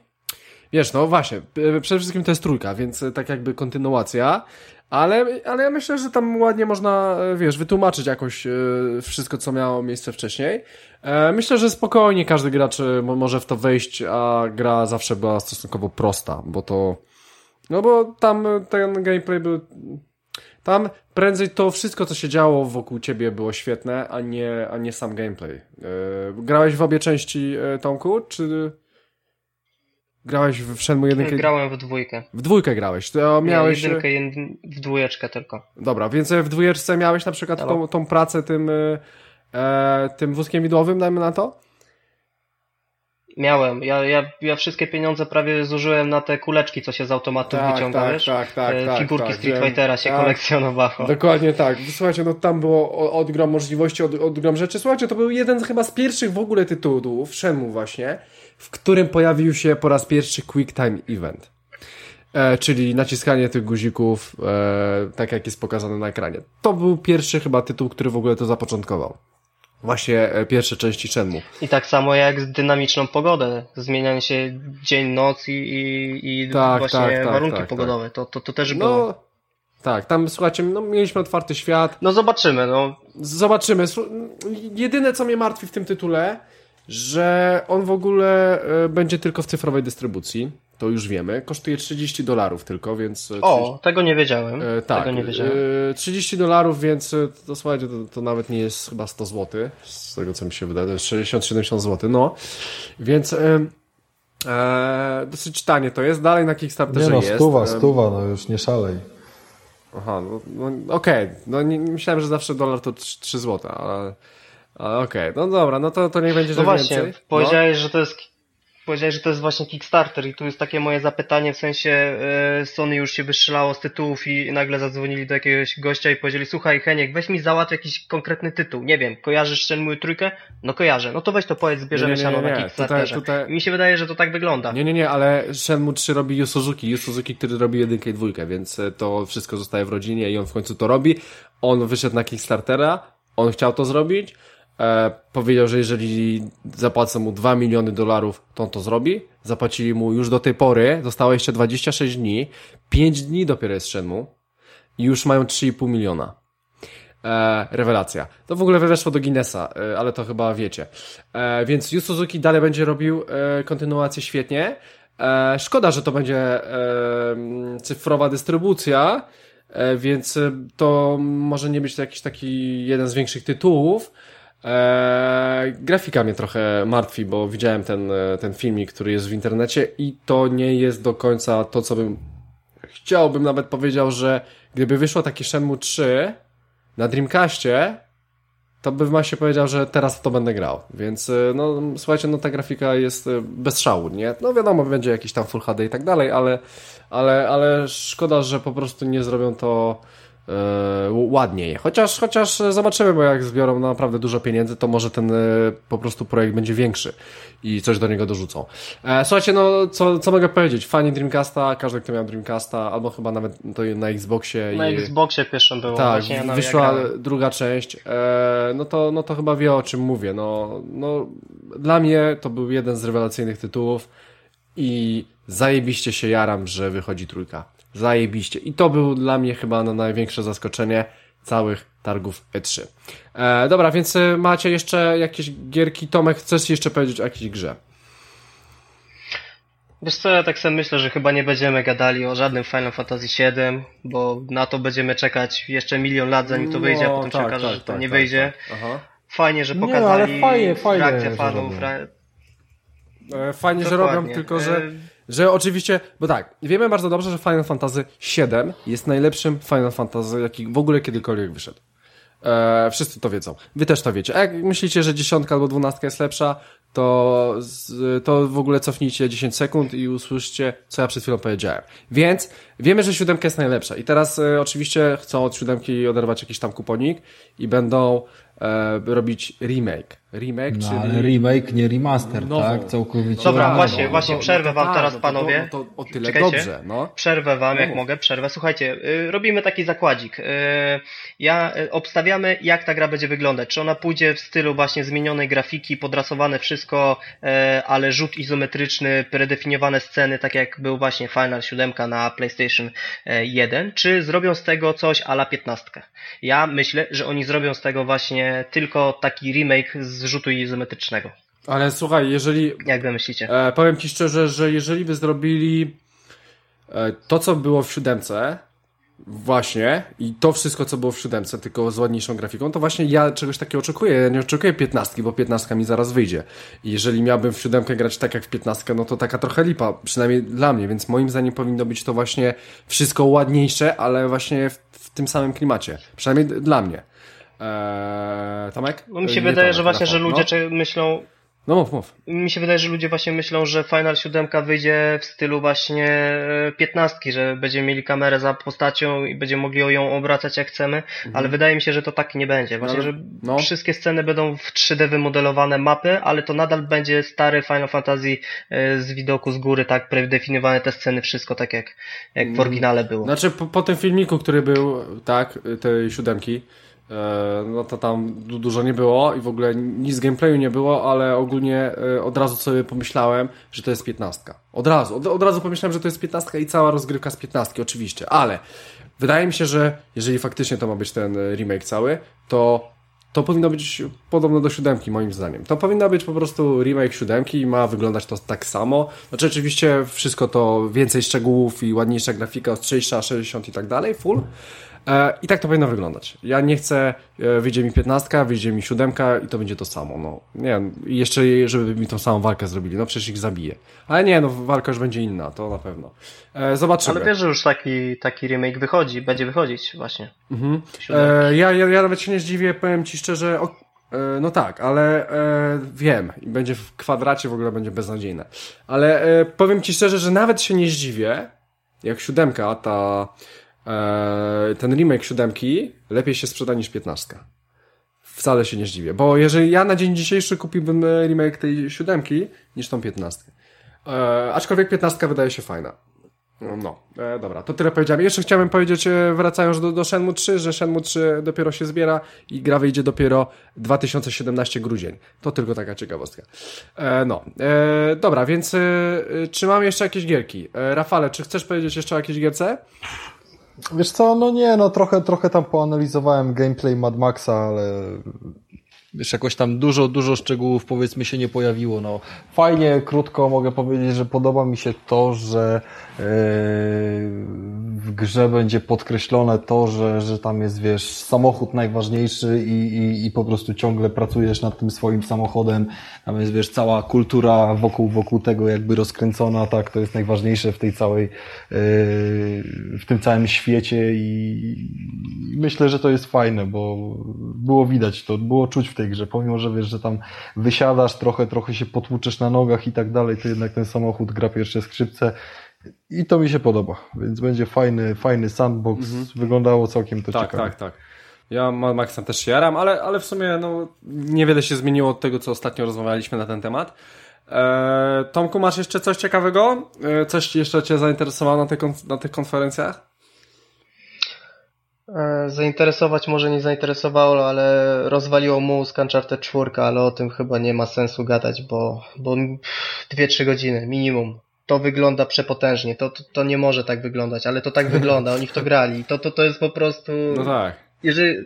wiesz, no właśnie, przede wszystkim to jest trójka, więc tak jakby kontynuacja, ale, ale ja myślę, że tam ładnie można, wiesz, wytłumaczyć jakoś wszystko, co miało miejsce wcześniej. Myślę, że spokojnie każdy gracz może w to wejść, a gra zawsze była stosunkowo prosta, bo to no bo tam ten gameplay był... Tam prędzej to wszystko, co się działo wokół ciebie było świetne, a nie, a nie sam gameplay. Yy, grałeś w obie części, yy, Tomku, czy... Grałeś w Shenmue? Grałem w dwójkę. W dwójkę grałeś. To miałeś... Ja jedynkę, jed... w dwójeczkę tylko. Dobra, więc w dwójeczce miałeś na przykład tą, tą pracę tym, e, tym wózkiem widłowym, dajmy na to? Miałem. Ja, ja, ja wszystkie pieniądze prawie zużyłem na te kuleczki, co się z automatu tak, wyciąga, tak, wiesz? Tak, tak, tak. Figurki tak, Street Fightera się tak, kolekcjonowało. Dokładnie tak. Słuchajcie, no tam było odgrom możliwości, od, odgrom rzeczy. Słuchajcie, to był jeden chyba z pierwszych w ogóle tytułów, Shenmue właśnie, w którym pojawił się po raz pierwszy Quick Time Event. E, czyli naciskanie tych guzików, e, tak jak jest pokazane na ekranie. To był pierwszy chyba tytuł, który w ogóle to zapoczątkował właśnie e, pierwsze części Shenmue. I tak samo jak z dynamiczną pogodę, zmienianie się dzień, noc i, i, i tak, właśnie tak, tak warunki tak, pogodowe, tak. To, to, to też no, było. Tak, tam słuchajcie, no, mieliśmy otwarty świat. No zobaczymy, no. Zobaczymy. Jedyne co mnie martwi w tym tytule, że on w ogóle e, będzie tylko w cyfrowej dystrybucji to już wiemy. Kosztuje 30 dolarów tylko, więc... 30... O, tego nie wiedziałem. E, tak, tego nie wiedziałem. E, 30 dolarów, więc e, to słuchajcie, to, to, nawet nie jest chyba 100 zł, z tego co mi się wydaje, to jest 60-70 zł, no. Więc... E, e, dosyć tanie to jest, dalej na Kickstarterze nie no, jest. stuwa, stuwa, no już nie szalej. Aha, no, no okej, okay. no nie, myślałem, że zawsze dolar to 3 zł, ale, ale okej, okay. no dobra, no to, to nie będzie, że no właśnie, więcej. powiedziałeś, no. że to jest powiedziałeś, że to jest właśnie Kickstarter i tu jest takie moje zapytanie, w sensie e, Sony już się wystrzelało z tytułów i nagle zadzwonili do jakiegoś gościa i powiedzieli, słuchaj Heniek, weź mi załatw jakiś konkretny tytuł, nie wiem, kojarzysz Shenmue trójkę? No kojarzę, no to weź to powiedz, zbierzemy Nie, nie, nie, siano na nie. Kickstarterze. Tutaj- tutaj- Mi się wydaje, że to tak wygląda. Nie, nie, nie, ale Shenmue 3 robi Yu Suzuki, Yu Suzuki, który robi jedynkę i dwójkę, więc e, to wszystko zostaje w rodzinie i on w końcu to robi. On wyszedł na Kickstartera, on chciał to zrobić, e, powiedział, że jeżeli zapłacą mu 2 miliony dolarów, to on to zrobi. Zapłacili mu już do tej pory, zostało jeszcze 26 dni, 5 dni dopiero jest Shenmue i już mają 3,5 miliona. E, rewelacja. To w ogóle weszło do Guinnessa, e, ale to chyba wiecie. E, więc Yu Suzuki dalej będzie robił e, kontynuację świetnie. E, szkoda, że to będzie e, cyfrowa dystrybucja, e, więc to może nie być jakiś taki jeden z większych tytułów. E, grafika mnie trochę martwi, bo widziałem ten, e, ten filmik, który jest w internecie i to nie jest do końca to, co bym chciałbym nawet powiedział, że gdyby wyszło takie Shenmue 3 na Dreamcastie, to bym właśnie powiedział, że teraz to będę grał. Więc y, no słuchajcie, no ta grafika jest y, bez szału, nie? No wiadomo, będzie jakiś tam Full HD i tak dalej, ale, ale, ale szkoda, że po prostu nie zrobią to e, ładniej. Chociaż, chociaż zobaczymy, bo jak zbiorą naprawdę dużo pieniędzy, to może ten e, po prostu projekt będzie większy i coś do niego dorzucą. E, słuchajcie, no co, co mogę powiedzieć? Fani Dreamcasta, każdy, kto miał Dreamcasta, albo chyba nawet to na Xboxie Na i... Xboxie pierwszą było. Tak, właśnie, wyszła druga część, e, no, to, no to chyba wie o czym mówię. No, no, dla mnie to był jeden z rewelacyjnych tytułów i zajebiście się jaram, że wychodzi trójka. Zajebiście. I to był dla mnie chyba no, największe zaskoczenie całych targów E3. E, dobra, więc e, macie jeszcze jakieś gierki? Tomek, chcesz jeszcze powiedzieć o jakiejś grze? Wiesz co, ja tak sobie myślę, że chyba nie będziemy gadali o żadnym Final Fantasy VII, bo na to będziemy czekać jeszcze milion lat zanim to wyjdzie, a No, potem się tak, okaże, tak, że to tak, nie tak, wyjdzie. tak. Aha. Fajnie, że Nie, pokazali ale fajnie, fajnie, reakcję że fanów. E, Fajnie, że robią, tylko że, E, że oczywiście, bo tak, wiemy bardzo dobrze, że Final Fantasy VII jest najlepszym Final Fantasy, jaki w ogóle kiedykolwiek wyszedł. E, wszyscy to wiedzą. Wy też to wiecie. A jak myślicie, że dziesiątka albo dwunastka jest lepsza, to, to w ogóle cofnijcie 10 sekund i usłyszcie, co ja przed chwilą powiedziałem. Więc wiemy, że siódemka jest najlepsza. I teraz e, oczywiście chcą od siódemki oderwać jakiś tam kuponik i będą e, robić remake. Remake, No, czyli... ale remake, nie remaster, Nową. tak? Całkowicie. Dobra, nową. właśnie, właśnie to- przerwę to wam tak, teraz, no to- panowie. No to o tyle Czekajcie. dobrze, no. Przerwę wam, jak No. mogę, przerwę. Słuchajcie, y, robimy taki zakładzik. Y, ja y, obstawiamy, jak ta gra będzie wyglądać. Czy ona pójdzie w stylu właśnie zmienionej grafiki, podrasowane wszystko, y, ale rzut izometryczny, predefiniowane sceny, tak jak był właśnie Final 7 na PlayStation y, 1, czy zrobią z tego coś ala 15. Ja myślę, że oni zrobią z tego właśnie tylko taki remake z rzutu izometrycznego. Ale słuchaj, jeżeli Jak wy myślicie? E, powiem ci szczerze, że jeżeli by zrobili e, to, co było w siódemce, właśnie, i to wszystko, co było w siódemce, tylko z ładniejszą grafiką, to właśnie ja czegoś takiego oczekuję. Ja nie oczekuję piętnastki, bo piętnastka mi zaraz wyjdzie. I jeżeli miałbym w siódemkę grać tak jak w piętnastkę, no to taka trochę lipa, przynajmniej dla mnie, więc moim zdaniem powinno być to właśnie wszystko ładniejsze, ale właśnie w, w tym samym klimacie. Przynajmniej dla mnie. Eee, Tomek? No mi się Nie wydaje, Tomek, że właśnie, Rafał. że ludzie No, myślą, no mów, mów. mi się wydaje, że ludzie właśnie myślą, że Final 7 wyjdzie w stylu właśnie e, piętnastki, że będziemy mieli kamerę za postacią i będziemy mogli ją obracać jak chcemy, ale wydaje mi się, że to tak nie będzie. Właśnie, ale- że no. wszystkie sceny będą w 3D wymodelowane mapy, ale to nadal będzie stary Final Fantasy e, z widoku z góry, tak, predefiniowane te sceny, wszystko tak jak, jak w oryginale było. Znaczy, po, po tym filmiku, który był, tak, tej siódemki, no to tam du dużo nie było i w ogóle nic z gameplayu nie było, ale ogólnie e, od razu sobie pomyślałem, że to jest piętnastka. Od razu, od, od razu pomyślałem, że to jest piętnastka i cała rozgrywka z piętnastki, oczywiście, ale wydaje mi się, że jeżeli faktycznie to ma być ten e, remake cały, to to powinno być podobne do siódemki, moim zdaniem. To powinno być po prostu remake siódemki i ma wyglądać to tak samo. Znaczy, oczywiście wszystko to więcej szczegółów i ładniejsza grafika, ostrzejsza, 60 i tak dalej, full. E, I tak to powinno wyglądać. Ja nie chcę, e, wyjdzie mi 15, wyjdzie mi siódemka i to będzie to samo. No, nie jeszcze żeby mi tą samą walkę zrobili, no przecież ich zabije. Ale nie, no walka już będzie inna, to na pewno. E, zobaczymy. Ale wiesz, że już taki, taki remake wychodzi, będzie wychodzić właśnie. Mhm. E, ja, ja, ja nawet się nie zdziwię, powiem Ci szczerze, o, no tak, ale e, wiem, będzie w kwadracie w ogóle będzie beznadziejne. Ale e, powiem ci szczerze, że nawet się nie zdziwię, jak siódemka, ta, ten remake siódemki lepiej się sprzeda niż piętnastka. Wcale się nie zdziwię, bo jeżeli ja na dzień dzisiejszy kupiłbym e, remake tej siódemki niż tą piętnastkę. E, aczkolwiek piętnastka wydaje się fajna. No, e, dobra, to tyle powiedziałem. Jeszcze chciałbym powiedzieć, e, wracając do, do Shenmue 3, że Shenmue 3 dopiero się zbiera i gra wyjdzie dopiero 2017 grudzień. To tylko taka ciekawostka. E, no, e, dobra, więc e, czy mam jeszcze jakieś gierki? Rafale, czy chcesz powiedzieć jeszcze o jakiejś gierce? Wiesz co, no nie, no trochę, trochę tam poanalizowałem gameplay Mad Maxa, ale wiesz, jakoś tam dużo, dużo szczegółów powiedzmy się nie pojawiło. No, fajnie, krótko mogę powiedzieć, że podoba mi się to, że yy, w grze będzie podkreślone to, że, że tam jest, wiesz, samochód najważniejszy i, i, i po prostu ciągle pracujesz nad tym swoim samochodem. Tam jest, wiesz, cała kultura wokół, wokół tego jakby rozkręcona, tak, to jest najważniejsze w tej całej, yy, w tym całym świecie i, i myślę, że to jest fajne, bo było widać to, było czuć w tej grze, pomimo, że wiesz, że tam wysiadasz trochę, trochę się potłuczesz na nogach i tak dalej, to jednak ten samochód gra pierwsze skrzypce i to mi się podoba, więc będzie fajny, fajny sandbox, wyglądało całkiem to tak, ciekawe. tak, tak. Ja Mad Maxem też się jaram, ale, ale w sumie no, niewiele się zmieniło od tego, co ostatnio rozmawialiśmy na ten temat. E, Tomku, masz jeszcze coś ciekawego? E, coś jeszcze Cię zainteresowało na tych konferencjach? E, Zainteresować może nie zainteresowało, ale rozwaliło mózg Uncharted 4, ale o tym chyba nie ma sensu gadać, bo, bo 2-3 godziny minimum. To wygląda przepotężnie, to, to, to nie może tak wyglądać, ale to tak wygląda, oni w to grali. To, to, to jest po prostu... No tak. Jeżeli...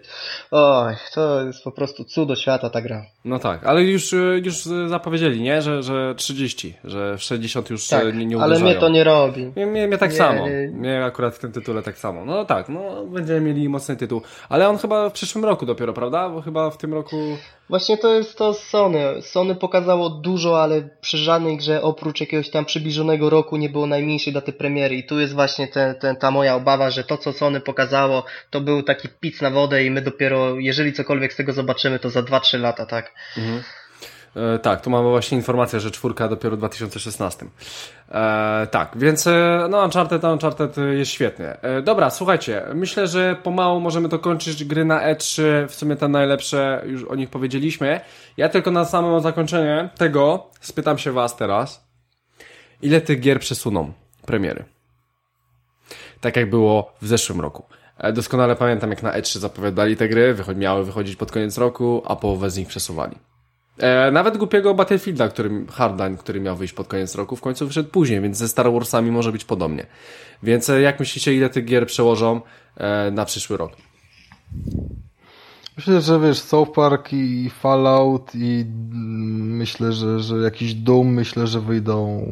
Oj, to jest po prostu cudo świata ta gra. No tak, ale już, e, już zapowiedzieli, nie? Że, że 30, że w 60 już Tak, e, nie, nie ale uderzają. mnie to nie robi. Mnie, mnie, mnie tak Nie, samo. nie. Mnie akurat w tym tytule tak samo. No tak, no będziemy mieli mocny tytuł. Ale on chyba w przyszłym roku dopiero, prawda? Bo chyba w tym roku... Właśnie to jest to Sony. Sony pokazało dużo, ale przy żadnej grze oprócz jakiegoś tam przybliżonego roku nie było najmniejszej daty premiery i tu jest właśnie ten, ten, ta moja obawa, że to co Sony pokazało to był taki pic na wodę i my dopiero, jeżeli cokolwiek z tego zobaczymy, to za 2-3 lata, tak? E, tak, tu mamy właśnie informację, że czwórka dopiero w 2016. E, tak, więc e, no Uncharted, Uncharted jest świetnie. E, dobra, słuchajcie, myślę, że pomału możemy dokończyć gry na E3, w sumie te najlepsze, już o nich powiedzieliśmy. Ja tylko na samo zakończenie tego spytam się was teraz, ile tych gier przesuną premiery? Tak jak było w zeszłym roku. E, Doskonale pamiętam, jak na E3 zapowiadali te gry, wycho- miały wychodzić pod koniec roku, a połowę z nich przesuwali. E, nawet głupiego Battlefielda, który, Hardline, który miał wyjść pod koniec roku, w końcu wyszedł później, więc ze Star Warsami może być podobnie. Więc e, jak myślicie, ile tych gier przełożą e, na przyszły rok? Myślę, że wiesz, South Park i Fallout i myślę, że, że jakiś Doom myślę, że wyjdą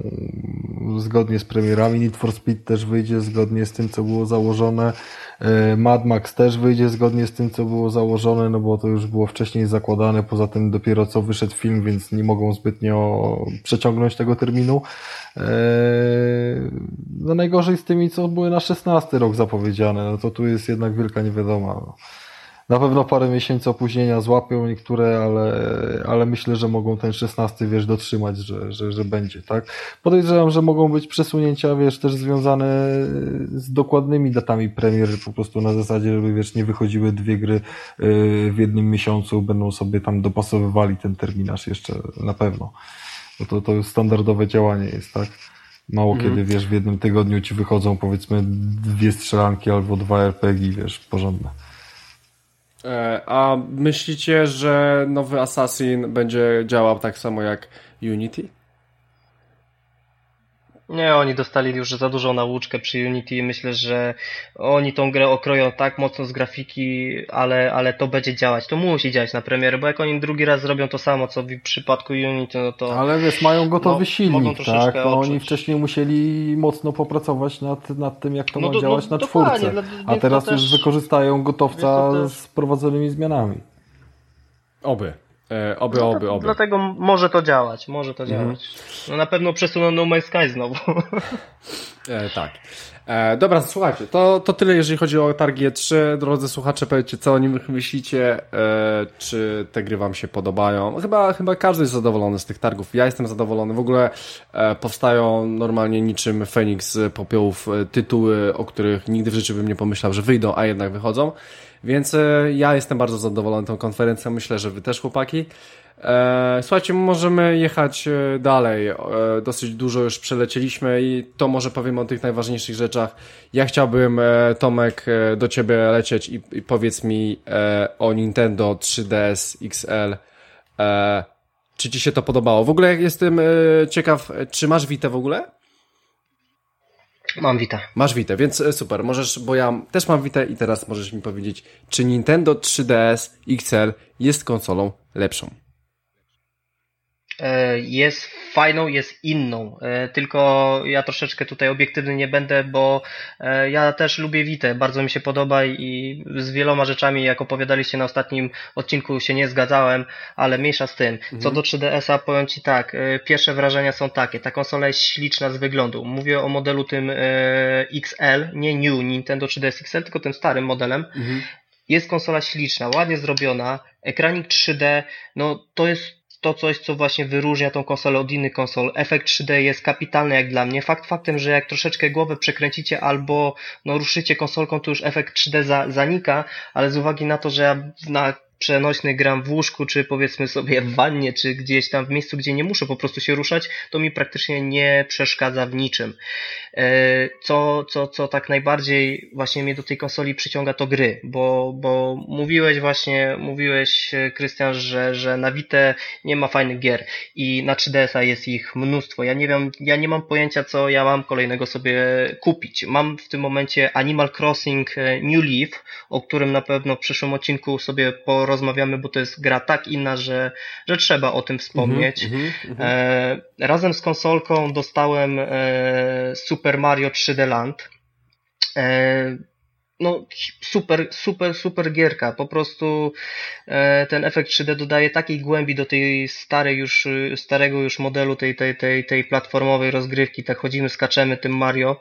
zgodnie z premierami. Need for Speed też wyjdzie zgodnie z tym, co było założone. E, Mad Max też wyjdzie zgodnie z tym, co było założone, no bo to już było wcześniej zakładane. Poza tym dopiero co wyszedł film, więc nie mogą zbytnio przeciągnąć tego terminu. E, No najgorzej z tymi, co były na 16 rok zapowiedziane, no to tu jest jednak wielka niewiadoma. Na pewno parę miesięcy opóźnienia złapią niektóre, ale, ale myślę, że mogą ten 16 wiesz dotrzymać, że, że, że będzie, tak? Podejrzewam, że mogą być przesunięcia, wiesz, też związane z dokładnymi datami premier, po prostu na zasadzie, żeby wiesz, nie wychodziły dwie gry yy, w jednym miesiącu, będą sobie tam dopasowywali ten terminarz jeszcze na pewno. Bo to, to standardowe działanie jest, tak? Mało kiedy, wiesz, w jednym tygodniu ci wychodzą powiedzmy dwie strzelanki albo dwa RPG, wiesz, porządne. E, a myślicie, że nowy Assassin będzie działał tak samo jak Unity? Nie, oni dostali już za dużą nauczkę przy Unity i myślę, że oni tą grę okroją tak mocno z grafiki, ale, ale to będzie działać. To musi działać na premierę, bo jak oni drugi raz zrobią to samo, co w przypadku Unity, no to... Ale wiesz, mają gotowy No, silnik, tak? No, oni wcześniej musieli mocno popracować nad, nad tym, jak to No ma do- działać no na czwórce. A teraz to już też- wykorzystają gotowca też- z wprowadzonymi zmianami. Oby. E, oby, No, oby, oby. Dlatego może to działać, może to Mhm. działać. No na pewno przesuną No Man's Sky znowu. E, tak. E, dobra, słuchajcie, to, to tyle, jeżeli chodzi o targi E3. Drodzy słuchacze, powiedzcie, co o nim myślicie, e, czy te gry wam się podobają. Chyba, chyba każdy jest zadowolony z tych targów. Ja jestem zadowolony. W ogóle e, powstają normalnie niczym Feniks z popiołów e, tytuły, o których nigdy w życiu bym nie pomyślał, że wyjdą, a jednak wychodzą. Więc e, ja jestem bardzo zadowolony tą konferencją. Myślę, że wy też, chłopaki. E, słuchajcie, możemy jechać e, dalej. Dosyć dużo już przelecieliśmy i to może powiem o tych najważniejszych rzeczach. Ja chciałbym, Tomek, do ciebie lecieć i, powiedz mi o Nintendo 3DS XL. Czy ci się to podobało? W ogóle jestem ciekaw, czy masz Witę w ogóle? Mam Witę. Masz Witę, więc super. Możesz, bo ja też mam Witę i teraz możesz mi powiedzieć, czy Nintendo 3DS XL jest konsolą lepszą? E, jest fajną, jest inną. E, tylko ja troszeczkę tutaj obiektywny nie będę, bo e, ja też lubię Witę, bardzo mi się podoba i z wieloma rzeczami, jak opowiadaliście na ostatnim odcinku, się nie zgadzałem, ale mniejsza z tym. Co mhm. do 3DS-a, powiem Ci tak, pierwsze wrażenia są takie, ta konsola jest śliczna z wyglądu. Mówię o modelu tym XL, nie New Nintendo 3DS XL, tylko tym starym modelem. Mhm. Jest konsola śliczna, ładnie zrobiona, ekranik 3D, no to jest to coś, co właśnie wyróżnia tą konsolę od innych konsol. Efekt 3D jest kapitalny jak dla mnie. Fakt faktem, że jak troszeczkę głowę przekręcicie albo no, ruszycie konsolką, to już efekt 3D za, zanika, ale z uwagi na to, że ja na przenośny gram w łóżku, czy powiedzmy sobie w wannie, czy gdzieś tam w miejscu, gdzie nie muszę po prostu się ruszać, to mi praktycznie nie przeszkadza w niczym. E, co, co, co tak najbardziej właśnie mnie do tej konsoli przyciąga to gry, bo, bo mówiłeś właśnie, mówiłeś Krystian, że, że na Vita nie ma fajnych gier i na 3DS-a jest ich mnóstwo. Ja nie wiem, ja nie mam pojęcia co ja mam kolejnego sobie kupić. Mam w tym momencie Animal Crossing e, New Leaf, o którym na pewno w przyszłym odcinku sobie porozmawiamy, bo to jest gra tak inna, że, że trzeba o tym wspomnieć. Mm -hmm, mm -hmm. E, razem z konsolką dostałem e, Super Mario 3D Land. E, no super, super, super gierka. Po prostu e, ten efekt 3D dodaje takiej głębi do tej starej już, starego już modelu tej, tej, tej, tej platformowej rozgrywki. Tak chodzimy, skaczemy tym Mario.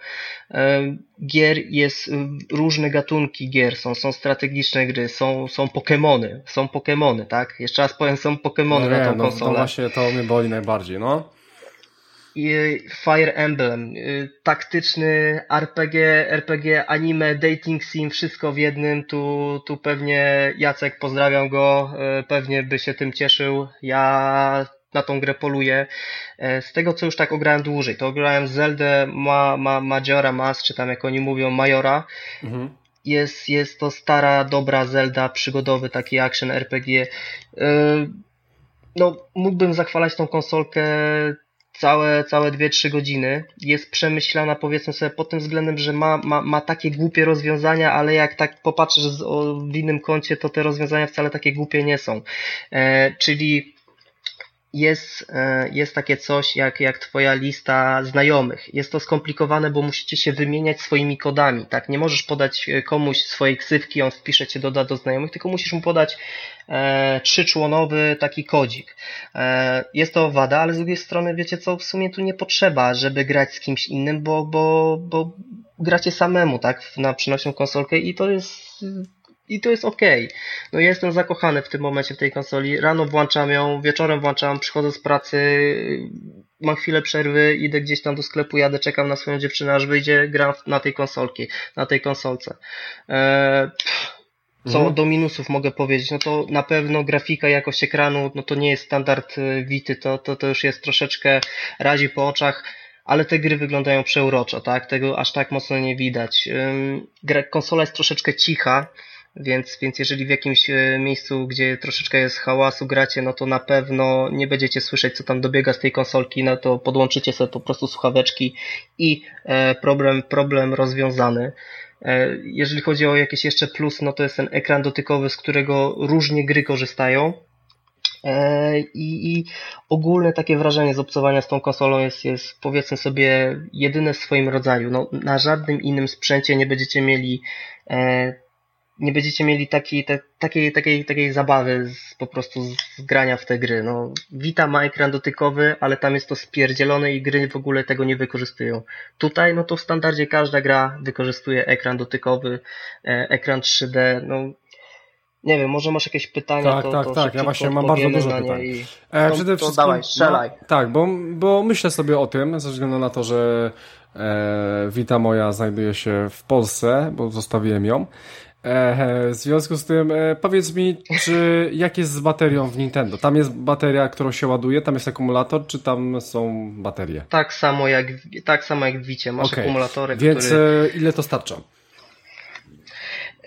E, gier jest różne gatunki gier. Są, są strategiczne gry, są, są Pokémony. Są Pokémony, tak? Jeszcze raz powiem, są Pokémony no na tą no, konsolę. To właśnie to mnie boli najbardziej, no. Fire Emblem, y, taktyczny RPG, RPG, anime, dating sim, wszystko w jednym. Tu, tu pewnie Jacek, pozdrawiam go, y, pewnie by się tym cieszył. Ja na tą grę poluję. Y, z tego, co już tak ograłem dłużej, to ograłem Zeldę ma, ma, Majora Mas, czy tam jak oni mówią, Majora. Mhm. Jest, jest to stara, dobra Zelda, przygodowy taki action RPG. No, mógłbym zachwalać tą konsolkę całe, całe 2-3 godziny. Jest przemyślana, powiedzmy sobie, pod tym względem, że ma, ma, ma takie głupie rozwiązania, ale jak tak popatrzysz z, o, w innym kącie, to te rozwiązania wcale takie głupie nie są. E, czyli jest, e, jest takie coś jak, jak twoja lista znajomych. Jest to skomplikowane, bo musicie się wymieniać swoimi kodami, tak? Nie możesz podać e, komuś swojej ksywki, on wpisze cię, doda do znajomych, tylko musisz mu podać e, trzyczłonowy taki kodzik. E, jest to wada, ale z drugiej strony wiecie co, w sumie tu nie potrzeba, żeby grać z kimś innym, bo, bo, bo gracie samemu, tak? Na przynośną konsolkę i to jest i to jest ok. No ja jestem zakochany w tym momencie w tej konsoli. Rano włączam ją, wieczorem włączam, przychodzę z pracy, mam chwilę przerwy, idę gdzieś tam do sklepu, jadę, czekam na swoją dziewczynę, aż wyjdzie, gram na tej konsolki, na tej konsolce. Eee, co mhm. do minusów mogę powiedzieć, no to na pewno grafika, jakość ekranu, no to nie jest standard Wity, to, to, to już jest troszeczkę razi po oczach ale te gry wyglądają przeuroczo, tak? Tego aż tak mocno nie widać. Konsola jest troszeczkę cicha, więc, więc jeżeli w jakimś e, miejscu, gdzie troszeczkę jest hałasu gracie, no to na pewno nie będziecie słyszeć, co tam dobiega z tej konsolki, no to podłączycie sobie po prostu słuchaweczki i e, problem, problem rozwiązany. E, jeżeli chodzi o jakieś jeszcze plus, no to jest ten ekran dotykowy, z którego różnie gry korzystają. I, I, ogólne takie wrażenie z obcowania z tą konsolą jest, jest powiedzmy sobie jedyne w swoim rodzaju. No, na żadnym innym sprzęcie nie będziecie mieli nie będziecie mieli takiej, te, takiej, takiej, takiej zabawy z, po prostu z grania w te gry. No, Vita ma ekran dotykowy, ale tam jest to spierdzielone i gry w ogóle tego nie wykorzystują. Tutaj, no to w standardzie każda gra wykorzystuje ekran dotykowy, e, ekran 3D, no nie wiem, może masz jakieś pytania, tak, to, tak, to tak. Ja właśnie mam bardzo dużo pytań. I... E, to, przede to wszystkim, dawaj, strzelaj. No, tak, bo, bo myślę sobie o tym, ze względu na to, że e, Wita moja znajduje się w Polsce, bo zostawiłem ją. E, w związku z tym e, powiedz mi, czy jak jest z baterią w Nintendo? Tam jest bateria, którą się ładuje, tam jest akumulator, czy tam są baterie? Tak samo jak, tak samo jak w Wicie, masz okay. akumulatory, Więc e, ile to starcza?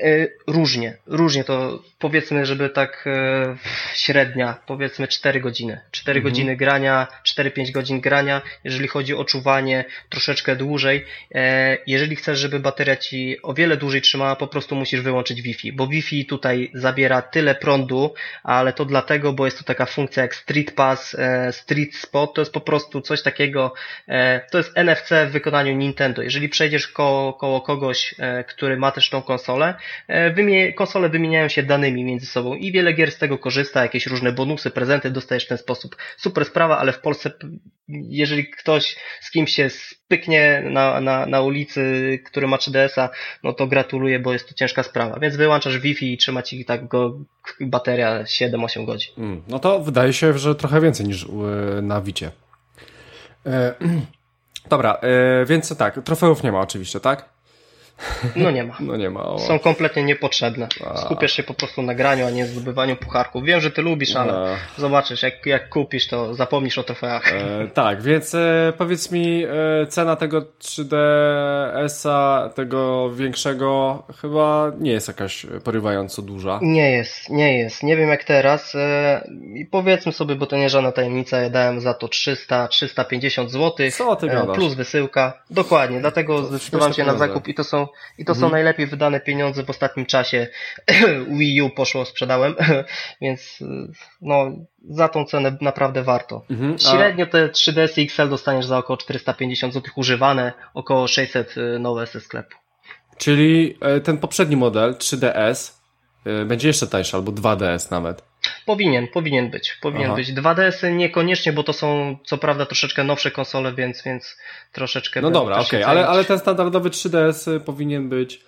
E, różnie, różnie to powiedzmy, żeby tak e, średnia, powiedzmy 4 godziny. 4 mhm. godziny grania, 4-5 godzin grania, jeżeli chodzi o czuwanie troszeczkę dłużej. E, jeżeli chcesz, żeby bateria ci o wiele dłużej trzymała, po prostu musisz wyłączyć Wi-Fi, bo Wi-Fi tutaj zabiera tyle prądu, ale to dlatego, bo jest tu taka funkcja jak Street Pass, e, Street Spot, to jest po prostu coś takiego, to jest NFC w wykonaniu Nintendo. Jeżeli przejdziesz koło, koło kogoś, który ma też tą konsolę, wymie konsole wymieniają się danymi między sobą i wiele gier z tego korzysta, jakieś różne bonusy, prezenty dostajesz w ten sposób. Super sprawa, ale w Polsce, jeżeli ktoś z kimś się spyknie na, na, na ulicy, który ma 3DS-a, no to gratuluję, bo jest to ciężka sprawa. Więc wyłączasz Wi-Fi i trzyma ci tak go bateria 7-8 godzin. Mm, no to wydaje się, że trochę więcej niż na Wicie. E, dobra, e, więc tak, trofeów nie ma oczywiście, tak? No nie ma. No nie ma. O. Są kompletnie niepotrzebne. Skupiasz się po prostu na graniu, a nie zdobywaniu pucharków. Wiem, że ty lubisz, ale a. zobaczysz, jak, jak kupisz, to zapomnisz o trofeach. E, tak, więc e, powiedz mi, e, cena tego 3DS-a, tego większego, chyba nie jest jakaś porywająco duża. Nie jest, nie jest. Nie wiem jak teraz. E, I powiedzmy sobie, bo to nie żadna tajemnica, ja dałem za to 300-350 zł. Co ty e, Plus wysyłka. Dokładnie, dlatego zdecydowałem się na zakup i to są i to mhm. są najlepiej wydane pieniądze w ostatnim czasie. Wii U poszło, sprzedałem, więc no, za tą cenę naprawdę warto. Mhm. A... Średnio te 3DS XL dostaniesz za około 450 zł używane, około 600 y, nowe ze sklepu. Czyli e, ten poprzedni model 3DS e, będzie jeszcze tańszy, albo 2DS nawet. Powinien, powinien być. Powinien Aha. być. 2DS-y niekoniecznie, bo to są co prawda troszeczkę nowsze konsole, więc, więc troszeczkę. No dobra, okej, okay. ale, ale ten standardowy 3DS powinien być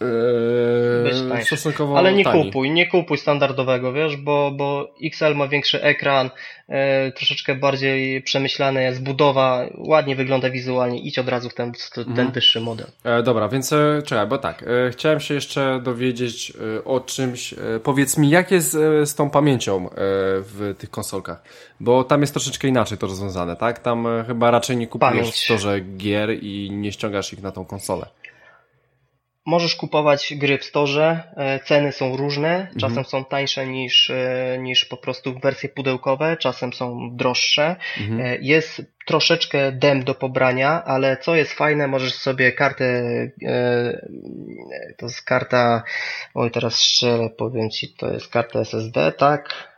Eee, stosunkowo Ale nie tani. kupuj, nie kupuj standardowego, wiesz, bo, bo XL ma większy ekran, e, troszeczkę bardziej przemyślane jest budowa, ładnie wygląda wizualnie, idź od razu w ten, ten mhm. wyższy model. E, dobra, więc e, czekaj, bo tak, e, chciałem się jeszcze dowiedzieć e, o czymś, e, powiedz mi, jak jest z tą pamięcią w tych konsolkach, bo tam jest troszeczkę inaczej to rozwiązane, tak? Tam chyba raczej nie kupujesz Pamięć. w storze gier i nie ściągasz ich na tą konsolę. Możesz kupować gry w storze, e, ceny są różne, mhm. czasem są tańsze niż, e, niż po prostu wersje pudełkowe, czasem są droższe. Mhm. E, jest troszeczkę dem do pobrania, ale co jest fajne, możesz sobie kartę, to jest karta, oj teraz strzelę, powiem Ci, to jest karta SSD, tak?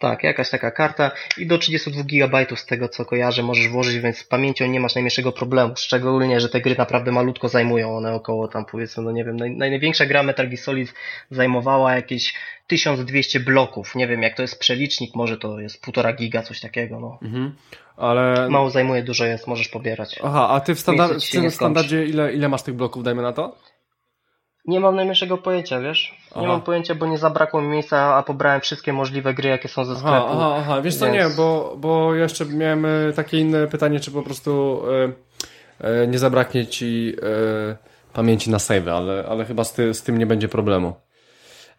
Tak, jakaś taka karta i do 32 GB z tego co kojarzę możesz włożyć, więc z pamięcią nie masz najmniejszego problemu. Szczególnie, że te gry naprawdę malutko zajmują. One około tam powiedzmy, no nie wiem, naj, największa gra Metal Gear Solid zajmowała jakieś 1200 bloków. Nie wiem jak to jest przelicznik, może to jest 1,5 giga, coś takiego. No. Mhm, ale... Mało zajmuje, dużo jest, możesz pobierać. Aha, a ty w, standard, w standardzie ile, ile masz tych bloków, dajmy na to? Nie mam najmniejszego pojęcia, wiesz? Nie aha. mam pojęcia, bo nie zabrakło mi miejsca, a pobrałem wszystkie możliwe gry, jakie są ze sklepu. Aha, aha, aha. wiesz co, więc... nie, bo, bo jeszcze miałem e, takie inne pytanie, czy po prostu e, e, nie zabraknie ci e, pamięci na save, ale, ale chyba z, ty, z tym nie będzie problemu.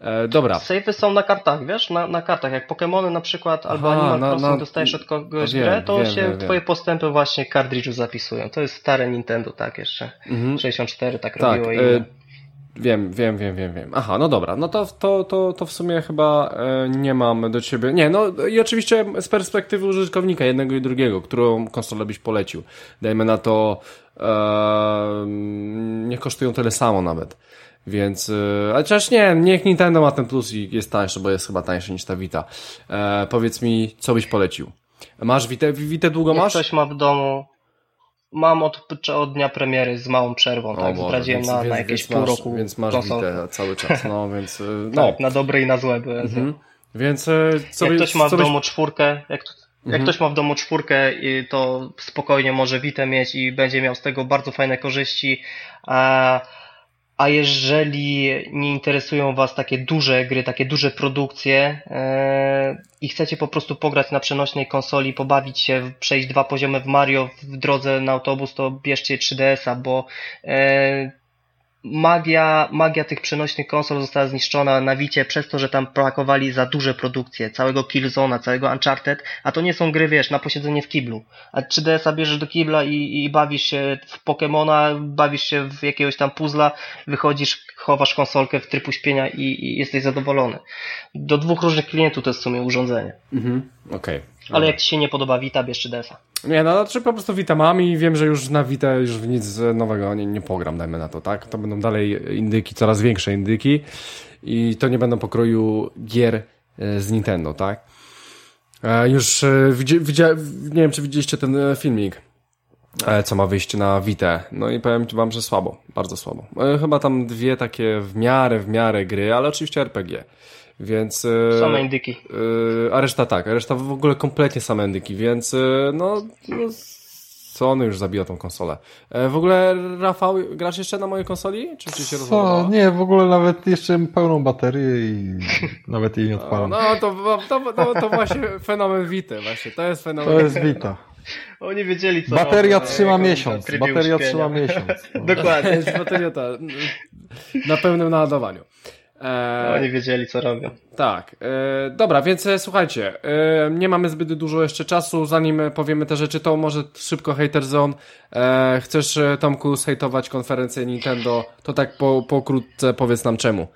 E, dobra. Savey są na kartach, wiesz? Na, na kartach, jak Pokémony na przykład, albo Aha, Animal na, Crossing na... dostajesz od kogoś wiem, grę, to wiem, się wiem, twoje postępy właśnie w kartridżu zapisują. To jest stare Nintendo, tak jeszcze. Mhm. 64 tak, tak robiło i... Wiem, wiem, wiem, wiem, wiem. Aha, no dobra, no to, to, to, to w sumie chyba e, nie mam do ciebie. Nie, no i oczywiście z perspektywy użytkownika jednego i drugiego, którą konsolę byś polecił. Dajmy na to, e, nie kosztują tyle samo nawet. Więc, e, chociaż nie, niech Nintendo ma ten plus i jest tańszy, bo jest chyba tańszy niż ta Vita. E, powiedz mi, co byś polecił? Masz Vita, Vita długo masz? ktoś ma w domu, Mam od, od dnia premiery z małą przerwą, tak? Boże, Zdradziłem więc, na, na jakieś pół masz, roku. Więc masz bite cały czas, no więc y, no. Tak, na dobre i na złe były. Mhm. Więc y, co jak by- ktoś ma co w byś- domu czwórkę, jak, jak Mhm. ktoś ma w domu czwórkę, to spokojnie może Witę mieć i będzie miał z tego bardzo fajne korzyści. A, a jeżeli nie interesują Was takie duże gry, takie duże produkcje e, i chcecie po prostu pograć na przenośnej konsoli, pobawić się, przejść dwa poziomy w Mario w drodze na autobus, to bierzcie 3DS-a, bo e, magia, magia tych przenośnych konsol została zniszczona na Wicie przez to, że tam pakowali za duże produkcje, całego Killzona, całego Uncharted, a to nie są gry, wiesz, na posiedzenie w kiblu. A 3DS-a bierzesz do kibla i, i bawisz się w Pokemona, bawisz się w jakiegoś tam puzzla, wychodzisz, chowasz konsolkę w tryb uśpienia i, i jesteś zadowolony. Do dwóch różnych klientów to jest w sumie urządzenie. Mhm. Okej. Ale jak Ci się nie podoba Vita, bierz 3DS-a. Nie, no znaczy po prostu Vita mam i wiem, że już na Vita już w nic nowego nie, nie pogram, dajmy na to, tak? To będą dalej indyki, coraz większe indyki i to nie będą pokroju gier e, z Nintendo, tak? E, Już e, widzi, nie wiem, czy widzieliście ten filmik, co ma wyjść na Vita. No i powiem wam, że słabo, bardzo słabo. Chyba tam dwie takie w miarę, w miarę gry, ale oczywiście RPG. Więc... e, Same indyki. Yy, a reszta tak, a reszta w ogóle kompletnie same indyki, więc yy, no, no Sony już zabija tą konsolę. E, w ogóle, Rafał, grasz jeszcze na mojej konsoli? Czy ci się Co? rozładowała? Nie, w ogóle nawet jeszcze pełną baterię i nawet jej nie No, odpalam. no to, to, to, to właśnie fenomen Vity, właśnie, to jest fenomen To jest Vita. Oni wiedzieli, co Bateria robią, trzyma miesiąc. Bateria uśpienia. trzyma miesiąc. No. Dokładnie. Jest bateria ta, na pełnym naładowaniu. E, Oni wiedzieli, co robią. Tak, e, dobra, więc e, słuchajcie, e, nie mamy zbyt dużo jeszcze czasu, zanim e, powiemy te rzeczy, to może szybko Hater Zone. E, chcesz, e, Tomku, zhejtować konferencję Nintendo, to tak po, pokrótce powiedz nam czemu.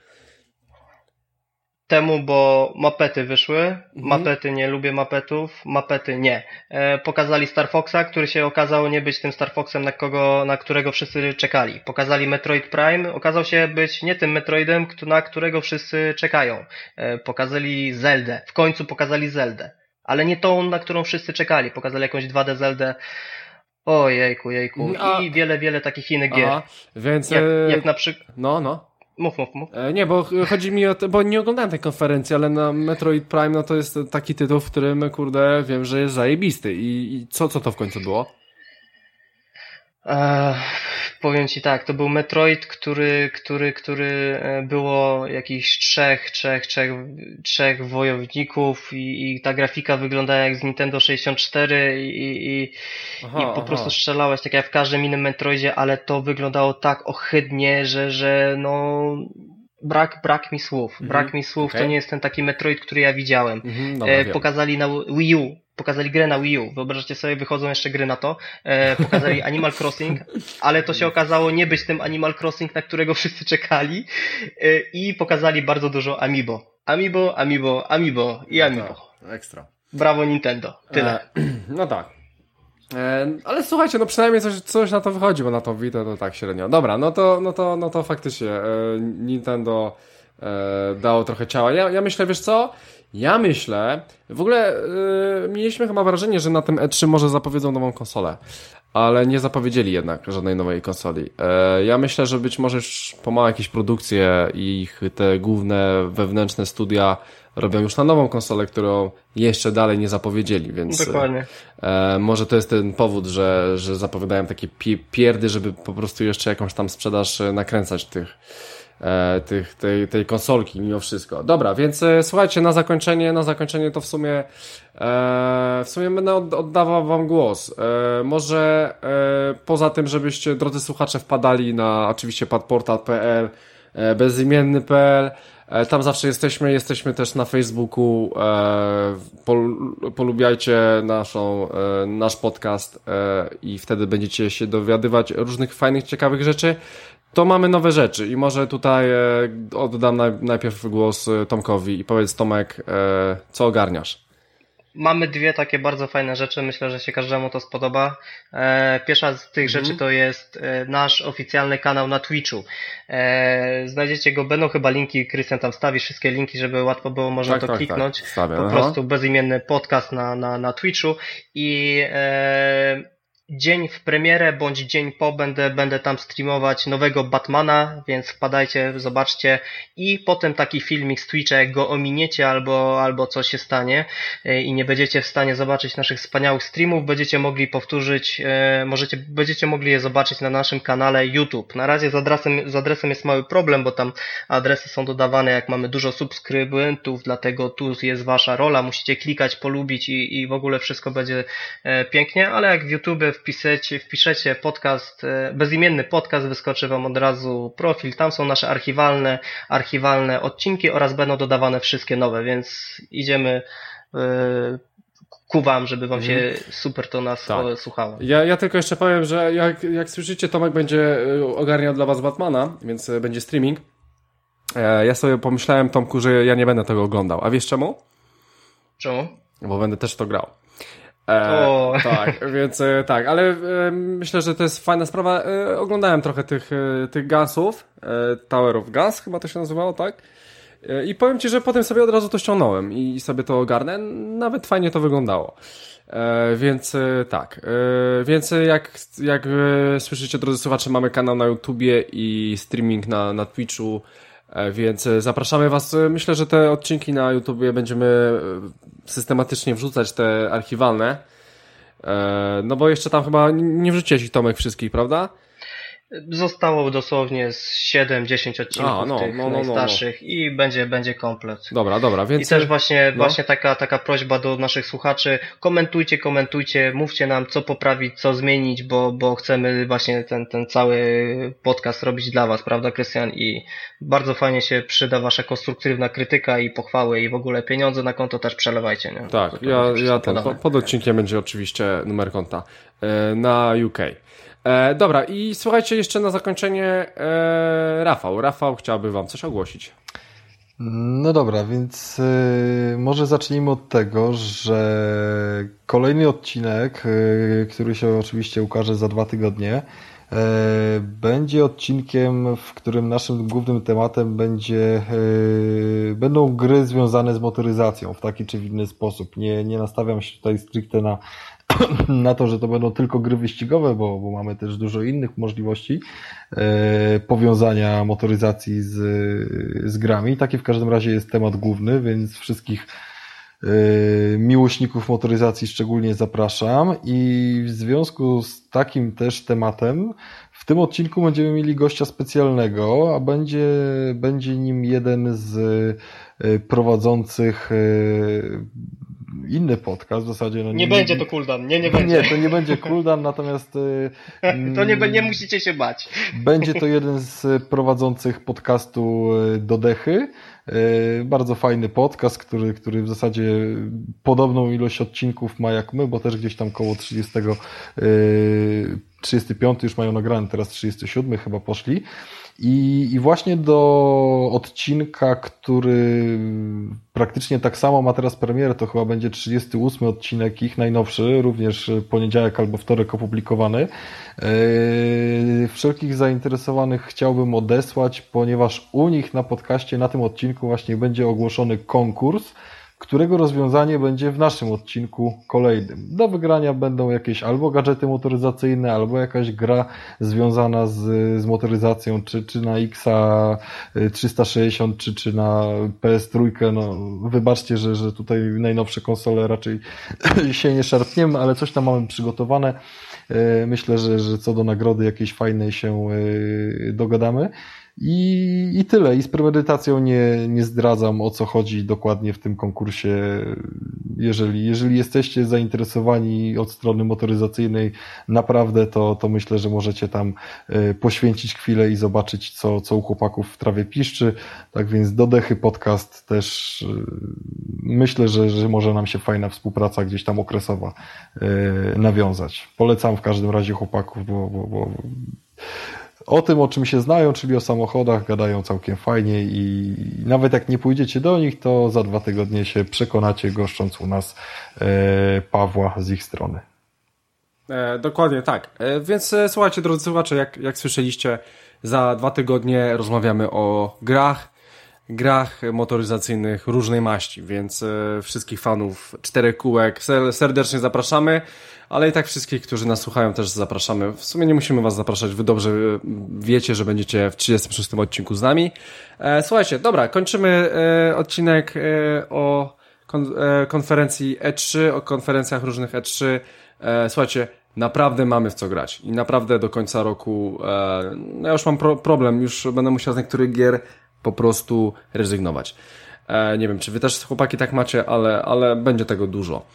Temu, bo mapety wyszły. Mhm. Mapety nie lubię mapetów. Mapety nie. E, pokazali Star Foxa, który się okazał nie być tym Star Foxem, na kogo, na którego wszyscy czekali. Pokazali Metroid Prime, okazał się być nie tym Metroidem, na którego wszyscy czekają. E, pokazali Zeldę. W końcu pokazali Zeldę. Ale nie tą, na którą wszyscy czekali. Pokazali jakąś 2D Zeldę. O jejku, jejku. A- I wiele, wiele takich innych gier. Aha, więc... Jak, e, jak na przykład... No, no. Mów, mów, mów. E, nie, bo ch- chodzi mi o to, bo nie oglądałem tej konferencji, ale na Metroid Prime, no to jest taki tytuł, w którym, kurde, wiem, że jest zajebisty. I, i co, co to w końcu było? Eee, powiem ci tak, to był Metroid, który, który, który e, było jakichś trzech, trzech, trzech, trzech wojowników i, i ta grafika wyglądała jak z Nintendo 64 i, i, Aha, i po aha. prostu strzelałeś tak jak w każdym innym Metroidzie, ale to wyglądało tak ohydnie, że, że no brak, brak mi słów, brak mi słów, okej. to nie jest ten taki Metroid, który ja widziałem. Mhm, dobra, E, pokazali na Wii U, pokazali grę na Wii U. Wyobraźcie sobie, wychodzą jeszcze gry na to. E, pokazali Animal Crossing, ale to się okazało nie być tym Animal Crossing, na którego wszyscy czekali. E, I pokazali bardzo dużo Amiibo. Amiibo, Amiibo, Amiibo i Amiibo. Tak, ekstra. Brawo Nintendo. Tyle. E, no tak. E, ale słuchajcie, no przynajmniej coś, coś na to wychodzi, bo na to Vita to tak średnio. Dobra, no to, no to, no to faktycznie e, Nintendo e, dało trochę ciała. Ja, ja myślę, wiesz co? Ja myślę, w ogóle e, mieliśmy chyba wrażenie, że na tym E3 może zapowiedzą nową konsolę, ale nie zapowiedzieli jednak żadnej nowej konsoli. E, ja myślę, że być może już pomału jakieś produkcje i ich te główne wewnętrzne studia robią już na nową konsolę, którą jeszcze dalej nie zapowiedzieli, więc Dokładnie. e, może to jest ten powód, że, że zapowiadają takie pi- pierdy, żeby po prostu jeszcze jakąś tam sprzedaż e, nakręcać tych, tych, tej, tej konsolki mimo wszystko. Dobra, więc e, słuchajcie, na zakończenie, na zakończenie to w sumie e, w sumie będę od, oddawał wam głos. E, może e, poza tym, żebyście, drodzy słuchacze, wpadali na oczywiście padportal.pl, e, bezimienny.pl, E, Tam zawsze jesteśmy, jesteśmy też na Facebooku. E, pol, polubiajcie naszą, e, nasz podcast e, i wtedy będziecie się dowiadywać różnych fajnych, ciekawych rzeczy. To mamy nowe rzeczy i może tutaj e, oddam naj, najpierw głos e, Tomkowi i powiedz Tomek, e, co ogarniasz? Mamy dwie takie bardzo fajne rzeczy, myślę, że się każdemu to spodoba. Pierwsza z tych Mhm. rzeczy to jest nasz oficjalny kanał na Twitchu. Znajdziecie go, będą chyba linki, Krystian tam wstawi wszystkie linki, żeby łatwo było można Tak, to tak, kliknąć. tak, wstawię, po aha. prostu bezimienny podcast na, na, na Twitchu i dzień w premierę bądź dzień po będę, będę tam streamować nowego Batmana, więc wpadajcie, zobaczcie i potem taki filmik z Twitcha, jak go ominiecie albo, albo coś się stanie e, i nie będziecie w stanie zobaczyć naszych wspaniałych streamów, będziecie mogli powtórzyć, e, możecie, będziecie mogli je zobaczyć na naszym kanale YouTube. Na razie z adresem, z adresem jest mały problem, bo tam adresy są dodawane jak mamy dużo subskrybentów, dlatego tu jest wasza rola, musicie klikać, polubić i, i w ogóle wszystko będzie e, pięknie, ale jak w YouTube wpiszecie, wpiszecie podcast, e, bezimienny podcast, wyskoczy Wam od razu profil. Tam są nasze archiwalne, archiwalne odcinki oraz będą dodawane wszystkie nowe, więc idziemy e, ku Wam, żeby Wam się mhm. super to nas tak. słuchało. Ja, ja tylko jeszcze powiem, że jak, jak słyszycie, Tomek będzie e, ogarniał dla Was Batmana, więc będzie streaming. Ja sobie pomyślałem, Tomku, że ja nie będę tego oglądał. A wiesz czemu? Czemu? Bo będę też to grał. E, tak, więc e, tak, ale e, myślę, że to jest fajna sprawa. E, oglądałem trochę tych, e, tych Gunsów, e, Tower of Guns chyba to się nazywało, tak? I powiem Ci, że potem sobie od razu to ściągnąłem i sobie to ogarnę. Nawet fajnie to wyglądało. więc tak, więc jak, jak słyszycie, drodzy słuchacze, mamy kanał na YouTubie i streaming na, na Twitchu, więc zapraszamy Was. Myślę, że te odcinki na YouTubie będziemy systematycznie wrzucać te archiwalne. E, no bo jeszcze tam chyba nie wrzuciłeś ich Tomek wszystkich, prawda? Zostało dosłownie z 7-10 odcinków A, no, tych no, no, no, no, najstarszych i będzie, będzie komplet. Dobra, dobra, więc... I też właśnie, no. właśnie taka, taka prośba do naszych słuchaczy, komentujcie, komentujcie, mówcie nam co poprawić, co zmienić, bo, bo chcemy właśnie ten, ten cały podcast robić dla was, prawda Krystian? I bardzo fajnie się przyda wasza konstruktywna krytyka i pochwały i w ogóle pieniądze na konto też przelewajcie, nie? Tak, ja, ja ten, pod odcinkiem będzie oczywiście numer konta e, na UK. E, dobra, i słuchajcie, jeszcze na zakończenie e, Rafał. Rafał chciałby Wam coś ogłosić. No dobra, więc y, może zacznijmy od tego, że kolejny odcinek, y, który się oczywiście ukaże za dwa tygodnie, y, będzie odcinkiem, w którym naszym głównym tematem będzie, będą gry związane z motoryzacją w taki czy inny sposób. Nie, nie nastawiam się tutaj stricte na na to, że to będą tylko gry wyścigowe, bo, bo mamy też dużo innych możliwości e, powiązania motoryzacji z, z grami. Taki w każdym razie jest temat główny, więc wszystkich e, miłośników motoryzacji szczególnie zapraszam i w związku z takim też tematem w tym odcinku będziemy mieli gościa specjalnego, a będzie, będzie nim jeden z e, prowadzących inny podcast w zasadzie. No, nie, nie będzie to cooldown, nie, nie będzie. Nie, to nie będzie cooldown, natomiast... Y, to nie, nie musicie się bać. Będzie to jeden z prowadzących podcastu y, Dodechy. Y, bardzo fajny podcast, który, który w zasadzie podobną ilość odcinków ma jak my, bo też gdzieś tam koło 30, 35 już mają nagrane, teraz 37 chyba poszli. I, I właśnie do odcinka, który praktycznie tak samo ma teraz premierę, to chyba będzie 38 odcinek ich najnowszy, również poniedziałek albo wtorek opublikowany. Yy, wszelkich zainteresowanych chciałbym odesłać, ponieważ u nich na podcaście na tym odcinku właśnie będzie ogłoszony konkurs którego rozwiązanie będzie w naszym odcinku kolejnym. Do wygrania będą jakieś albo gadżety motoryzacyjne, albo jakaś gra związana z, z motoryzacją, czy, czy na XA 360, czy, czy na PS3. No, wybaczcie, że, że tutaj najnowsze konsole raczej się nie szarpniemy, ale coś tam mamy przygotowane. E, myślę, że, że co do nagrody jakiejś fajnej się e, dogadamy. I, I tyle. I z premedytacją nie, nie zdradzam o co chodzi dokładnie w tym konkursie. Jeżeli, jeżeli jesteście zainteresowani od strony motoryzacyjnej naprawdę, to, to myślę, że możecie tam e, poświęcić chwilę i zobaczyć, co, co u chłopaków w trawie piszczy. Tak więc do Dechy Podcast też e, myślę, że, że może nam się fajna współpraca gdzieś tam okresowa e, nawiązać. Polecam w każdym razie chłopaków, bo, bo, bo o tym, o czym się znają, czyli o samochodach, gadają całkiem fajnie i nawet jak nie pójdziecie do nich, to za dwa tygodnie się przekonacie, goszcząc u nas e, Pawła z ich strony. E, dokładnie tak. E, więc e, słuchajcie, drodzy słuchacze, jak, jak słyszeliście, za dwa tygodnie rozmawiamy o grach. grach motoryzacyjnych różnej maści, więc e, wszystkich fanów czterech kółek serdecznie zapraszamy, ale i tak wszystkich, którzy nas słuchają też zapraszamy. W sumie nie musimy was zapraszać, wy dobrze e, wiecie, że będziecie w 36 odcinku z nami. E, słuchajcie, dobra, kończymy odcinek o konferencji E3, o konferencjach różnych E3. Słuchajcie, naprawdę mamy w co grać i naprawdę do końca roku no ja już mam pro problem, już będę musiał z niektórych gier po prostu rezygnować. E, nie wiem, czy wy też chłopaki tak macie, ale, ale będzie tego dużo.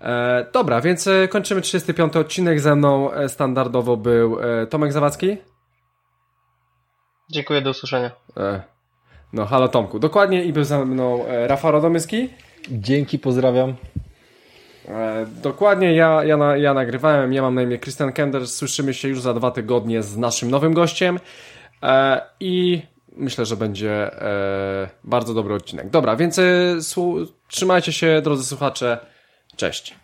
E, dobra, więc e, kończymy 35 odcinek. Ze mną e, standardowo był e, Tomek Zawadzki. Dziękuję, do usłyszenia. E, no, halo Tomku. Dokładnie i był ze mną Rafał Rodomyski. Dzięki, pozdrawiam. Dokładnie, ja, ja, ja nagrywałem, ja mam na imię Christian Kender, słyszymy się już za dwa tygodnie z naszym nowym gościem i myślę, że będzie e, bardzo dobry odcinek. Dobra, więc e, trzymajcie się, drodzy słuchacze. Cześć.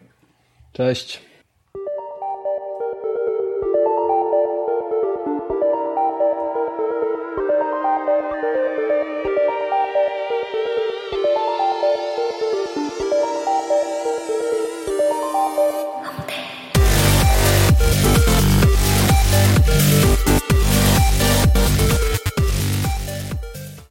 Cześć.